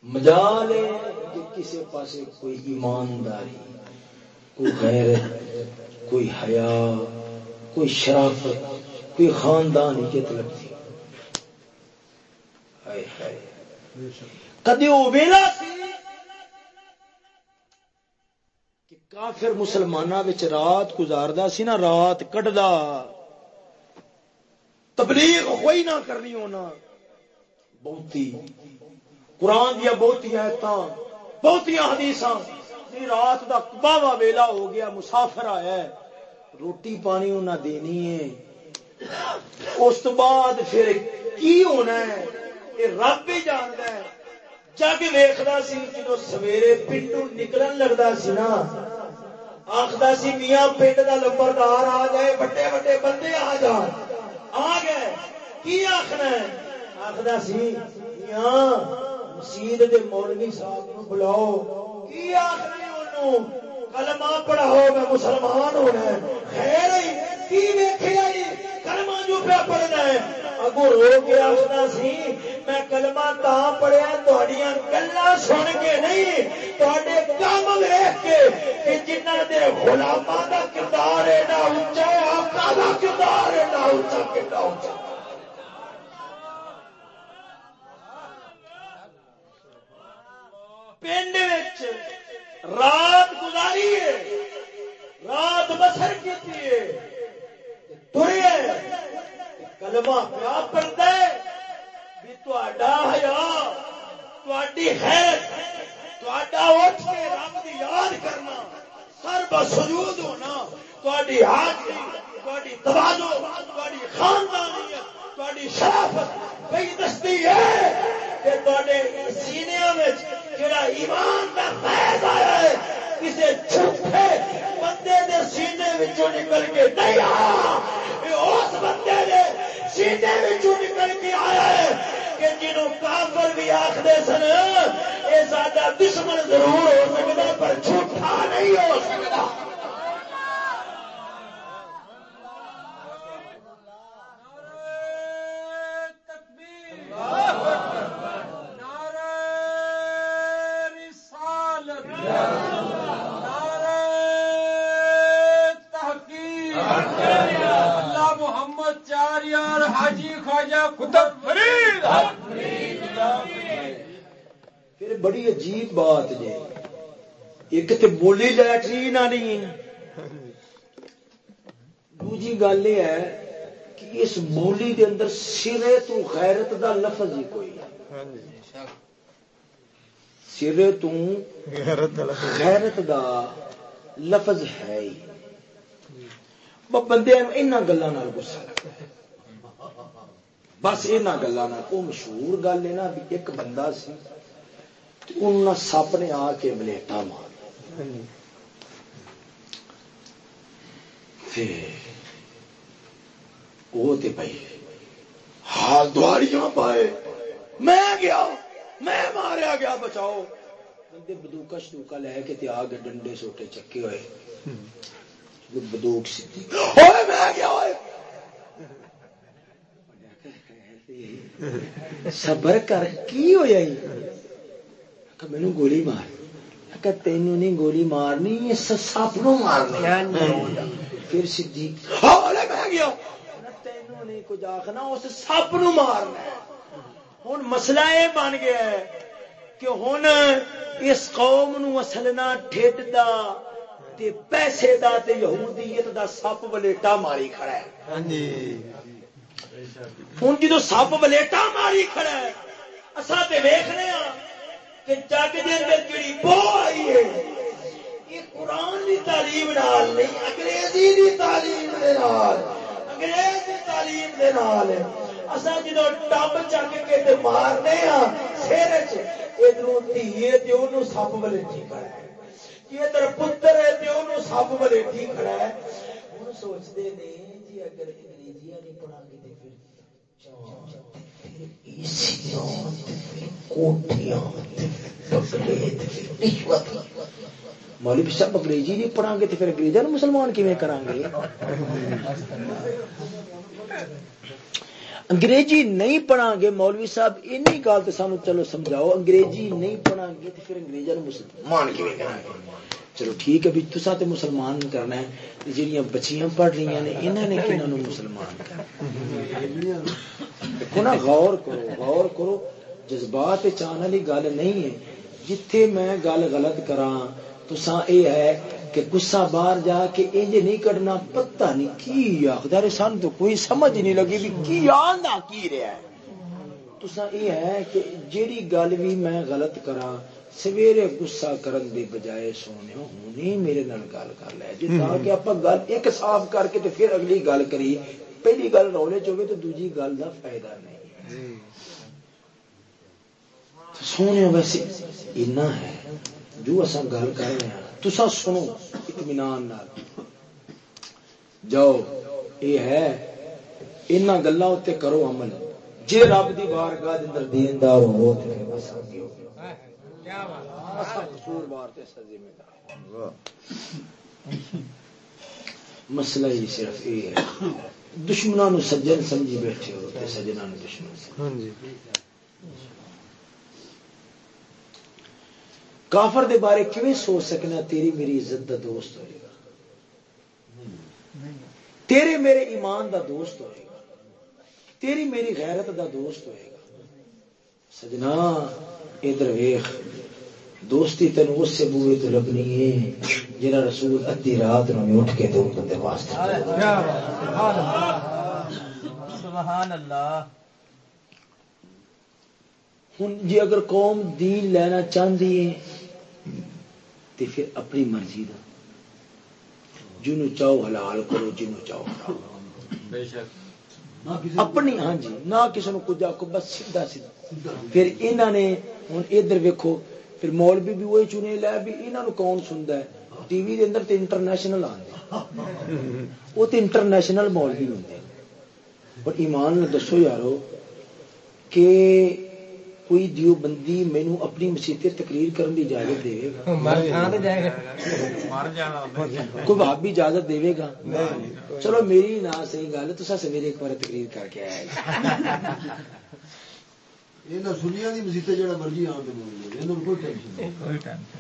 مجال ہے کہ کسی پاس کوئی ایمانداری، کوئی غیرت، کوئی حیا، کوئی شرافت، کوئی خاندان عزت لگتی کدی وہ ویلا کافر مسلمانوں رات گزاردا سی نا، رات کٹدا تبلیغ ہوئی نہ کرنی ہونا۔ بہتی قرآن دیا بہتی آیت بہتی حدیث رات کا باوا ویلا ہو گیا، مسافر آیا ہے۔ روٹی پانی انہیں دینی ہے۔ اس بعد پھر کی ہونا ہے؟ یہ رب ہی جانتا ہے۔ جگ ویختا سی جب سویرے پنڈو نکلن لگتا سی نا آخر سی میاں پنڈ کا لمبردار آ جائے بڑے بڑے بندے آ جان۔ آ گئے، کی آخنا آخر سی، میاں مسیح دے مولوی صاحب نو بلاؤ۔ کی آخر کلمہ پڑھاؤ میں مسلمان ہونا ہے۔ خیر ہی کی ویکھیا کلمہ جو پہ پڑھنا ہے۔ اگو رو کے آخنا سی، میں کلمہ تا پڑھیا تھوڑیاں گلا سن کے نہیں تے کام ویخ کے کہ جنہ دے غلامہ دا کردار ہے نہ اونچا ہے، آقا دا کردار ہے نہ اونچا کتنا اونچا۔ پنڈ رات گزاری ہے رات بسر کی کلمہ پیا پڑتا ہے بھی تھی تا اٹھ کے رب کی یاد کرنا سر بسجود ہونا تاری حاضری توازو تاری خاندانیت تاری شرافت کئی دستی ہے کہ جڑا ایمان فیض آیا ہے جھوٹے بندے دے سینے وچوں نکل کے نہیں آیا۔ اس بندے دے سینے وچوں نکل کے آیا ہے کہ جنہوں کافر بھی آخر سن یہ سارا دشمن ضرور ہو سکتا پر جھوٹا نہیں ہو سکتا پھر بڑی عجیب بات جی۔ ایک تو بولی لیٹری نہ نہیں۔ دوجی گل یہ ہے کہ اس بولی کے اندر سرے تو غیرت دا لفظ ہی کوئی سرے تو غیرت دا لفظ۔ ہے ہی۔ بندے ان گلوں گسا بس یہ گلوں وہ مشہور گل ہے نا بھی ایک بندہ سی سپ نے آ کے ملیٹا مار۔ وہ پی ہال دواریاں پائے میں گیا میں ماریا گیا بچاؤ۔ بندے بدوکا شدوکا لے کے آ کے ڈنڈے سوٹے چکے ہوئے۔ بدوک سی میں گیا صبر کر کی ہو جائی؟ مینو گولی مار۔ تین نہیں گولی مارنی سپ نو مارنی۔ پھر گیا۔ تینوں نہیں کچھ آخنا اس سپ نو مارنا ہوں مسئلہ یہ بن گیا ہے کہ ہوں اس قوم نو اسلنا ٹھڈ دا تے پیسے دا تے یہودیت دا سپ ولیٹا ماری کھڑا ہے۔ ہاں جی۔ ہوں جدو سپ ولیٹا ماری کھڑا ہے اصا تے ویخنے ہاں کہ جگ کے اندر جڑی بو آئی ہے، یہ قرآن کی تعلیم نال نہیں، انگریزی کی تعلیم دے نال انگریز کی تعلیم دے نال۔ اصا جدو ٹب چک کے تے مارنے ہاں سر چدھر دھی تو سپ ولیٹی کھڑا ہے۔ ادھر پتر ہے تو سپ ولیٹی کھڑا ہے۔ ہوں سوچتے نہیں جی اگر انگریزیاں نہیں پڑھا پھر کوٹیاں مولوی صاحب انگریزی جی نہیں پڑھا گے تو پھر انگریزوں مسلمان کیون کریں گے؟ انگریزی نہیں پڑھا گے مولوی صاحب این گل تو سانو چلو سمجھاؤ، انگریزی نہیں پڑھا گے تو پھر انگریزوں مسلمان کیون کریں گے؟ چلو ٹھیک ہے، بھی تسا تو مسلمان کرنا ہے۔ جہاں بچیاں پڑھ رہی ہیں انہوں نے کنہوں مسلمان کرنا غور کرو غور کرو۔ جذبات چاہنے والی گل نہیں ہے۔ جتھے میں گل غلط کرا تو یہ ہے کہ گسا باہر جا کے انج نہیں کرنا پتہ نہیں کی آخر سن تو کوئی سمجھ نہیں لگی بھی کی آندا، کی رہا ہے۔ تو یہ ہے کہ جیڑی گل بھی میں غلط کرا سویرے گسا کرن دی بجائے سونے ہونی میرے نال گل کر لے۔ جی تاکہ آپ گل ایک صاف کر کے پھر اگلی گل کری۔ پہلی گل رولے چوگے تو دوجی گل دا فائدہ نہیں۔ سونے ویسے اتنا ہے، جو اصا گل کر رہے ہیں تسا سنو اطمینان جاؤ، یہ ہے ان گلوں کرو عمل۔ جی رب کی بارگاہ اندر دیندار ہو۔ مسئلہ ہی صرف یہ ہے۔ دشمنوں سجن سمجھی بیٹھے ہو سجنا دشمن کافر دے بارے کیویں سوچ سکنا تیری میری عزت دا دوست ہوئے گا؟ تیرے میرے ایمان دا دوست ہوئے گا۔ تیری میری غیرت دا دوست ہوئے گا۔ سجنا ادھر ویخ دوستی تین اس سے بوئے تو لبنی ہے جنا رسول ادی رات نو اٹھ کے دو بندے واسطے سبحان اللہ جی اگر قوم دین لینا چاہتی ہے تو پھر اپنی مرضی کا جنو چاہو حلال کرو جنو چاہو اپنی ہاں جی نہ کسی نے کچھ آخو بس سیدا سیدا پھر انہوں نے ہوں ادھر ویکو پھر مولوی بھی وہی چنے لے بھی انہوں کون سنتا ہے؟ ٹی وی اندر تو انٹرنیشنل آتے وہ تو انٹرنیشنل مولوی ہوں پر ایمان دسو یارو کہ کوئی دیو بندی مینو اپنی مسیح تقریر کرنے کی اجازت دے گا؟ کوئی بھابی اجازت دے گا؟ چلو میری نہ صحیح گل تو سویرے ایک بار تقریر کر کے آیا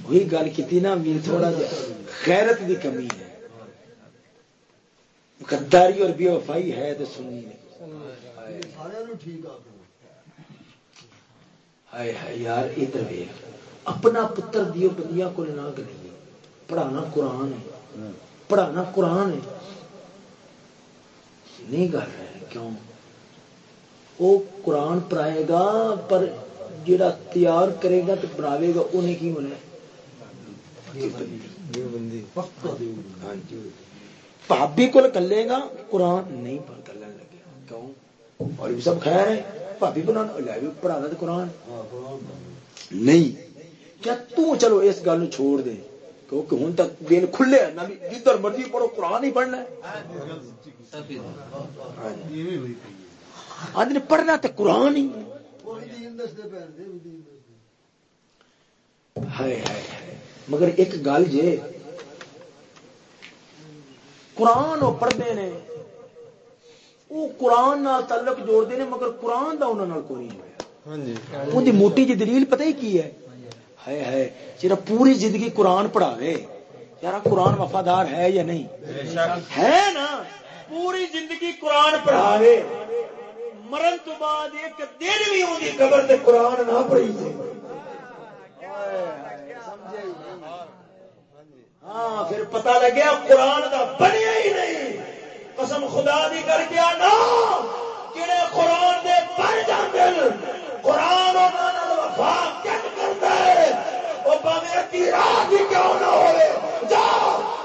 وہی گل کی نا میری تھوڑا خیرت کی کمی ہے غداری اور بے وفائی ہے تو سنی ٹھیک یار ادھر ویخ اپنا پتر دیو بندیاں کو نہ کریں پڑھانا قرآن ہے پڑھانا قرآن ہے نہیں کر رہے کیوں وہ قرآن پڑھائے گا، پر جڑا تیار کرے گا تو بناوے گا، انہیں کی ہونا بھابی کو کلے گا، قرآن نہیں پڑھ کر لگے۔ کیوں؟ اور بھی سب خیر ہے۔ بھابی بنا لے بھی پڑھانا تو قرآن۔ نہیں۔ کیا تو چلو اس گل چھوڑ دے۔ کیونکہ ہوں تک دل کھلے جدھر مرضی پڑھو، قرآن ہی پڑھنا ہے۔ ہاں جی۔ آدمی پڑھنا تو قرآن ہی مگر ایک گل جے قرآن وہ پڑھتے ہیں وہ قرآن تعلق جوڑتے ہیں مگر قرآن کا انہوں کوئی نہیں ہوا ان کی موٹی جی دلیل پتہ ہی کی ہے ہے ہے جرا پوری زندگی قرآن پڑھاوے یار قرآن وفادار ہے یا نہیں ہے نا پوری زندگی قرآن پڑھاوے مرن تو بعد ایک دن بھی ہوگی قبر سے قرآن نہ پڑھی ہاں پھر پتہ لگیا قرآن کا بنیا ہی نہیں۔ قسم خدا دی کر کے آنا۔ جڑے قرآن دے بن جاندے قرآن وفا کٹ کرتا ہے۔ وہ پاوے ادی رات ہی کیوں نہ ہوئے؟ جا،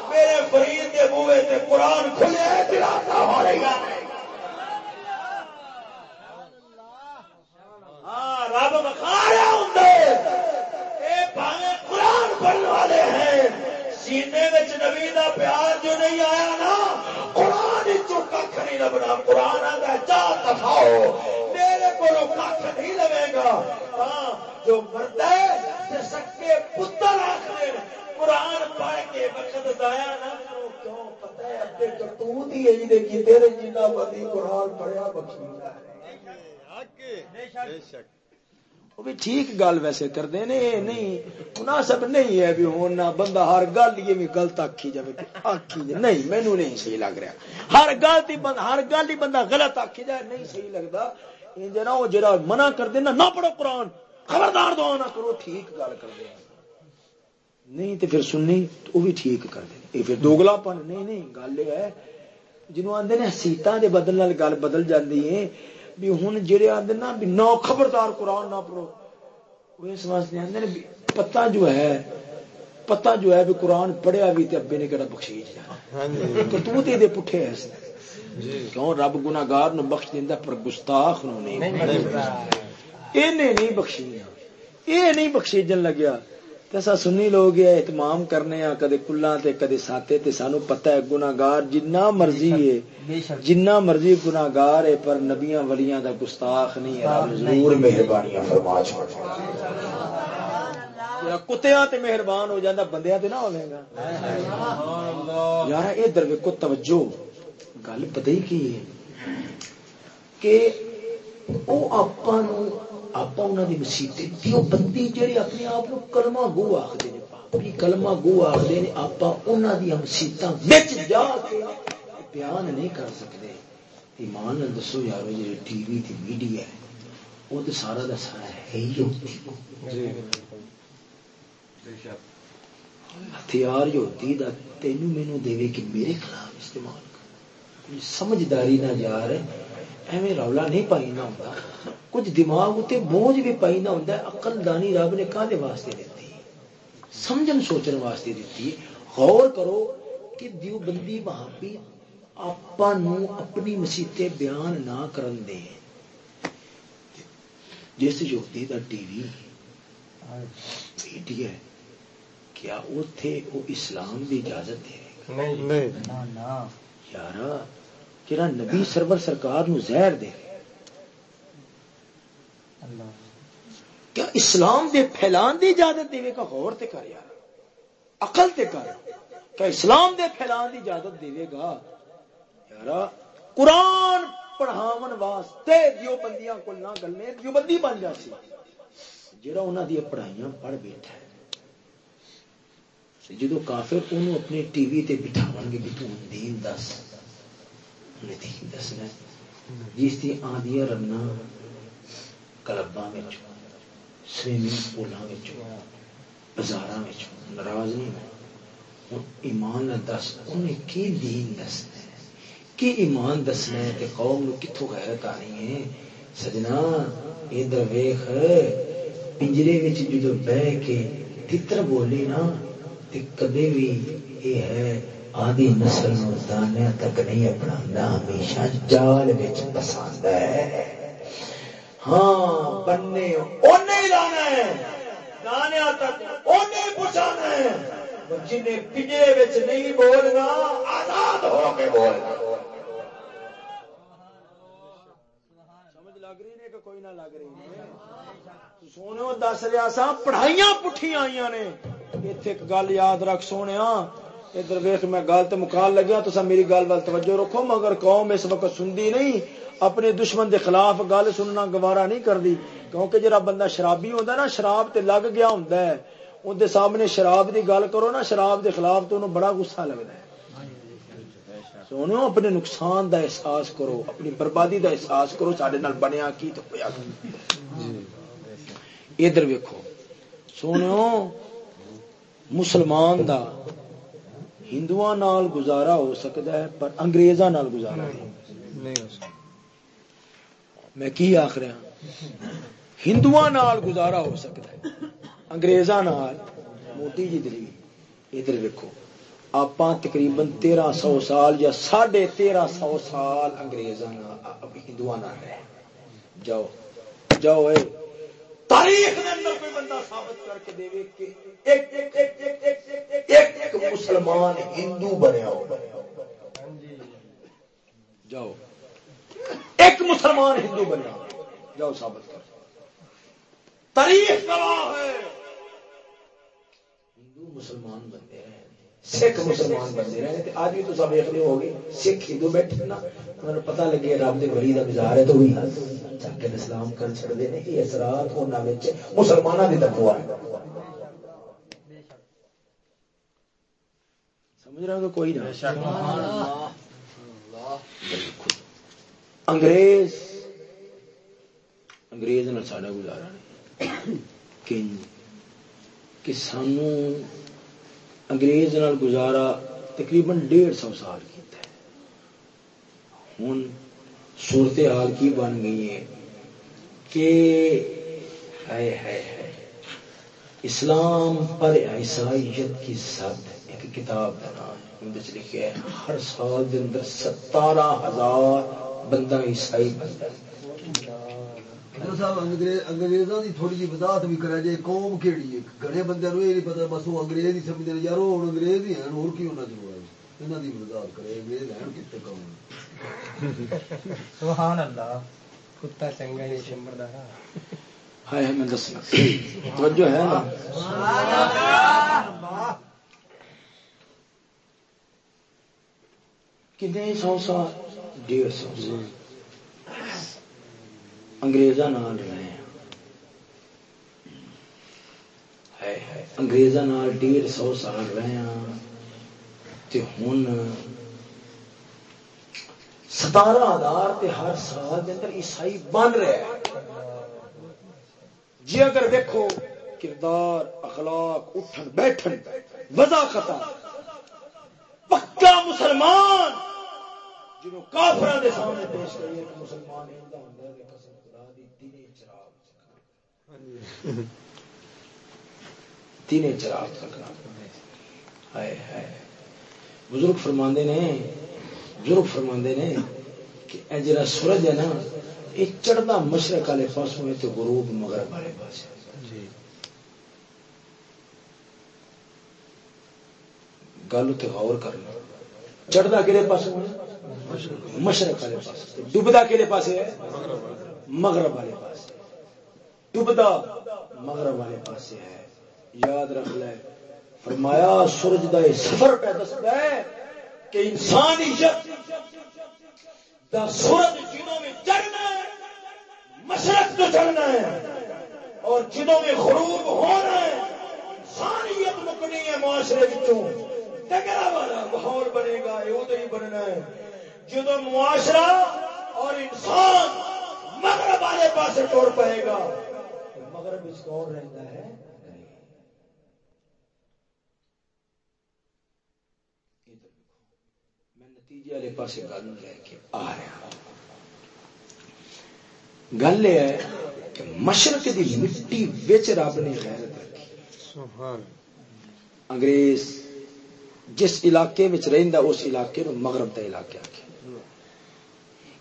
میرے فرید کے بوے تے قرآن کھلے چلاتا ہو رہی ہاں رب مکھا رہا ہوں اے پاوے قرآن پڑھنے والے ہیں۔ سینے میں نبی دا پیار جو نہیں آیا نا، قرآن چو کھ نہیں لبنا۔ قرآن آتا ہے چا دفاؤ۔ میرے کو کھ نہیں لگے گا۔ ہاں جو مرد ہے سکے پتر آخر قرآن پڑھ کے وقت ضائع نہ کرو کیوں پتہ ہے ابے کرتوت ہی یہی جی دیکھی تیرے جنہ بدی قرآن پڑھیا بخشیلا بے شک۔ وہ بھی ٹھیک گل ویسے کرتے ہیں نہیں، مناسب نہیں ہے بھی ہونا بندہ ہر گل یہ بھی گلت آخی جائے آخی جائے نہیں مینو نہیں صحیح لگ رہا۔ ہر گل ہر گل ہی بندہ غلط آخی جائے، نہیں صحیح لگتا جنا وہ جا منع کر دینا نہ پڑھو قرآن، خبردار دعا نہ کرو، ٹھیک گل کر دے نہیں تو پھر سننی تو وہ بھی ٹھیک کر دے یہ پھر دوگلا پن نہیں نہیں، گل یہ ہے جنوب آدھے سیتان کے بدل گل بدل جاتی ہے بھی ہوں جڑے آدھے نا بھی نو خبردار قرآن نہ پڑھو۔ وہ اس واسطے آدھے پتا جو ہے پتا جو ہے بھی قرآن پڑھیا بھی تے ابے نے کہڑا بخشیش جانا تو تو تے دے پٹھے ایسے کیوں رب گناگار نو بخش دینا پر گستاخ نو نہیں نہیں بخشی۔ یہ نہیں بخشیجن لگیا۔ ایسا سنی لوگ یہ اہتمام کرنے ہیں کدے کلا تے کدے ساتے تے سانو پتہ ہے گناگار جنہ مرضی ہے جنہ مرضی گناگار ہے پر نبیاں ولیاں دا گستاخ نہیں ہے رب ضرور مہربانیاں فرما کتیا تے مہربان ہو جاتا بندیا تے نہ گا۔ یار ادھر ویکو توجہ گل پتہ ہی کی ہے؟ کہ وہ آپ آپ مسیطے دیو بندی جہی اپنے آپ کلما گو آخر کلما گو آخر آپ جا کے بیان نہیں کر سکتے ایمان دسو یار جی ٹی وی تے میڈیا ہے وہ تو سارا دا سارا ہے ہی ہتھیار جو ہوتی دا تینوں مینو دے کہ میرے خلاف استعمال سمجھداری نہ جا رہے ایویں رولا نہیں پائی نہ ہوتا کچھ دماغ اتنے بوجھ بھی پائی نہ ہوتا اقل دانی رب نے کہے واسطے دیتی سمجھن سوچن واسطے دیتی غور کرو کہ دیو بندی بہابی آپ اپنی مسیطے بیان نہ کرن دے۔ جس جوتی دا ٹی وی میڈیا کیا اتے وہ اسلام کی اجازت دے یار جڑا نبی سرور سرکار نو زہر دے۔ کیا اسلام دے پھیلان دی اجازت دے گا؟ غور تے کر یار۔ عقل تے کر۔ کیا اسلام دے پھیلان دی اجازت دے گا؟ یار قرآن پڑھاون واسطے دیو بندیاں کو نہ گلنے دیو بندی بن جاسی جڑا انہاں دی پڑھائیاں پڑھ بیٹھا ہے۔ جدو کافر انہوں اپنے ٹی وی تے بٹھاون گے بھی تو دین دس۔ دسنا جس کی آدیا رنا کلبا سوئمنگ پولوں بازار ناراض نہیں ہوں ایمان دس، انہیں کی دین دسنا کی ایمان دسنا ہے کہ قوم نو کتوں غیرت آنی ہے؟ سجنا، ادھر ویخ پنجرے جدو بہ کے تر بولی نا کدے بھی یہ ہے آدھی نسل نو دانیا تک نہیں اپنا ہمیشہ جال پسند ہے۔ ہاں بننے ہی لانا ہے۔ دانیا تک پہنچانا ہے۔ جنہیں پجے نہیں بولنا، آزاد ہو کے بولنا۔ لگ رہی نے کہ کوئی نہ لگ رہی سونے دس رہا سا، پڑھائیاں پٹھیاں آئی نے۔ اتنے ایک گل یاد رکھ سونے ادھر ویخ میں گل تو مکان لگیا تو میری گل وال توجہ رکھو، مگر قوم اس وقت سنتی نہیں، اپنے دشمن دے خلاف گل سننا گوارا نہیں کرتی کیونکہ جرا بندہ شرابی ہوتا نا، شراب تے لگ گیا ہوندا ہے ہوں اندر سامنے شراب دی گل کرو نا، شراب دے خلاف تو انہوں بڑا گسا لگتا ہے۔ سونو اپنے نقصان دا احساس کرو، اپنی بربادی دا احساس کرو سارے بنیا کی تو پیا ادھر ویکو سونو مسلمان دا ہندو نال گزارا ہو سکتا ہے پر انگریزاں نال گزارا نہیں میں کی آخ رہا ہندو نال گزارا ہو سکتا ہے انگریزاں نال۔ موٹی جی دلیل ادھر ویکو آپ تقریباً تیرہ سو سال یا ساڑھے تیرہ سو سال انگریزاں ہندو رہے۔ جاؤ جاؤ اے۔ تاریخ اندر کوئی بندہ ثابت کر کے دے کہ ایک ایک ایک ایک ایک ایک ایک مسلمان ہندو بنیا ہو۔ جاؤ۔ ایک مسلمان ہندو بنیا۔ جاؤ ثابت کر۔ تاریخ گواہ ہے۔ ہندو مسلمان بندے رہے سکھ مسلمان بندے رہے آج بھی تو سب رہے ہو گئے۔ سکھ ہندو بیٹھے نا انہوں پتا لگے رب کے بلی کا گزار ہے تو بھی چک اسلام کر چڑھتے ہیں یہ اثرات مسلمانوں کی تقوا ہے سمجھ کوئی نہ؟ انگریز انگریز نے ساڈا گزارا کہ سانو انگریز نال گزارا تقریباً ڈیڑھ سو سال کیتا ہے۔ ہوں صورت حال کی بن گئی ہے کہ ہے ہے ہے اسلام پر عیسائیت کی سب ایک کتاب کا نام ہے۔ لکھا ہے، ہر سال دے اندر ستارہ ہزار بندہ عیسائی بنتا ہے۔ انگریزاں دی تھوڑی جی وضاحت بھی کرا جائے قوم کیڑی ہے؟ گھڑے بندے نو یہ نہیں پتا بس وہ انگریز ہی سمجھتے ہیں یار وہ انگریز ہی ہیں اور کی ہونا چاہیے انہاں دی وضاحت کرے انگریز ہیں کتے قوم سبحان اللہ کتا چنگا نہیں شمبردار ہائے میں دسنا۔ توجہ ہے نا؟ کتنے سو سال ڈیڑھ سو سال۔ انگریزاں نال رہے ہیں۔ انگریزاں نال ڈیڑھ سو سال رہے ہیں۔ تے ہن ستارہ ہزار تے ہر سال کے اندر عیسائی بن رہے ہیں۔ جی اگر دیکھو کردار اخلاق اٹھن بیٹھن وضا خطا پکا مسلمان جنہوں کافران دے سامنے پیش کریے کہ مسلمان چراغ تکنا بزرگ فرماندے نے بزرگ فرماندے نے کہ اے جڑا سورج ہے نا یہ چڑھتا مشرق والے پاس میں تو غروب مغرب والے پاس گل اتنے غور کرنا چڑھتا کہڑے پاس مشرق والے پاس ڈبدا کہڑے پاس ہے؟ مغرب والے پاس ڈبدا مغرب والے پاس ہے، یاد رکھ لے۔ فرمایا، سورج دا یہ سفر پہ دستا ہے کہ انسانیت دا سورج جنوں میں چڑھنا ہے، مشرق تو چڑھنا ہے، اور جنوں میں غروب ہونا ہے، انسانیت مکنی ہے معاشرے وچوں۔ ٹکرا والا ماحول بنے گا یہ ادو ہی بننا ہے۔ جدو معاشرہ اور انسان مغرب والے پاس ٹور پائے گا۔ مغرب اس کون رہتا ہے میں نتیجے والے پاس گل لے کے آ رہا گل یہ ہے کہ مشرق مٹی رب نے غیرت رکھی۔ انگریز جس علاقے رہتا اس علاقے نو مغرب کا علاقہ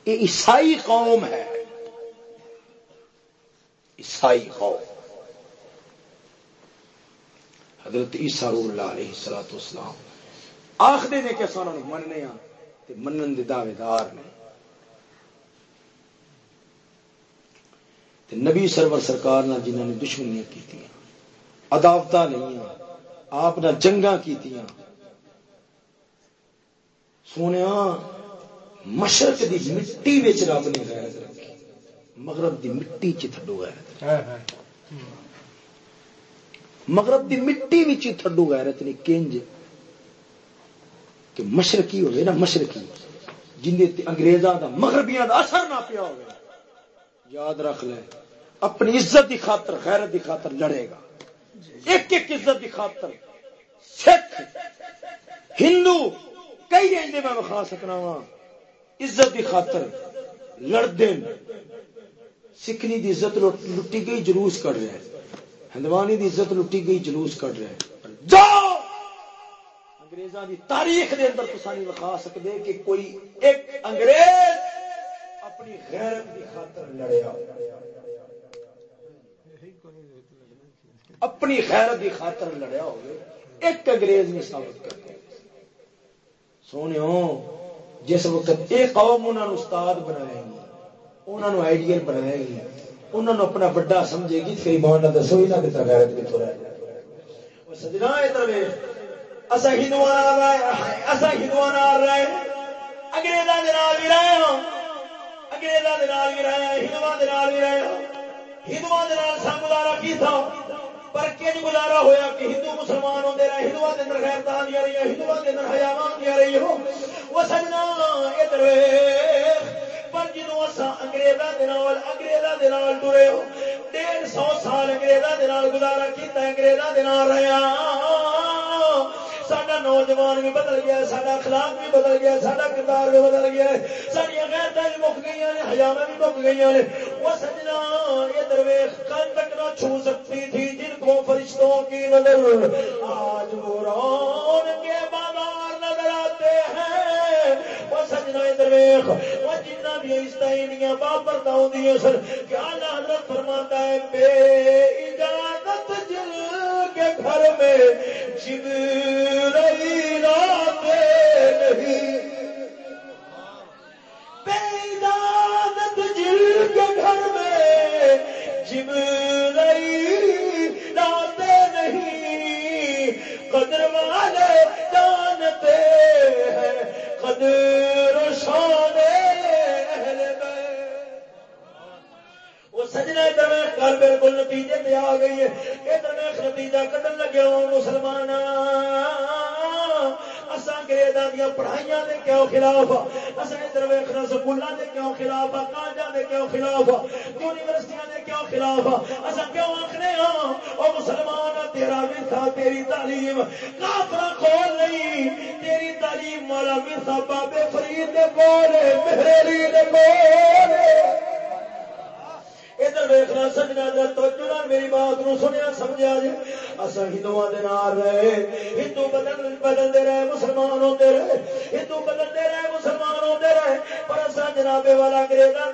یہ عیسائی قوم ہے۔ عیسائی قوم حضرت عیسیٰ روح اللہ علیہ السلام اسلام آخری نے کہ سونا مننے ہاں۔ تے منن دے دعوے دار نے۔ تے نبی سرور سرکار نہ جنہوں نے دشمنیاں کی عداوت نہیں آپ نہ جنگاں کی سونے مشرق دی مٹی بچ رب نے غیرت رکھی۔ مغرب دی مٹی چ تھڈو غیرت مغرب دی مٹی وچ تھڈو غیرت نہیں کنج کہ مشرقی ہوئے نا مشرقی۔ جن انگریزاں دا مغربیاں دا اثر نہ پیا ہوگا یاد رکھ لے اپنی عزت دی خاطر غیرت دی خاطر لڑے گا۔ ایک ایک عزت دی خاطر۔ سکھ ہندو کئی میں وکھا سکنا وا عزت دی خاطر لڑتے سکھنی دی عزت لٹی گئی، جلوس کر رہے ہندوانی دی عزت لٹی گئی، جلوس کر رہے جاؤ! انگریزاں دی تاریخ دے اندر تو سانی وکھا سکتے کہ کوئی ایک انگریز اپنی غیرت دی خاطر لڑیا۔ اپنی غیرت دی خاطر لڑیا ہوگی۔ ایک انگریز نہیں ثابت کرتے سونے جس وقت یہ قوم انہوں نے استاد بنائے گی انہوں نے آئیڈیل بنائے گی انہوں نے اپنا بڑا سمجھے گی پھر ایمان نہ دسو ہی نہ کتنا غیرت کتوں رہ سجنا اصا ہندو اصا ہندو رہے اگریزاں بھی رہے ہوں اگریزاں بھی رہے ہندو رہے ہندو سن گزارا کی تھا پر کچھ گزارا ہوا کہ ہندو مسلمان ہوتے رہے ہندو کے اندر خیرتا دیا رہی ہندو کے اندر حیاوا دیا رہی ہو۔ وہ سجنا ادھر پر جدو اصا اگریزاں اگریزاں ٹرے ہو، ڈیڑھ سو سال اگریزاں گزارا کیا اگریزاں رہا سڈا نوجوان بھی بدل گیا سڈا اخلاق بھی بدل گیا سڈا کردار بھی بدل گیا سڈیا غیرت بھی مک گئی نے ہزار بھی مک گئی نے۔ وہ سجنا، یہ درویش کل تک نہ چھو سکتی تھی، جن کو فرشتوں کی نظر۔ آج وہ رون کے بازار نظر آتے ہیں۔ وہ سجنا یہ درویش، وہ جنہ بھی استعینیاں بابر دیا سن۔ کیا حضرت فرماتا ہے، بے اجازت جل کے گھر میں جبرائیل آتے نہیں۔ بے جل کے گھر میں جبرائیل آتے نہیں۔ قدر والے جانتے ہیں، قدر شان اہل بیت۔ وہ سجنا درمیان گل بالکل نتیجے پہ آ گئی ہے۔ یہ درمیان نتیجہ کٹن لگے ہو مسلمان انگریزاں دیا پڑھائیاں دے کیوں خلاف؟ اصل ادھر ویخنا سکولوں دے کیوں خلاف؟ دے کیوں خلاف؟ یونیورسٹیاں دے کیوں خلاف؟ اصل کیوں آخنے ہاں؟ وہ مسلمان تیرا ورثہ، تیری تعلیم۔ کافر کھول نہیں، تیری تعلیم والا ورثہ بابے فرید دے میرے لیے دے ادھر ویخنا سجنا در تو میری بات نو سنیا سمجھا جی۔ اصا ہندو رہے، ہندو بدل بدلتے رہے مسلمان ہوتے رہے۔ ہندو بدلتے رہے مسلمان ہوتے رہے۔ پر اصا جنابے والا انگریزاں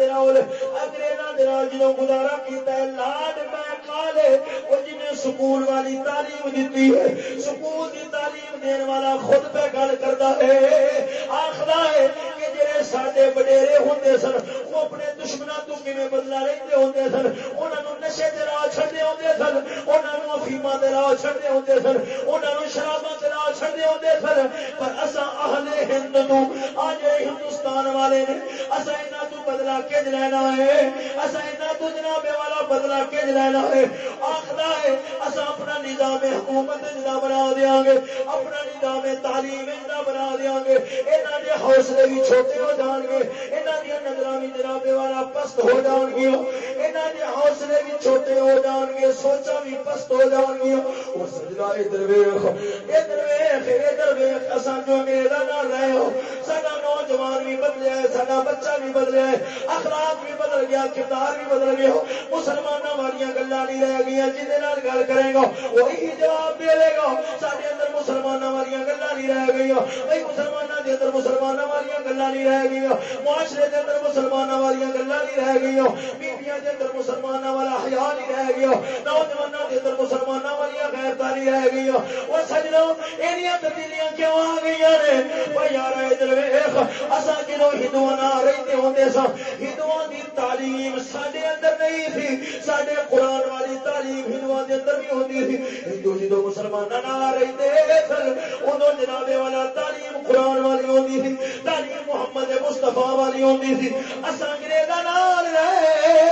انگریزاں جنوں گزارا کیتا ہے لاڈ میں کالے، وہ جنہیں سکول والی تعلیم دیتی ہے، سکول دی تعلیم دین والا خود پہ گل کرتا ہے۔ آخر ہے کہ جڑے سارے وڈیرے ہوتے سن، وہ اپنے دشمنوں تو کیون بدلا رہتے ہوں؟ سن انہوں نشے کے راہ چڑھتے آتے سن انہوں افیما کے راہ چڑھتے آتے سن انہوں شرابا کے راہ چڑھتے آتے سن۔ پر اصا اہل ہند نو آج ہندوستان والے نے اصا یہاں تو بدلا کج لینا ہے؟ اصا یہاں تو جناب والا بدلا کج لینا ہے؟ آخر ہے اصا اپنا نظام حکومت جدا بنا دیا گے، اپنا نظام تعلیم جدا بنا دیا گے۔ یہاں کے حوصلے بھی چھوٹے ہو جان گے یہاں دیا نظر بھی جناب والا پست ہو جان گیا کے حوصلے بھی چھوٹے ہو جان گے سوچا بھی پست ہو جان گیا اور ادھر ویخ ادھر ویخ ادھر ویخ جو رہے ہو سڈا نوجوان بھی بدلیا ہے سڈا بچہ بھی بدلیا ہے اخلاق بھی بدل گیا کردار بھی بدل گیا مسلمانوں والی گلا نہیں رہ گئی جہد گل کرے گا وہی جواب دے گا سارے اندر مسلمانوں والی گلا نہیں رہ گئی بھائی مسلمانوں کے اندر مسلمانوں والی گلا نہیں رہ گئی معاشرے کے اندر مسلمانوں والی گلا نہیں رہ گئی بیبیاں اندر والا حیا نہیں رہ گیا نوجوانوں کے اندر مسلمانوں والی غیرتا رہ گئی سجنا تبدیلیاں کیوں آ نے؟ یار ہوتے سا ہندو تعلیم اندر نہیں تھی سڈے قرآن والی تعلیم ہندو اندر بھی ہوتی تھی۔ ہندو جدو مسلمان نہ رہتے سن ادو جنابے والا تعلیم قرآن والی ہوتی تھی، تعلیم محمد مستفا والی ہوتی تھی۔ اصا انگریزا نال رہے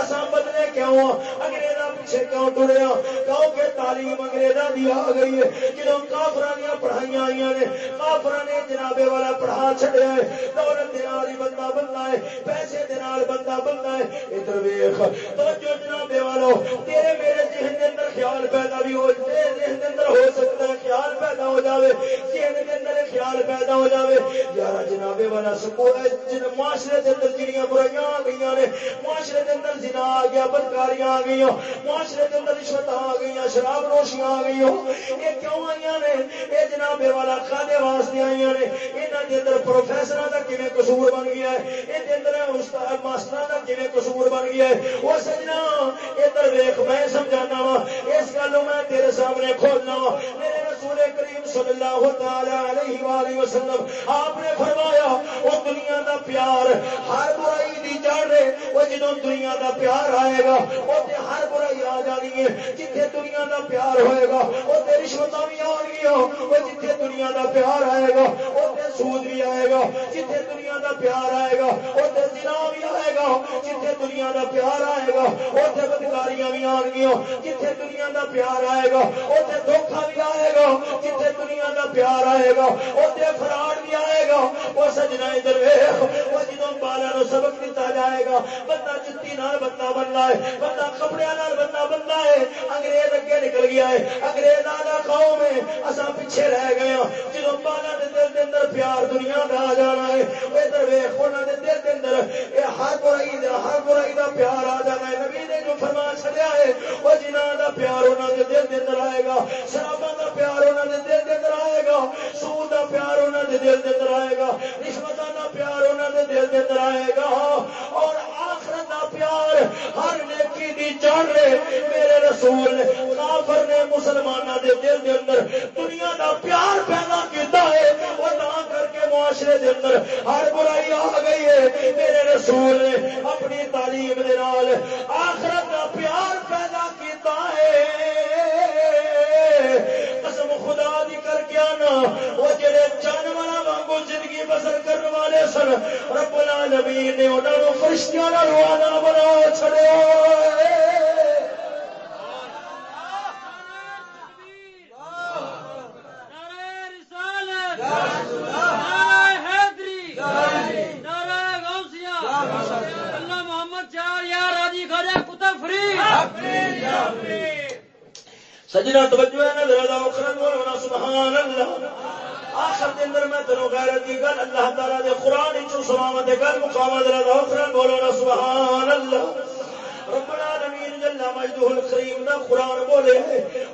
اساں بدلے کیوں انگریزاں پیچھے کیوں ٹریا کیوں کہ تعلیم انگریزاں دی آ گئی ہے۔ جدوں کافراں دی پڑھائیاں آئیاں نے، کافراں نے جنابے والا پڑھا چھڈیا ہے۔ دولت دے نال ہی بندہ بننا ہے، پیسے دے نال بندہ بننا ہے۔ ادھر ویکھ، توجہ جنابے والو، تیرے میرے ذہن دے اندر خیال پیدا بھی ہو جائے ذہن دے اندر ہو سکتا ہے خیال پیدا ہو جاوے۔ ذہن دے اندر خیال پیدا ہو جاوے۔ یارا جنابے والا سکول جن معاشرے دے اندر جڑیاں برائیاں آ گئی نے، معاشرے دے اندر زنا آ گیا، بدکاریاں آ گئی معاشرے کے اندر رشوت آ گئی شراب نوشیاں آ گئی یہ کیوں آئی نے؟ یہ جناب والا کھانے واسطے آئی نے۔ یہاں کے اندر پروفیسر کا کھے قصور بن گیا ہے؟ یہ اندر استاد ماسٹر کا کھے قصور بن گیا ہے؟ وہ سجنا، ادھر ویخ میں سمجھانا وا، اس گل میں تیرے سامنے کھولنا وا۔ میرے رسول کریم صلی اللہ تعالی علیہ وآلہ وسلم، آپ نے فرمایا وہ دنیا دا پیار، ہر برائی دی جڑ وہ جدو دنیا دا پیار آئے گا اتنے ہر برائی آ جانی ہے۔ جتھے دنیا دا پیار ہوئے گا اتنے رشوت بھی آن گیا وہ جتھے دنیا دا پیار آئے گا اتنے سود بھی آئے گا۔ جتھے دنیا دا پیار آئے گا اتنے دنا بھی آئے گا۔ جتھے دنیا دا پیار آئے گا اتنے بدکاریاں بھی آن گیا جتھے دنیا دا پیار آئے گا اتنے دھوکھا بھی آئے گا۔ جتھے دنیا دا پیار آئے گا اتنے فراڈ بھی آئے گا۔ وہ سجنا ادھر وہ جدو بالا نو سبق دیتا جائے گا، بندہ جتی نال بندہ بننا ہے، بندہ کپڑے بندہ بننا ہے، انگریز اگے نکل گیا ہے، انگریز آدھا قوم ہے اصا پیچھے رہ گئے ہاں جدو بالا دے دل دے اندر پیار دنیا کا آ جانا ہے، ادھر ویخ دے دل دے اندر ہر برائی دا، ہر برائی دا پیار آ جانا ہے۔ نبی نے جو فرما چڑیا ہے، وہ جنہ دا پیار انہوں دے دل دے اندر آئے گا شرابا دا پیار انہوں دے دل دے اندر آئے گا، سود دا پیار انہوں دے دل دے اندر آئے گا رشوت دا پیار انہوں دے دل دے اندر آئے گا، اور آخرت دا پیار کر ہر نیکی دی چڑھ رہے۔ میرے رسول نے کافر نے مسلمانوں دے دل دے اندر دنیا دا پیار پیدا کیتا ہے۔ وہ نہ کر کے معاشرے دے اندر ہر برائی آ گئی ہے۔ میرے رسول نے اپنی تعلیم دے نال آخرت دا پیار پیدا کیتا ہے۔ قسم خدا دی کر کے آنا۔ وہ جڑے جانور وانگو زندگی بسر کرنے والے سن رب العالمین نے انہوں نے فرشتیاں روانہ بنا چھڑے۔ سجنا توجہ ہے نظر دا اخرن بولنا سبحان اللہ آخر دن اندر میں تنو غیرت دی گل، اللہ تعالی دے قران وچوں سلامت دے گل مقاومت نظر دا اخرن بولنا سبحان اللہ رب العالمین جل مجدہ الکریم دا قرآن بولے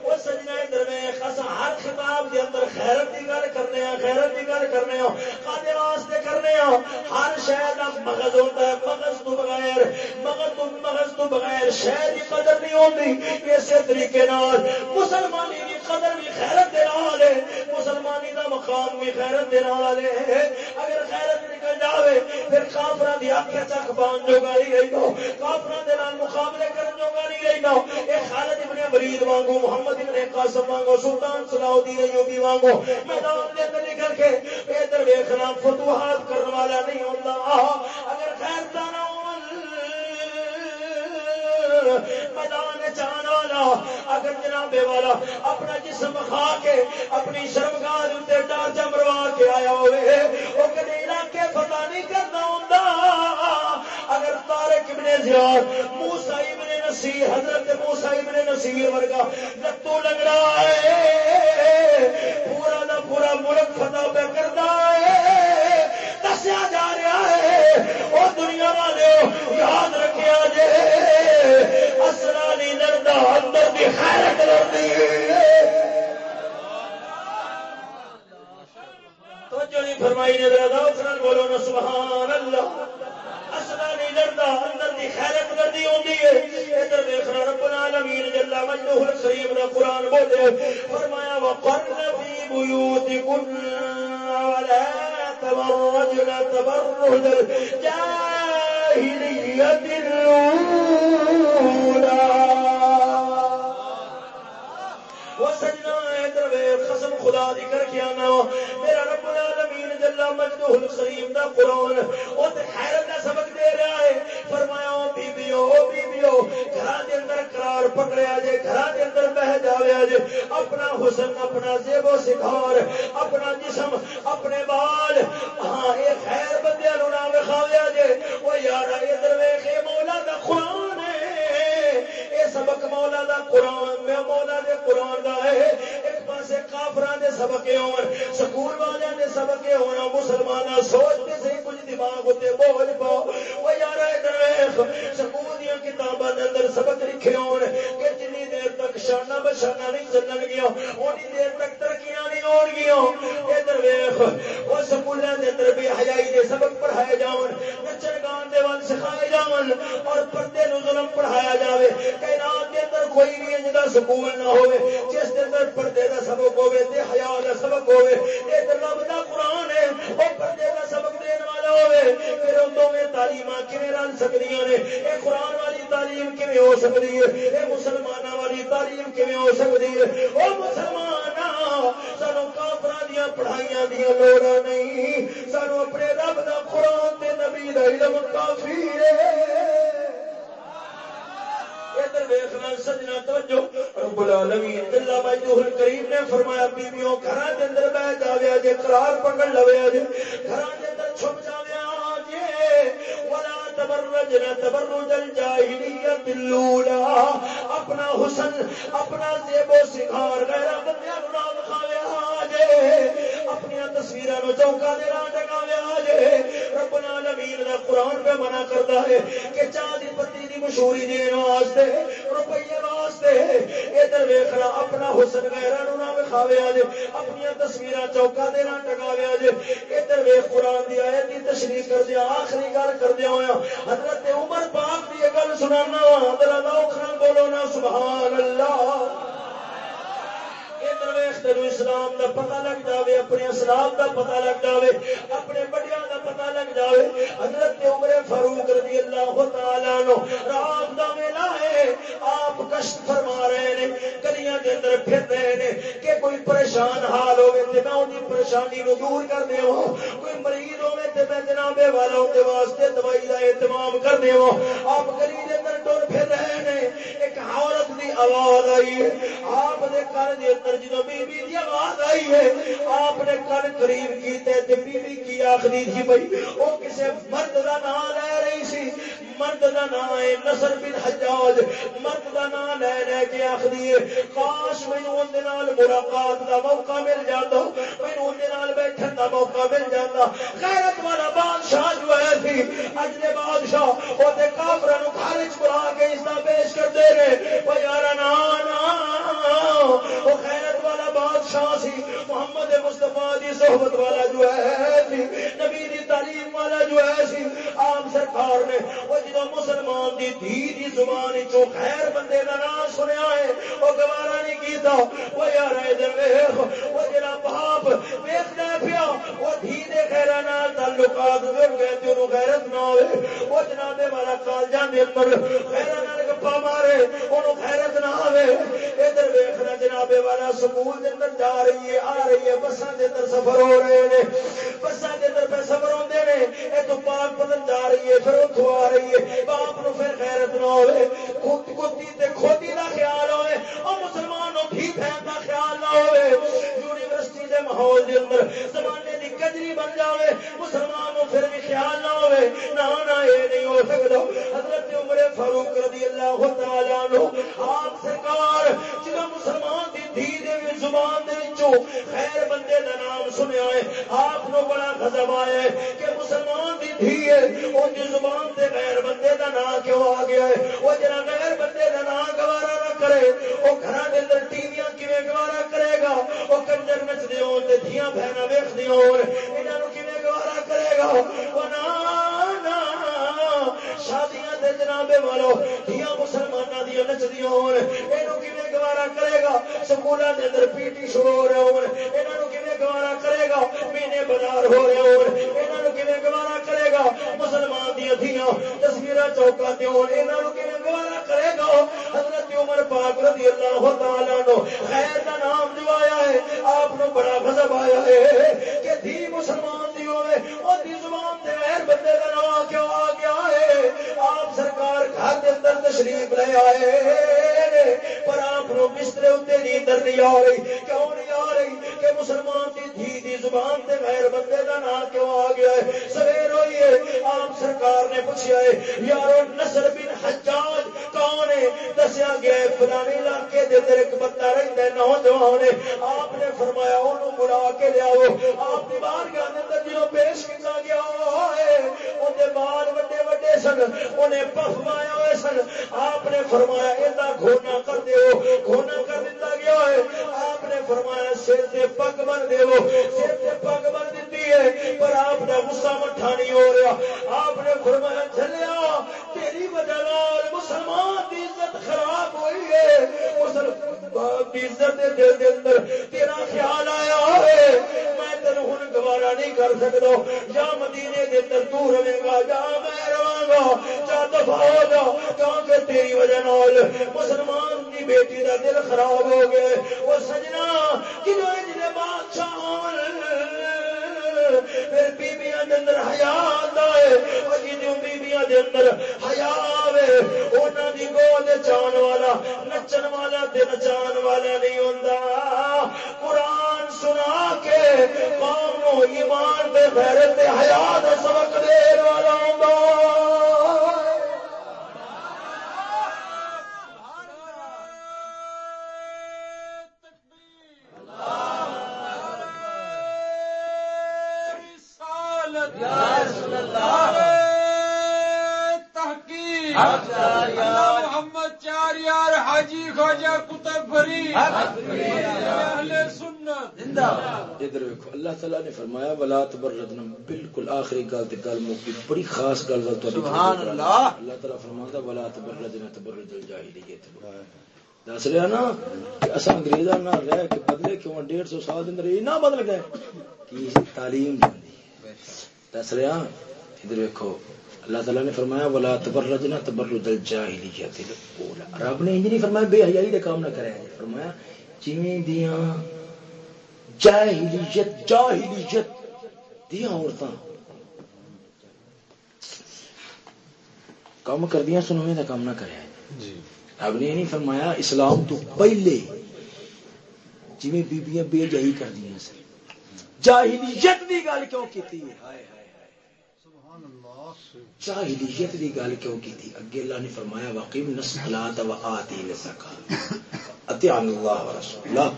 وہ سجنا ادھر میں ہر خطاب دے اندر خیرت دی گل کرنے ہیں، خیرت دی گل کرنے ہیں۔ قادے واسطے کرنے ہیں۔ ہر شے دا مغز ہوتا ہے، مغز تو بغیر، مغز تو مغز تو بغیر شے دی قدر نہیں ہوندی اسی طریقے نال مسلمانی دی قدر بھی خیرت دے نال ہے۔ مسلمانی دا مقام بھی خیرت دے نال ہے۔ اگر خیرت نکل جاوے، پھر کافراں دی اکھ چک بان جو گالی گئی گو کافراں دے نال مقابلے کرنے جو گالی گئی گو اے خالد ابن ولید وانگو، محمد ابن قاسم وانگو، سلطان صلاح الدین ایوبی وانگو۔ میدان دے اندر نکل کے ادھر ویکھنا، فتوحات کرنے والا نہیں ہوندا۔ اگر خیر دانا میدان چان والا، اگر جناب والا اپنا جسم کھا کے اپنی شرمگاہ اتنے ڈانچا مروا کے آیا ہوئے، وہ کدی علاقے پتا نہیں کرنا ہوں اگر تارک ابن زیاد موسا ابن نصیر، حضرت موسا ابن نصیر ورگا لتو لگ رہا ہے، پورا دا پورا ملک فتح پہ کرتا ہے۔ دسیا جا رہا ہے وہ دنیا والے یاد رکھا جے۔ اصلا نہیں لڑتا اندر کی خیرت لڑتی توجہ نہیں فرمائی نے دردا بولو نا سبحان اللہ اصلا نہیں لڑتا اندر کی خیرت لڑتی ہوتی ہے۔ ادھر دیکھنا رب العالمین جل مجدہ الکریم دا قرآن بولے، فرمایا، وقرن فی بیوتکن ولا تبرجن تبرج الجاہلیت وہ سجنا ادھر قسم خدا دی کر کے آنا میرا رب العالمین جل مجدہ الکریم دا قرآن او تے خیرت دا سبق دے رہا ہے۔ فرمایا او بی بیو او بی بیو گھراں دے اندر قرار پکڑیا جے گھراں دے اندر بہ جاویا جے۔ اپنا حسن، اپنا زیب و سکھار، اپنا جسم، اپنے بال۔ ہاں اے خیر بندیاں نو نہ وکھاویا جے۔ او یار ادھر ویکھ مولا دا قرآن ہے۔ سبق مولا دا قرآن میں مولا دے قرآن دا ہے۔ ایک پاسے کافران دے سبق ہون، سکول والے دے سبق ہون مسلمان سوچتے سے کچھ دماغ ہوتے بول پاؤ۔ وہ یار ادھر سکول دیا کتاباں دے اندر سبق لکھے ہون کہ جنی دیر تک شانہ بشانہ نہیں چلن گیا، اونی دیر تک ترقیاں نہیں ہون گیا ادھر ویکھ وہ سکولوں دے اندر بے حیائی دے سبق پڑھائے جاون، نچن گان دے ول سکھائے جاون، اور پردے نو ظلم پڑھایا جاوے۔ کائنات دے اندر کوئی بھی انج دا سکول نہ ہوے جس دے اندر پردے دا سبق ہوے تے حیا دا سبق ہوے اے تے رب دا قرآن ہے، او پردے دا سبق دین والا ہوے پھر دونوں تعلیم کیون رل سکتی نے؟ یہ قرآن والی تعلیم کیون ہو سکتی ہے؟ یہ مسلمانوں والی تعلیم کیون ہو سکتی ہے؟ وہ مسلمان سانو کافر دیا پڑھائیاں دیا لوڑا نہیں۔ سانو اپنے رب دا قرآن دے نبی دا علم کافی ہے۔ ادھر ویخنا سجنا توجہ رب العالمین جل مجدہ الکریم نے فرمایا بیویوں گھراں دے اندر بیٹھ جاوے جے قرار پکڑ لویا جے گھراں دے اندر چھپ جاوے ولا تبرجنا تبرج الجاہلیت الاولى اپنا حسن اپنا زیب و سنگار غیر بندیاں نو نہ دکھاوے جے اپنی تصویر چوکا دے نہ ٹکاوے جے رب العالمین دا قرآن پہ منع کرتا ہے کہ چاہ دی پتی دی مشہوری دین واسطے روپیے واسطے ادھر ویخنا اپنا حسن غیران نہ وکھاوے جے اپنی تصویر چوکا دے نہ ٹکاوے جے ادھر ویخ قرآن دی آیت دی تشریح کر دیا آخری گل کردیا ہوا حضرت عمر پاک کی گل سنانا وا حضرت بولو نا، سبحان اللہ۔ اسلام دا پتہ لگ جائے اپنے اسلام دا پتہ لگ جائے اپنے بڑیا دا پتہ لگ جائے حضرت عمر فاروق رضی اللہ تعالیٰ نو رات دا ویلا ہے، آپ کشت فرما رہے ہیں گلیاں دے اندر پھر رہے ہیں کہ کوئی پریشان حال ہوے تے میں اونی پریشانی نو دور کر دیواں کوئی مریض ہوے تے میں جناب والا دے واسطے دوائی دا اہتمام کر دیواں آپ گلی دے اندر ٹر پھر رہے ہیں ایک عورت دی آواز آئی ہے۔ آپ دے گھر دے اندر جدوں بی بی دی آواز آئی ہے آپ نے کن قریب کیتے تے بی بی کی آخری تھی بھائی وہ کسے مرد دا نام لے رہی سی مرد دا نام ہے نصر بن حجاج مرد دا نام لے لے کے آخری ہے کاش مینوں اون دے نال ملاقات دا موقع مل جاتا مینوں اون دے نال بیٹھن دا موقع مل جاتا غیرت والا بادشاہ جو ہے سی اج دے بادشاہ او تے کافراں نو گھر وچ بلا کے اس دا پیش کر دے رہے او یارا نا نا او خیر غیرت والا بادشاہ سی، محمد مصطفیٰ دی صحبت والا جو ہے سی، نبی دی تعلیم والا جو ہے سی، عام سرکار نے وہ جدو مسلمان دی دھی دی زبان چو خیر بندے دا نام سنیا ہے، وہ گوارا نہیں کیتا۔ وہ یار ادھر ویخ وہ جڑا باپ ویخنا پیا، وہ دھی دے خیرا نال تعلقات جڑ گئے تے انہوں غیرت نہ ہوئے۔ وہ جناب والا کالجاں دے اندر خیرا نال گپا مارے، انہوں غیرت نہ ہوئے ادھر ویخنا جناب والا سکول دے اندر جا رہی ہے، آ رہی ہے، بساں دے اندر سفر ہو رہے ہیں بساں دے اندر پہ سفر ہوندے نے۔ اے تو پاک بدن جا رہی ہے، پھر اتھوں آ رہی ہے۔ باپ نو پھر غیرت نہ ہوئے۔ خود کتی تے کھوتی دا خیال ہوئے۔ او مسلمان نو بھی بہن دا خیال نہ ہوئے۔ یونیورسٹی دے ماحول دے اندر زمانے دی کجری بن جاوے۔ مسلمان نو پھر بھی خیال نہ ہوئے۔ نہ نہ، اے نہیں ہو سکدا۔ حضرت عمر فاروق رضی اللہ تعالی عنہ، آپ سرکار خیر بندے دا نام سنیا ہے، آپ نو بڑا غضب آیا ہے کہ مسلمان دی دھی ہے اون دی زبان تے غیر بندے دا نام کیوں آ گیا ہے؟ وہ جڑا غیر بندے دا نام گوارا نہ کرے وہ گھراں دے اندر ٹی ویاں کیویں گوارا کرے گا؟ وہ کنجر نچدے ہون تے دھیاں بہناں ویکھدی ہون انہاں نو کیویں گوارا کرے گا؟ وہ نا نا شادیاں دے جنابے والو دھیاں مسلماناں دی نچدی ہون، اینو کیویں گوارا کرے گا؟ سکولاں دے اندر پی ٹی شروع ہو رہے ہون انہاں نو کیویں گوارا کرے گا؟ مینے بازار ہو رہے ہون انہاں نو کیویں گوارا کرے گا؟ مسلمان دی دھیاں تصویراں چوکاں تے ہون انہاں نو کیویں گوارا کرے گا؟ حضرت عمر پاک رضی اللہ تعالی عنہ خیر دا نام جو آیا ہے، آپ نو بڑا غضب آیا ہے کہ دھی مسلمان دی ہوے او دی زبان تے غیر بندے دا نام کیوں آ گیا ہے۔ آپ سرکار گھر دے اندر تشریف لے آئے پر آپ نو بسترے اتنے نیندر نہیں آ رہی۔ کیوں نہیں آ رہی؟ کہ مسلمان دی دھی دی زبان تے غیر بندے دا نام کیوں آ گیا ہے؟ سویر ہوئی ہے، آپ سرکار نے پوچھا ہے، یارو نصر بن حجاج کون ہے؟ دسیا گیا ہے فلانے علاقے دے اندر ایک بندہ رہتا ہے، نوجوان ہے۔ آپ نے فرمایا انہوں بلا کے لیاؤ آپ دی بارگاہ دے اندر جنوں پیش کیتا گیا ہے، اون دے بال وڈے وڈے سن۔ انہیں پف مایا ہوئے سن۔ آپ نے فرمایا ایسا گھونا کر دیو، گھونا کر دیتا گیا ہے آپ نے فرمایا، سر سے پگ بن دیو۔ سر سے پگ بن دیتی ہے، پر آپ نے غصہ مٹھا نہیں ہو رہا۔ آپ نے فرمایا چلیا تیری وجہ نال مسلمان کی عزت خراب ہوئی ہے۔ مسلمان کی عزت دے دل دے اندر تیرا خیال آیا ہے میں تینوں ہن گوارا نہیں کر سکتا۔ یا مدینے کے اندر تو رہے گا جا میں رہا گا جا دفاع ہو جا کیونکہ تیری وجہ نال؟ مسلمان کی بیٹی کا دل خراب ہو گئے وہ سجنا کدو جی بادشاہ پھر بیبیاں دے اندر حیا آندا ہے او جدوں بیبیاں دے اندر حیا آوے انہاں دی گود چان والا، نچن والا تے نچان والا نہیں ہوندا۔ قرآن سنا کے قوم نو ایمان تے غیرت تے حیا دا سبق دین والا ہوندا۔ محمد چار یار حاجی خواجہ کتب فری۔ اہل سنت۔ ادھر ویکھو اللہ تعالیٰ نے فرمایا ولا بالکل آخری گل تے گل موکی بڑی خاص گل ول تہاڈی سبحان اللہ۔ اللہ تعالیٰ فرماتا ولا تبرجنا تبرج الجاہلیت دس رہا نا کہ اساں انگریزاں نہ رہ کے بدلے کیوں ڈیڑھ سو سال دے اندر یہ نہ بدل گئے۔ کی تعلیم جاندی رہا ادھر ویکھو اللہ تعالیٰ نے فرمایا ولا تبرجنا تبرج الجاہلیت الاولى رب نے انج نہیں فرمایا بے حیائی دے کام نہ کرے فرمایا جویں دیاں جاہلیت جاہلیت دیاں عورتاں کام کر دیا سنویں کا کام نہ کرے رب نے نہیں فرمایا اسلام تو پہلے جی بیبیاں بے جائی کر دیا جاہلیت دی گل کیوں کیتی ہے ہائے ہائے جاہلیت دی گل کیوں کیتی؟ اگے اللہ نے فرمایا واقیم نسلات و آتی زکات اتیان اللہ و رسول اللہ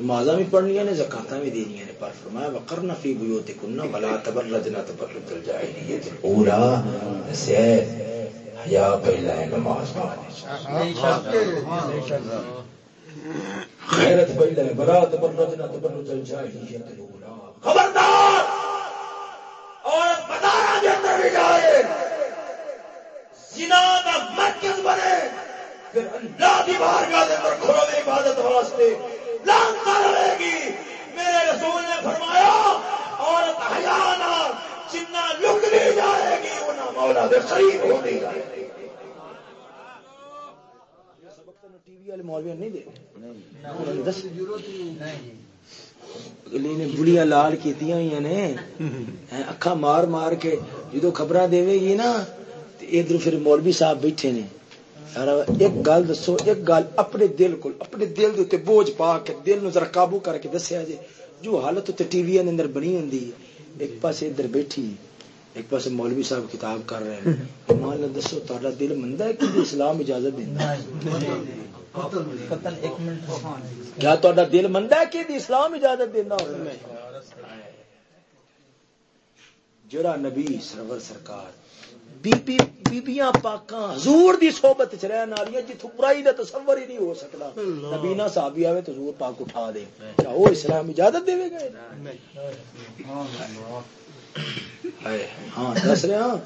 نمازاں بھی پڑھنیاں نے زکاتاں بھی دینیاں نے پر فرمایا وقرن فی بیوتکن ولا تبرجنا تبرج الجاہلیت الاولى سے حیا پہلا ہے نماز غیرت پہلا ہے۔ ولا تبرجنا تبرج الجاہلیت الاولى خبردار! اندر بھی جائے۔ زنا کا مرکز بنے۔ پھر اللہ کی بارگاہ کے اندر کھلو عبادت واسطے۔ لانتا رہے گی۔ میرے رسول نے فرمایا عورت حیا نال جنہ لکتی جائے گی انہاں مولا دے قریب ہوتی جائے گی۔ ٹی وی والے مولوی نہیں دے ہوئی نے (laughs) ہیں اکھا مار مار کے جدو خبراں دے گی نا تے ادھر پھر مولوی صاحب بیٹھے نے۔ یار ایک گل دسو ایک گل اپنے دل کو اپنے دل دے بوجھ پا کے دل نو ذرا قابو کر کے دسیا جے۔ جو حالت تے ٹی وی اندر بنی ہوندی ہے ایک پاسے ادھر بیٹھی ایک پاسے مولوی صاحب کتاب کر رہے ہیں۔ (laughs) ایمان اللہ دسو تہاڈا دل مندا ہے کہ اسلام اجازت دیندا ہے؟ کیا تا دل منتا ہے؟ کہ اسلام اجازت دینا جڑا نبی سرور سرکار بیبیاں پاکاں حضور دی صحبت چ رہن والی جتھوں برائی دا تصور ہی نہیں ہو سکتا نبی نہ صحابی آوے تو حضور پاک اٹھا دے۔ کیا وہ اسلام اجازت دے گا ہاں دس رہے ہاں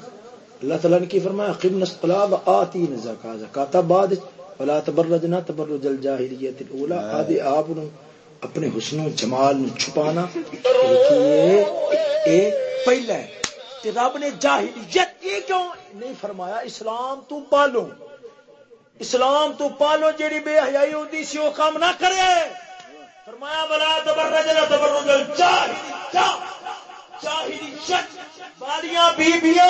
اللہ تعالیٰ نے کی فرمایا قم نسقلا و آتی زکا زکاتا بعد ولا تبرجنا تبرج الجاہلیت الاولى آدھے آپ نو اپنے حسن و جمال نو چھپانا اے پہلا ہے تے رب نے جاہلیت یہ کیوں نہیں فرمایا؟ اسلام تو پالو اسلام تو پالو جیڑی بے حیائی ہوندی سی وہ کام نہ کرے۔ فرمایا ولا تبرجنا تبرج الجاہلیت جاہلیت بالیاں بیبیاں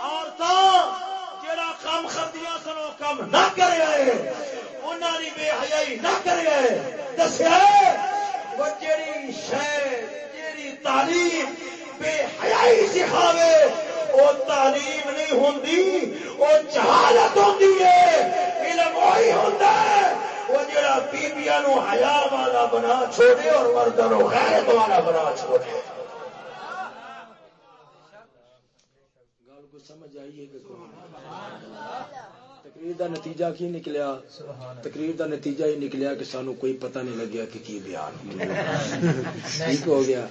عورتاں جڑا کام خردیاں سن وہ کام نہ کرے۔ آئے انہاں دی بے حیائی نہ کرے۔ آئے دسیا۔ وہ جڑی شے جڑی تعلیم بے حیائی سکھاوے وہ تعلیم نہیں ہوندی وہ جہالت ہوندی ہے علم وہی ہوندا ہے۔ وہ جڑا بیبیاں نو حیا والا بنا چھوڑے اور مردوں نو غیرت والا بنا چھوڑے۔ سمجھ آئیے کہ تقریر دا نتیجہ کی نکلیا؟ تقریر دا نتیجہ یہ نکلیا کہ سانو کوئی پتہ نہیں لگیا کہ کی بیان ٹھیک ہو گیا۔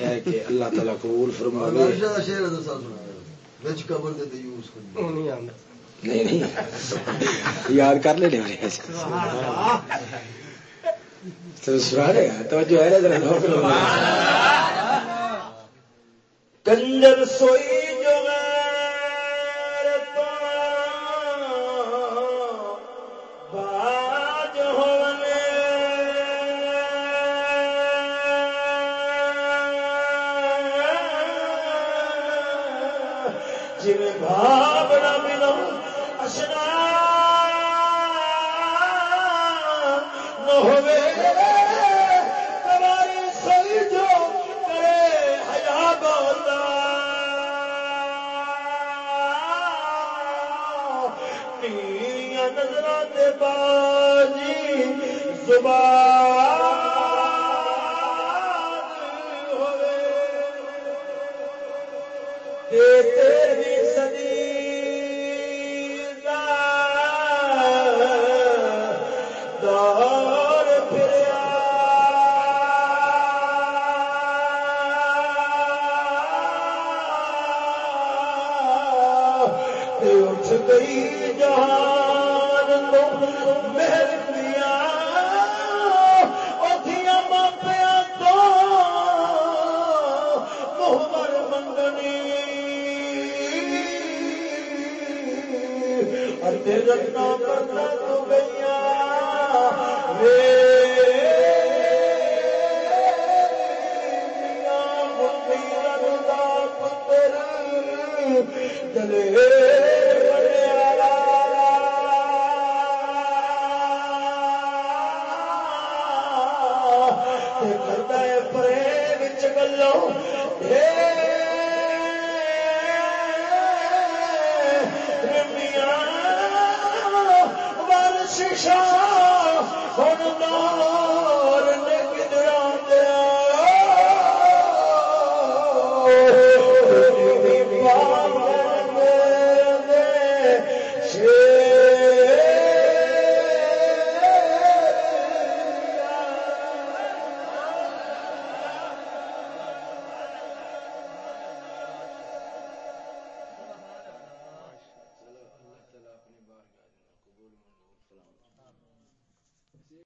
ہے کہ اللہ تعالیٰ قبول فرماوے۔ نہیں نہیں یاد کر لے سنا رہے توجہ ہے نا کنجر سوئی جو